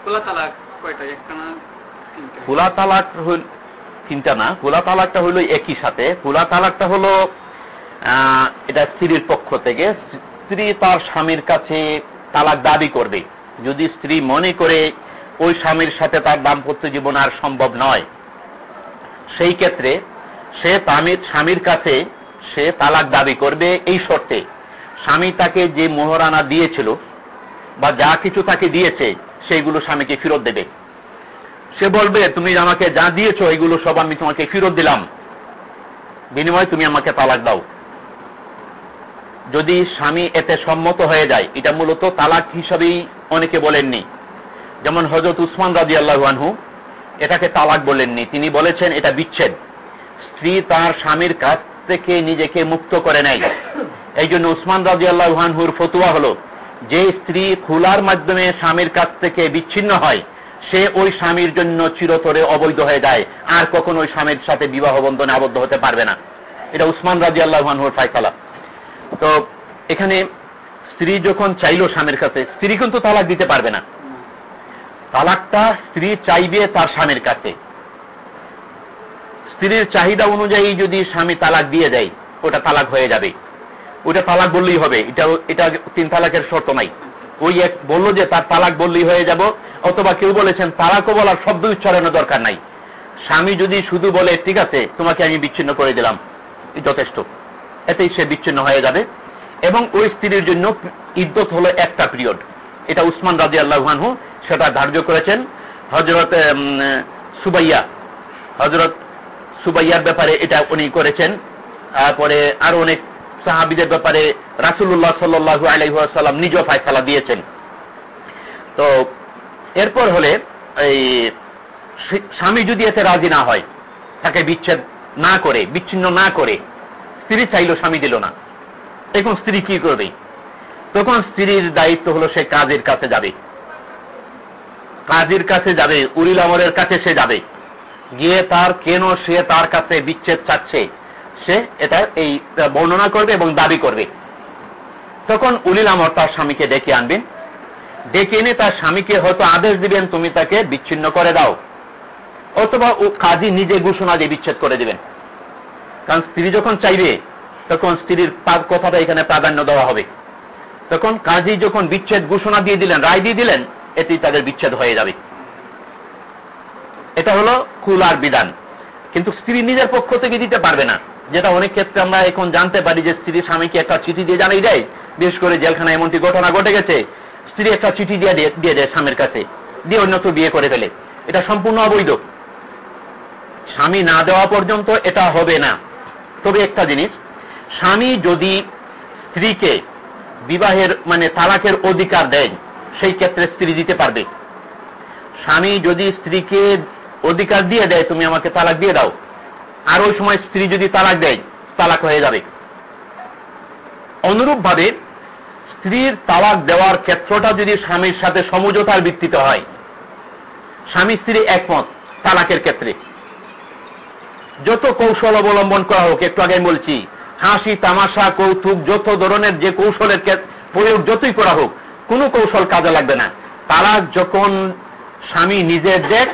খোলা তালাক কয়টা একটা খোলা তালাক হইল তিনটা না খোলা তালাকটা হইল একই সাথে। খোলা তালাকটা হলো এটা স্ত্রীর পক্ষ থেকে। স্ত্রী তার স্বামীর কাছে তালাক দাবি করবে। যদি স্ত্রী মনে করে ওই স্বামীর সাথে তার দাম্পত্য জীবন আর সম্ভব নয়, সেই ক্ষেত্রে সে তামির, স্বামীর কাছে সে তালাক দাবি করবে এই শর্তে। স্বামী তাকে যে মোহরানা দিয়েছিল বা যা কিছু তাকে দিয়েছে, সেইগুলো স্বামীকে ফেরত দেবে। সে বলবে, তুমি আমাকে যা দিয়েছ, এগুলো সব আমি তোমাকে ফেরত দিলাম। বিনিময়ে তুমি আমাকে তালাক দাও। যদি স্বামী এতে সম্মত হয়ে যায়, এটা মূলত তালাক হিসাবেই অনেকে বলেননি। যেমন হজরত উসমান রাজি আল্লাহানহু এটাকে তালাক বলেননি। তিনি বলেছেন, এটা বিচ্ছেদ। স্ত্রী তার স্বামীর কাছ থেকে নিজেকে মুক্ত করে নেয়। এই জন্য উসমান রাজি আল্লাহানহুর ফতুয়া হলো, যে স্ত্রী খোলার মাধ্যমে স্বামীর কাছ থেকে বিচ্ছিন্ন হয় সে ওই স্বামীর জন্য চিরতরে অবৈধ হয়ে যায়। আর কখনো ওই স্বামীর সাথে বিবাহ বন্ধনে আবদ্ধ হতে পারবে না। এটা উসমান রাজি আল্লাহানহুর ফাইসালা তো এখানে স্ত্রী যখন চাইলো স্বামীর কাছে, স্ত্রী কিন্তু তালাক দিতে পারবে না। তালাকটা স্ত্রী চাইবে তার স্বামীর কাছে। স্ত্রীর চাহিদা অনুযায়ী যদি স্বামী তালাক দিয়ে দেয়, ওটা তালাক হয়ে যাবে। ওটা তালাক বললেই হবে। এটা এটা তিন তালাকের শর্ত নাই। ওই এক বলল যে, তার তালাক বললেই হয়ে যাব। অথবা কেউ বলেছেন তালাকও বলার শব্দ উচ্চারণের দরকার নাই। স্বামী যদি শুধু বলে, ঠিক আছে, তোমাকে আমি বিচ্ছিন্ন করে দিলাম। যথেষ্ট। এতেই সে বিচ্ছিন্ন হয়ে যাবে। এবং ওই স্ত্রীর জন্য ইদ্যত হলো একটা পিরিয়ড। এটা উসমান রাজি আল্লাহানহু সেটা ধার্য করেছেন। হজরত সুবাইয়া হজরত সুবাইয়ার ব্যাপারে এটা উনি করেছেন। তারপরে আরও অনেক সাহাবিদের ব্যাপারে রাসুল্লাহ সাল্লু আলাইসাল্লাম নিজ ফায়সালা দিয়েছেন। তো এরপর হলে এই স্বামী যদি এতে রাজি না হয়, তাকে বিচ্ছেদ না করে, বিচ্ছিন্ন না করে, স্ত্রী চাইল স্বামী দিল না। এখন স্ত্রী কি করবে? তখন স্ত্রীর দায়িত্ব হলো সে কাজের কাছে যাবে। কাজের কাছে যাবে উরিল আমরের কাছে সে যাবে। গিয়ে তার কেন সে তার কাছে বিচ্ছেদ চাচ্ছে, সে এটা এই বর্ণনা করবে এবং দাবি করবে। তখন উলিল আমর তার স্বামীকে ডেকে আনবেন। ডেকে এনে তার স্বামীকে হয়তো আদেশ দিবেন, তুমি তাকে বিচ্ছিন্ন করে দাও। অথবা ও কাজী নিজে ঘোষণা দিয়ে বিচ্ছেদ করে দিবেন। কারণ স্ত্রী যখন চাইবে, তখন স্ত্রীর কথাটা এখানে প্রাধান্য দেওয়া হবে। তখন কাজী যখন বিচ্ছেদ ঘোষণা দিয়ে দিলেন, রায় দিয়ে দিলেন এটি তাদের বিচ্ছেদ হয়ে যাবে। এটা হলো কুলার বিধান। কিন্তু স্ত্রী নিজের পক্ষ থেকে দিতে পারবে না। যেটা অনেক ক্ষেত্রে আমরা এখন জানতে পারি যে স্ত্রী স্বামীকে একটা চিঠি দিয়ে জানাই দেয়, বিশেষ করে জেলখানায় এমনটি ঘটনা ঘটে গেছে স্ত্রী একটা চিঠি দিয়ে দিয়ে- দিয়ে স্বামীর কাছে। দিয়ে অন্যত্র বিয়ে করে ফেলে। এটা সম্পূর্ণ অবৈধ। স্বামী না দেওয়া পর্যন্ত এটা হবে না। তবে একটা জিনিস, স্বামী যদি স্ত্রীকে বিবাহের মানে তালাকের অধিকার দেয় সেই ক্ষেত্রে স্ত্রী দিতে পারবে। স্বামী যদি স্ত্রীকে অধিকার দিয়ে দেয়, তুমি আমাকে তালাক দিয়ে দাও। আর ওই সময় স্ত্রী যদি তালাক দেয়, তালাক হয়ে যাবে। অনুরূপ ভাবে স্ত্রীর তালাক দেওয়ার ক্ষেত্রটা যদি স্বামীর সাথে সমঝোতার ভিত্তিতে হয়, স্বামী স্ত্রী একমত তালাকের ক্ষেত্রে। যত কৌশল অবলম্বন করা হোক, একটু আগে বলছি, হাসি, তামাশা, কৌতুক, যত ধরনের যে কৌশলের প্রয়োগ যতই করা হোক, কোনো কৌশল কাজে লাগবে না। তালাক যখন স্বামী নিজে দেখ,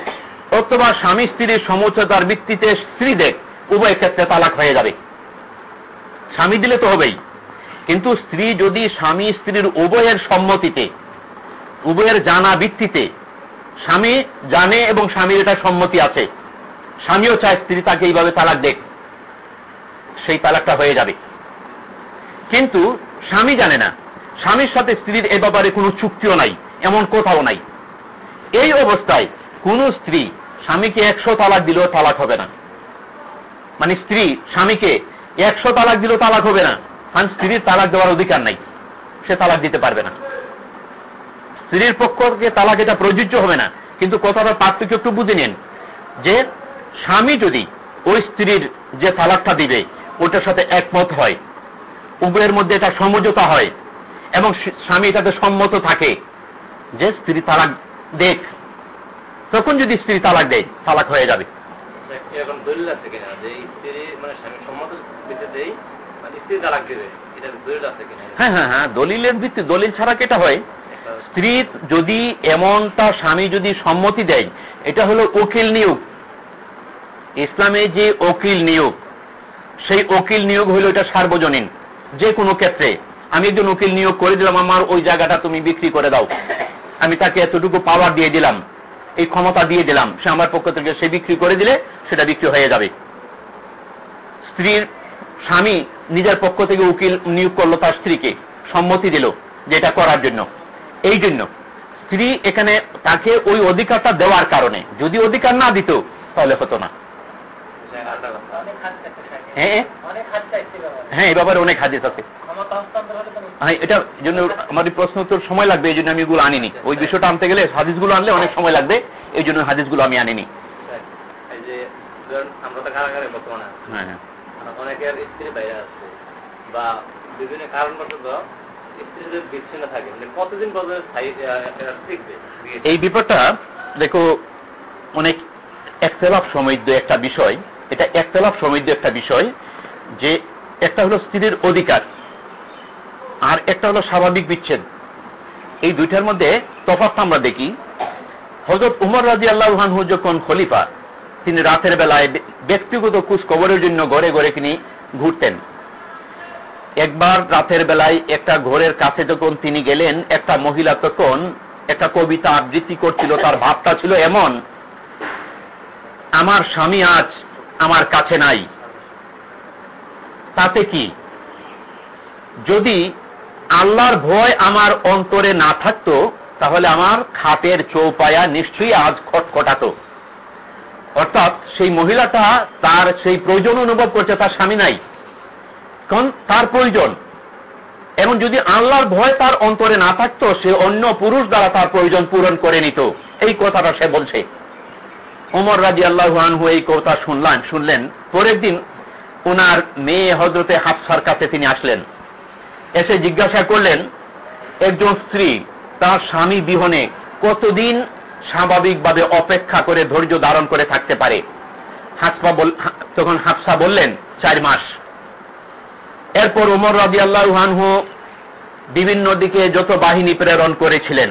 অথবা স্বামী স্ত্রীর সমঝোতার ভিত্তিতে স্ত্রী দেখ, উভয় ক্ষেত্রে তালাক হয়ে যাবে। স্বামী দিলে তো হবেই। কিন্তু স্ত্রী যদি স্বামী স্ত্রীর উভয়ের সম্মতিতে, উভয়ের জানা ভিত্তিতে, স্বামী জানে এবং স্বামীর এটা সম্মতি আছে, স্বামীও চায় স্ত্রী তাকে এইভাবে তালাক দেখ সেই তালাকটা হয়ে যাবে। কিন্তু স্বামী জানে না, স্বামীর সাথে স্ত্রীর এ ব্যাপারে কোনো চুক্তিও নাই, এমন কোথাও নাই। এই অবস্থায় কোন স্ত্রী স্বামীকে একশো তালাক দিলেও তালাক হবে না। মানে স্ত্রী স্বামীকে একশো তালাক দিলেও তালাক হবে না। কারণ স্ত্রীর তালাক দেওয়ার অধিকার নাই। সে তালাক দিতে পারবে না। স্ত্রীর পক্ষকে তালাক এটা প্রযোজ্য হবে না। কিন্তু কথাটা পার্থক্য একটু বুঝে নিন। যে স্বামী যদি ওই স্ত্রীর যে তালাকটা দিবে ওটার সাথে একমত হয়, উভয়ের মধ্যে এটা সমঝোতা হয়, এবং স্বামী এটাতে সম্মত থাকে যে স্ত্রী তালাক দেখ তখন যদি স্ত্রী তালাক দেয়, তালাক হয়ে যাবে। স্ত্রী তালাক দেবে হ্যাঁ হ্যাঁ হ্যাঁ দলিলের ভিত্তি দলিল ছাড়া কেটা হয়? স্ত্রী যদি এমনটা স্বামী যদি সম্মতি দেয় এটা হলো উকিল নিয়োগ। ইসলামে যে উকিল নিয়োগ সেই উকিল নিয়োগ হলো এটা সার্বজনীন যে কোনো ক্ষেত্রে। আমি একজন উকিল নিয়োগ করে দিলাম আমার ওই জায়গাটা তুমি বিক্রি করে দাও। আমি তাকে এতটুকু পাওয়ার দিয়ে দিলাম এই ক্ষমতা দিয়ে দিলাম সে আমার পক্ষ থেকে সে বিক্রি করে দিলে সেটা বিক্রি হয়ে যাবে। স্ত্রীর স্বামী নিজের পক্ষ থেকে উকিল নিয়োগ করল তার স্ত্রীকে। সম্মতি দিল যে এটা করার জন্য। এই জন্য স্ত্রী এখানে তাকে ওই অধিকারটা দেওয়ার কারণে। যদি অধিকার না দিত তাহলে হতো না। হ্যাঁ পারে। হ্যাঁ এই ব্যাপারে অনেক হাদিস আছে। হ্যাঁ এটা জন্য আমার প্রশ্ন উত্তর সময় লাগবে এই জন্য আমি এগুলো আনিনি। ওই বিষয়টা আনতে গেলে হাদিসগুলো আনলে অনেক সময় লাগবে এই জন্য হাদিসগুলো আমি আনিনি। আমরা তো কারাগারে বর্তমানে হ্যাঁ হ্যাঁ। অনেকের স্ত্রী বাইরে আছে বা বিভিন্ন কারণবশত বিচ্ছিন্ন থাকে মানে কতদিন পর্যন্ত? এই ব্যাপারটা দেখো, অনেক একতলাপ সমৃদ্ধ একটা বিষয়। এটা একতলাপ সমৃদ্ধ একটা বিষয় যে একটা হলো স্ত্রীর অধিকার আর একটা হলো স্বাভাবিক বিচ্ছেদ। এই দুইটার মধ্যে তফাৎ আমরা দেখি। হজরত উমর রাজি আল্লাহানহু যখন খলিফা তিনি রাতের বেলায় ব্যক্তিগত কুচ কবরের জন্য ঘরে ঘরে তিনি ঘুরতেন। একবার রাতের বেলায় একটা ঘরের কাছে যখন তিনি গেলেন, একটা মহিলা তখন একটা কবিতা আবৃত্তি করছিল, তার ভাবটা ছিল এমন, আমার স্বামী আজ আমার কাছে নাই। তাতে কি? যদি আল্লাহর ভয় আমার অন্তরে না থাকতো, তাহলে আমার খাটের চৌপায়া নিশ্চয়ই আজ খটখটাতো। অর্থাৎ সেই মহিলাটা তার সেই প্রয়োজন অনুভব করছে, তার স্বামী নাই। কারণ তার প্রয়োজন। এবং যদি আল্লাহর ভয় তার অন্তরে না থাকতো, সে অন্য পুরুষ দ্বারা তার প্রয়োজন পূরণ করে নিত। এই কথাটা সে বলছে। ওমর রাজি আল্লাহানহু এই কথা শুনলেন শুনলেন। পরের দিন ওনার মেয়ে হজরতে হাফসার কাছে তিনি আসলেন। এসে জিজ্ঞাসা করলেন, একজন স্ত্রী, তার স্বামী বিহনে কতদিন স্বাভাবিকভাবে অপেক্ষা করে ধৈর্য ধারণ করে থাকতে পারে। হাসপা তখন হাফসা বললেন, চার মাস। এরপর উমর রাজি আল্লাহ বিভিন্ন দিকে যত বাহিনী প্রেরণ করেছিলেন,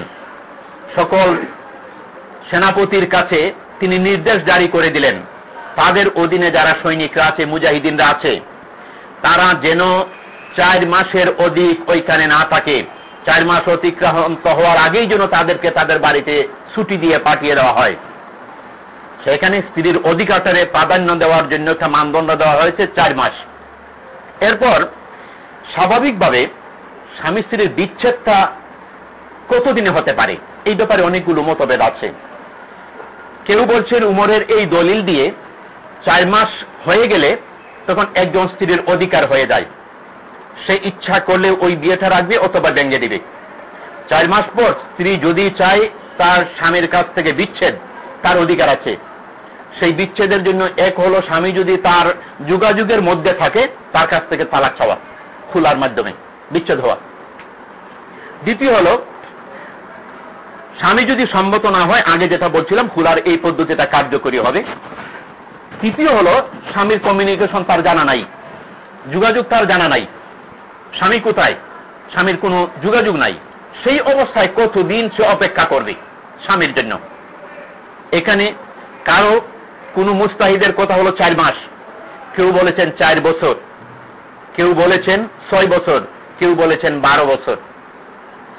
সকল সেনাপতির কাছে তিনি নির্দেশ জারি করে দিলেন, তাদের অধীনে যারা সৈনিকরা আছে, মুজাহিদিনরা আছে, তারা যেন চার মাসের অধিক ওইখানে না থাকে। চার মাস অতিক্রান্ত হওয়ার আগেই যেন তাদেরকে তাদের বাড়িতে ছুটি দিয়ে পাঠিয়ে দেওয়া হয়। সেখানে স্ত্রীর অধিকারে প্রাধান্য দেওয়ার জন্য একটা মানদণ্ড দেওয়া হয়েছে চার মাস। এরপর স্বাভাবিকভাবে স্বামী স্ত্রীর বিচ্ছেদটা কতদিনে হতে পারে? এই ব্যাপারে অনেকগুলো মতভেদ আছে। কেউ বলছেন উমরের এই দলিল দিয়ে চার মাস হয়ে গেলে তখন একজন স্ত্রীর অধিকার হয়ে যায়। সে ইচ্ছা করলে ওই বিয়েটা রাখবে অথবা ভেঙে দিবে। চার মাস পর স্ত্রী যদি চায় তার স্বামীর কাছ থেকে বিচ্ছেদ, তার অধিকার আছে। সেই বিচ্ছেদের জন্য এক হলো স্বামী যদি তার যোগাযোগের মধ্যে থাকে, তার কাছ থেকে তালাক চাওয়া, খোলার মাধ্যমে, বিচ্ছেদ হওয়া। দ্বিতীয় হলো, স্বামী যদি সম্মত না হয়, আগে যেটা বলছিলাম, খোলার এই পদ্ধতিটা কার্যকরী হবে। তৃতীয় হল, স্বামীর কমিউনিকেশন তার জানা নাই, যোগাযোগ তার জানা নাই। স্বামী কোথায়? স্বামীর কোনো যোগাযোগ নাই। সেই অবস্থায় কতদিন সে অপেক্ষা করবে স্বামীর জন্য? এখানে কারও কোন মুস্তাহিদের কথা হলো চার মাস। কেউ বলেছেন চার বছর। কেউ বলেছেন ছয় বছর। কেউ বলেছেন বারো বছর।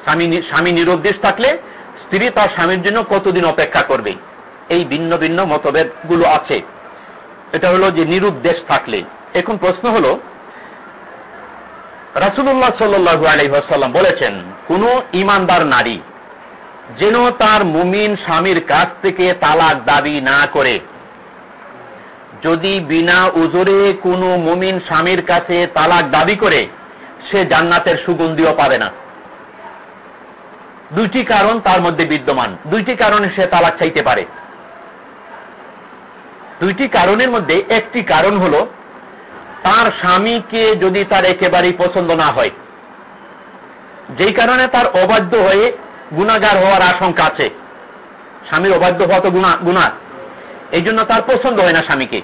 স্বামী স্বামী নিরুদ্দেশ থাকলে স্ত্রী তার স্বামীর জন্য কতদিন অপেক্ষা করবে? এই ভিন্ন ভিন্ন মতভেদগুলো আছে। এটা হলো যে নিরুদ্দেশ থাকলে। এখন প্রশ্ন হলো রাসুল্লাহ সাল্লু আলহাসাল্লাম বলেছেন, কোন ইমানদার নারী যেন তার মুমিন স্বামীর কাছ থেকে তালাক দাবি না করে। যদি বিনা উজরে কোনো মুমিন স্বামীর কাছে তালাক দাবি করে, সে জান্নাতের সুগন্ধিও পাবে না। দুইটি কারণ তার মধ্যে বিদ্যমান। দুইটি কারণে সে তালাক চাইতে পারে। দুইটি কারণের মধ্যে একটি কারণ হলো তার স্বামীকে যদি তার একেবারেই পছন্দ না হয়। যেই কারণে তার অবাধ্য হয়ে গুণাগার হওয়ার আশঙ্কা আছে। স্বামীর অবাধ্য হওয়া তো গুণা এই জন্য তার পছন্দ হয় না স্বামীকে।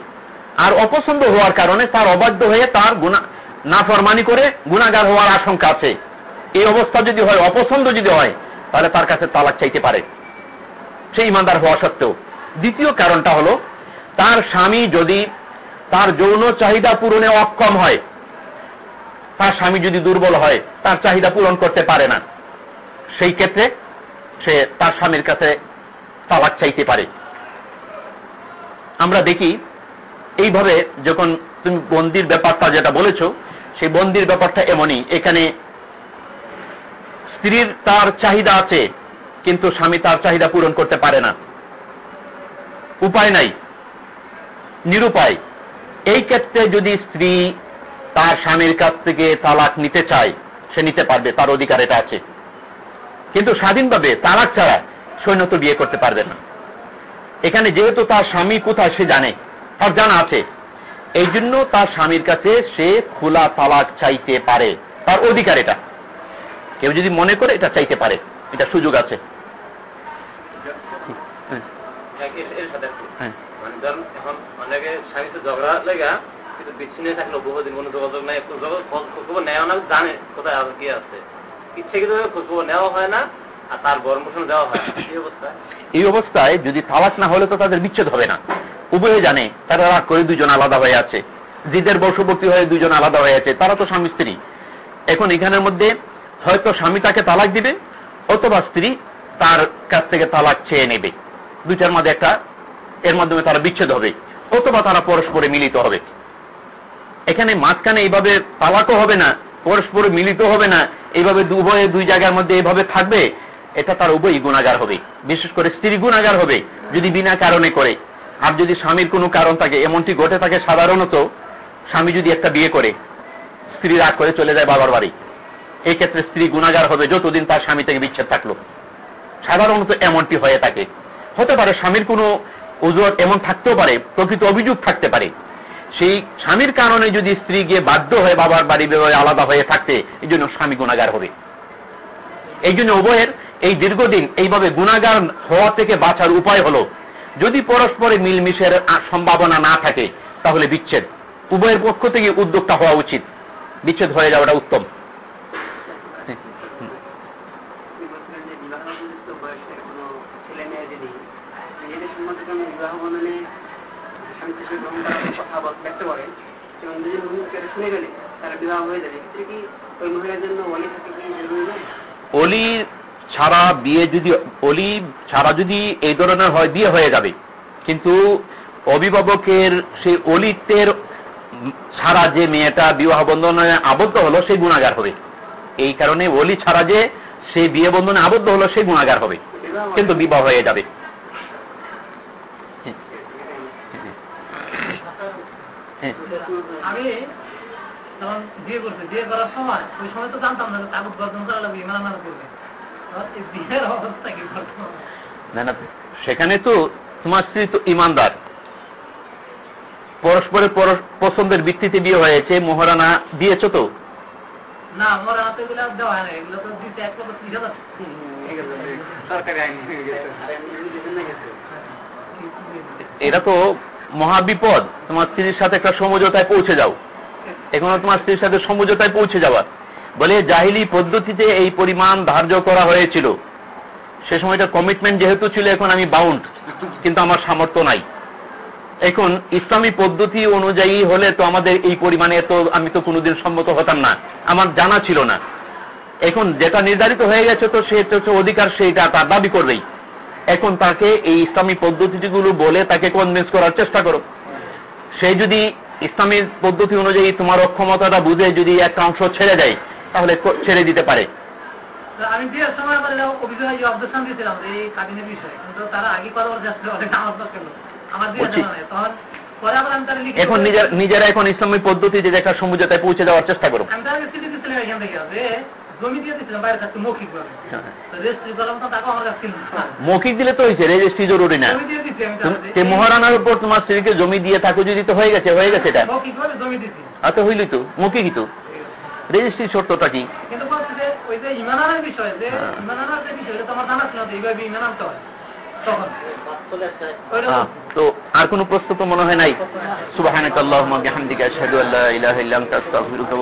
আর অপছন্দ হওয়ার কারণে তার অবাধ্য হয়ে তার গুণা না ফরমানি করে গুণাগার হওয়ার আশঙ্কা আছে। এই অবস্থা যদি হয়, অপছন্দ যদি হয়, তাহলে তার কাছে তালাক চাইতে পারে। সেই ইমানদার হওয়া সত্ত্বেও। দ্বিতীয় কারণটা হলো, তার স্বামী যদি তার যৌন চাহিদা পূরণে অক্ষম হয়। তার স্বামী যদি দুর্বল হয়, তার চাহিদা পূরণ করতে পারে না। সেই ক্ষেত্রে সে তার স্বামীর কাছে তালাক চাইতে পারে। আমরা দেখি, এইভাবে যখন তুমি বন্দির ব্যাপারটা যেটা বলেছ, সেই বন্দির ব্যাপারটা এমনই। এখানে স্ত্রীর তার চাহিদা আছে, কিন্তু স্বামী তার চাহিদা পূরণ করতে পারে না। উপায় নাই। নিরুপায়। এই ক্ষেত্রে যদি স্ত্রী তার স্বামীর কাছ থেকে তালাক নিতে চায় সে নিতে পারবে তার অধিকার এটা আছে। কিন্তু স্বাধীনভাবে তালাক ছাড়া সৈন্য তো বিয়ে করতে পারবে না। এখানে যেহেতু তার স্বামী কোথায় সে জানে তার জানা আছে। এই জন্য তার স্বামীর কাছে সে খোলা তালাক চাইতে পারে তার অধিকার এটা। কেউ যদি মনে করে এটা চাইতে পারে এটা সুযোগ আছে। হ্যাঁ। ধরুন স্বামী তো ঝগড়া লেগা, কিন্তু বিচ্ছিন্ন থাকল বহুদিন কোনো যোগাযোগ নাই খোঁজখবর নেওয়া না, জানে কোথায় আছে কি আছে। ইচ্ছে কিন্তু খোঁজখবর নেওয়া হয় না, আর তার গরম দেওয়া হয় এই অবস্থা এই অবস্থায় যদি তালাক না হলে তো তাদের বিচ্ছেদ হবে না। উভয়ে জানে, তারা রাগ করে দুজন আলাদা হয়ে আছে। জিদের বশবর্তী হয়ে দুজন আলাদা হয়ে আছে, তারা তো স্বামী স্ত্রী। এখন এখানের মধ্যে হয়তো স্বামী তাকে তালাক দিবে, অথবা স্ত্রী তার কাছ থেকে তালাক চেয়ে নেবে। দুইটার মধ্যে একটা, এর মাধ্যমে তারা বিচ্ছেদ হবে। অথবা তারা পরস্পরে মিলিত হবে। এখানে মাঝখানে এইভাবে তালাকও হবে না, পরস্পর মিলিত হবে না, এইভাবে উভয়ে দুই জায়গার মধ্যে এইভাবে থাকবে, এটা তার উভয়ই গুণাগার হবে। বিশেষ করে স্ত্রী গুণাগার হবে, যদি বিনা কারণে করে। আর যদি স্বামীর কোনো কারণ থাকে, এমনটি ঘটে থাকে সাধারণত, স্বামী যদি একটা বিয়ে করে, স্ত্রী রাগ করে চলে যায় বাবার বাড়ি। এই ক্ষেত্রে স্ত্রী গুণাগার হবে যতদিন তার স্বামী থেকে বিচ্ছেদ থাকল। সাধারণত এমনটি হয়ে থাকে। হতে পারে স্বামীর কোনো অজুহাত এমন থাকতেও পারে, প্রকৃত অভিযোগ থাকতে পারে। সেই স্বামীর কারণে যদি স্ত্রী গিয়ে বাধ্য হয়ে বাবার বাড়ি বেরোয়, আলাদা হয়ে থাকতে, এই জন্য স্বামী গুণাগার হবে। এই জন্য উভয়ের এই দীর্ঘদিন এইভাবে গুণাগার হওয়া থেকে বাঁচার উপায় হলো, যদি পরস্পরে মিলমিশের সম্ভাবনা না থাকে, তাহলে বিচ্ছেদ। উভয়ের পক্ষ থেকে উদ্যোগটা হওয়া উচিত। বিচ্ছেদ হয়ে যাওয়াটা উত্তম আপনি বলছিলেন যে বিবাহ উপযুক্ত বয়সে কোনো ছেলে মেয়ে যদি নিজেদের সম্মতির জন্য বিবাহ বন্ধনে গ্রহণ করার কথা ব্যক্ত করে এবং যদি মুহূর্তে শুনে গেলে তারা বিবাহ হয়ে যাবে। এক্ষেত্রে কি ওই মহিলার জন্য অলি থাকে কি অলি ছাড়া বিয়ে যদি অলি ছাড়া যদি এই ধরনের হয় বিয়ে হয়ে যাবে। কিন্তু অভিভাবকের সেই অলিত্বের ছাড়া যে মেয়েটা বিবাহ বন্ধনে আবদ্ধ হলো সেই গুণাগার হবে। এই কারণে অলি ছাড়া যে সেই বিয়ে বন্ধনে আবদ্ধ হলো সেই গুণাগার হবে। কিন্তু বিবাহ হয়ে যাবে। আমি যখন বিয়ে করছি বিয়ে করার সময় ওই সময় তো জানতাম না যে কাগজ করা লাগবে ইমান আনার করবে বিয়ের অবস্থা কি না না সেখানে তো তোমার স্ত্রী তো ইমানদার। পরস্পরের পছন্দের ভিত্তিতে বিয়ে হয়েছে মোহরানা দিয়েছ তো? না আমার হাতে এগুলো দেওয়া হয় না এগুলো তো দিতে এক লক্ষ ত্রিশ হাজার। সরকারি আইন হয়ে গেছে। আর এমনি যদি জন্য গেছে এটা তো মহাবিপদ, তোমার স্ত্রীর সাথে একটা সমঝোতায় পৌঁছে যাও। এখনও তোমার স্ত্রীর সাথে সমঝোতায় পৌঁছে যাওয়া বলে জাহিলি পদ্ধতিতে এই পরিমাণ ধার্য করা হয়েছিল। সে সময়টা কমিটমেন্ট যেহেতু ছিল, এখন আমি বাউন্ড কিন্তু আমার সামর্থ্য নাই। এখন ইসলামী পদ্ধতি অনুযায়ী হলে তো আমাদের এই পরিমাণে তো আমি তো কোনোদিন সম্মত হতাম না। আমার জানা ছিল না। এখন যেটা নির্ধারিত হয়ে গেছে তো সে অধিকার সেইটা তার দাবি করবেই। এখন তাকে এই ইসলামী পদ্ধতিগুলো বলে তাকে কনভিন্স করার চেষ্টা করো। সে যদি ইসলামী পদ্ধতি অনুযায়ী তোমার অক্ষমতাটা বুঝে যদি একটা অংশ ছেড়ে দেয় তাহলে ছেড়ে দিতে পারে। আমি সময় অবজেকশন দিয়েছিলাম এই কাবিনের বিষয়ে কিন্তু তারা আগে কথা আমার তখন এখন নিজের এখন ইসলামী পদ্ধতি যে একটা সমঝোতায় পৌঁছে যাওয়ার চেষ্টা করো। আমি তাদেরকে চিঠি দিচ্ছিলাম এখান থেকে যে জমি দিয়ে দিচ্ছিলাম বাইরের কাছে মৌখিক দিলে তো হয়েছে রেজিস্ট্রি জরুরি না। মহারানার উপর তোমার স্ত্রীকে জমি দিয়ে থাকো যদি তো হয়ে গেছে হয়ে গেছে এটা? আর তো আচ্ছা হইলি তো মৌখিকই তো। রেজিস্ট্রি শর্তটা কি? কিন্তু ওই যে ইমানানের বিষয় যে হ্যাঁ। ইমানানার বিষয় তোমার জানা ছিল এইভাবে হয় হ্যাঁ, তো আর কোনো প্রশ্ন তো মনে হয় নাই সুবাহানাক আল্লাহুম্মা বিহামদিকা আশহাদু আল্লা ইলাহা ইল্লা আনতা, আস্তাগফিরুকা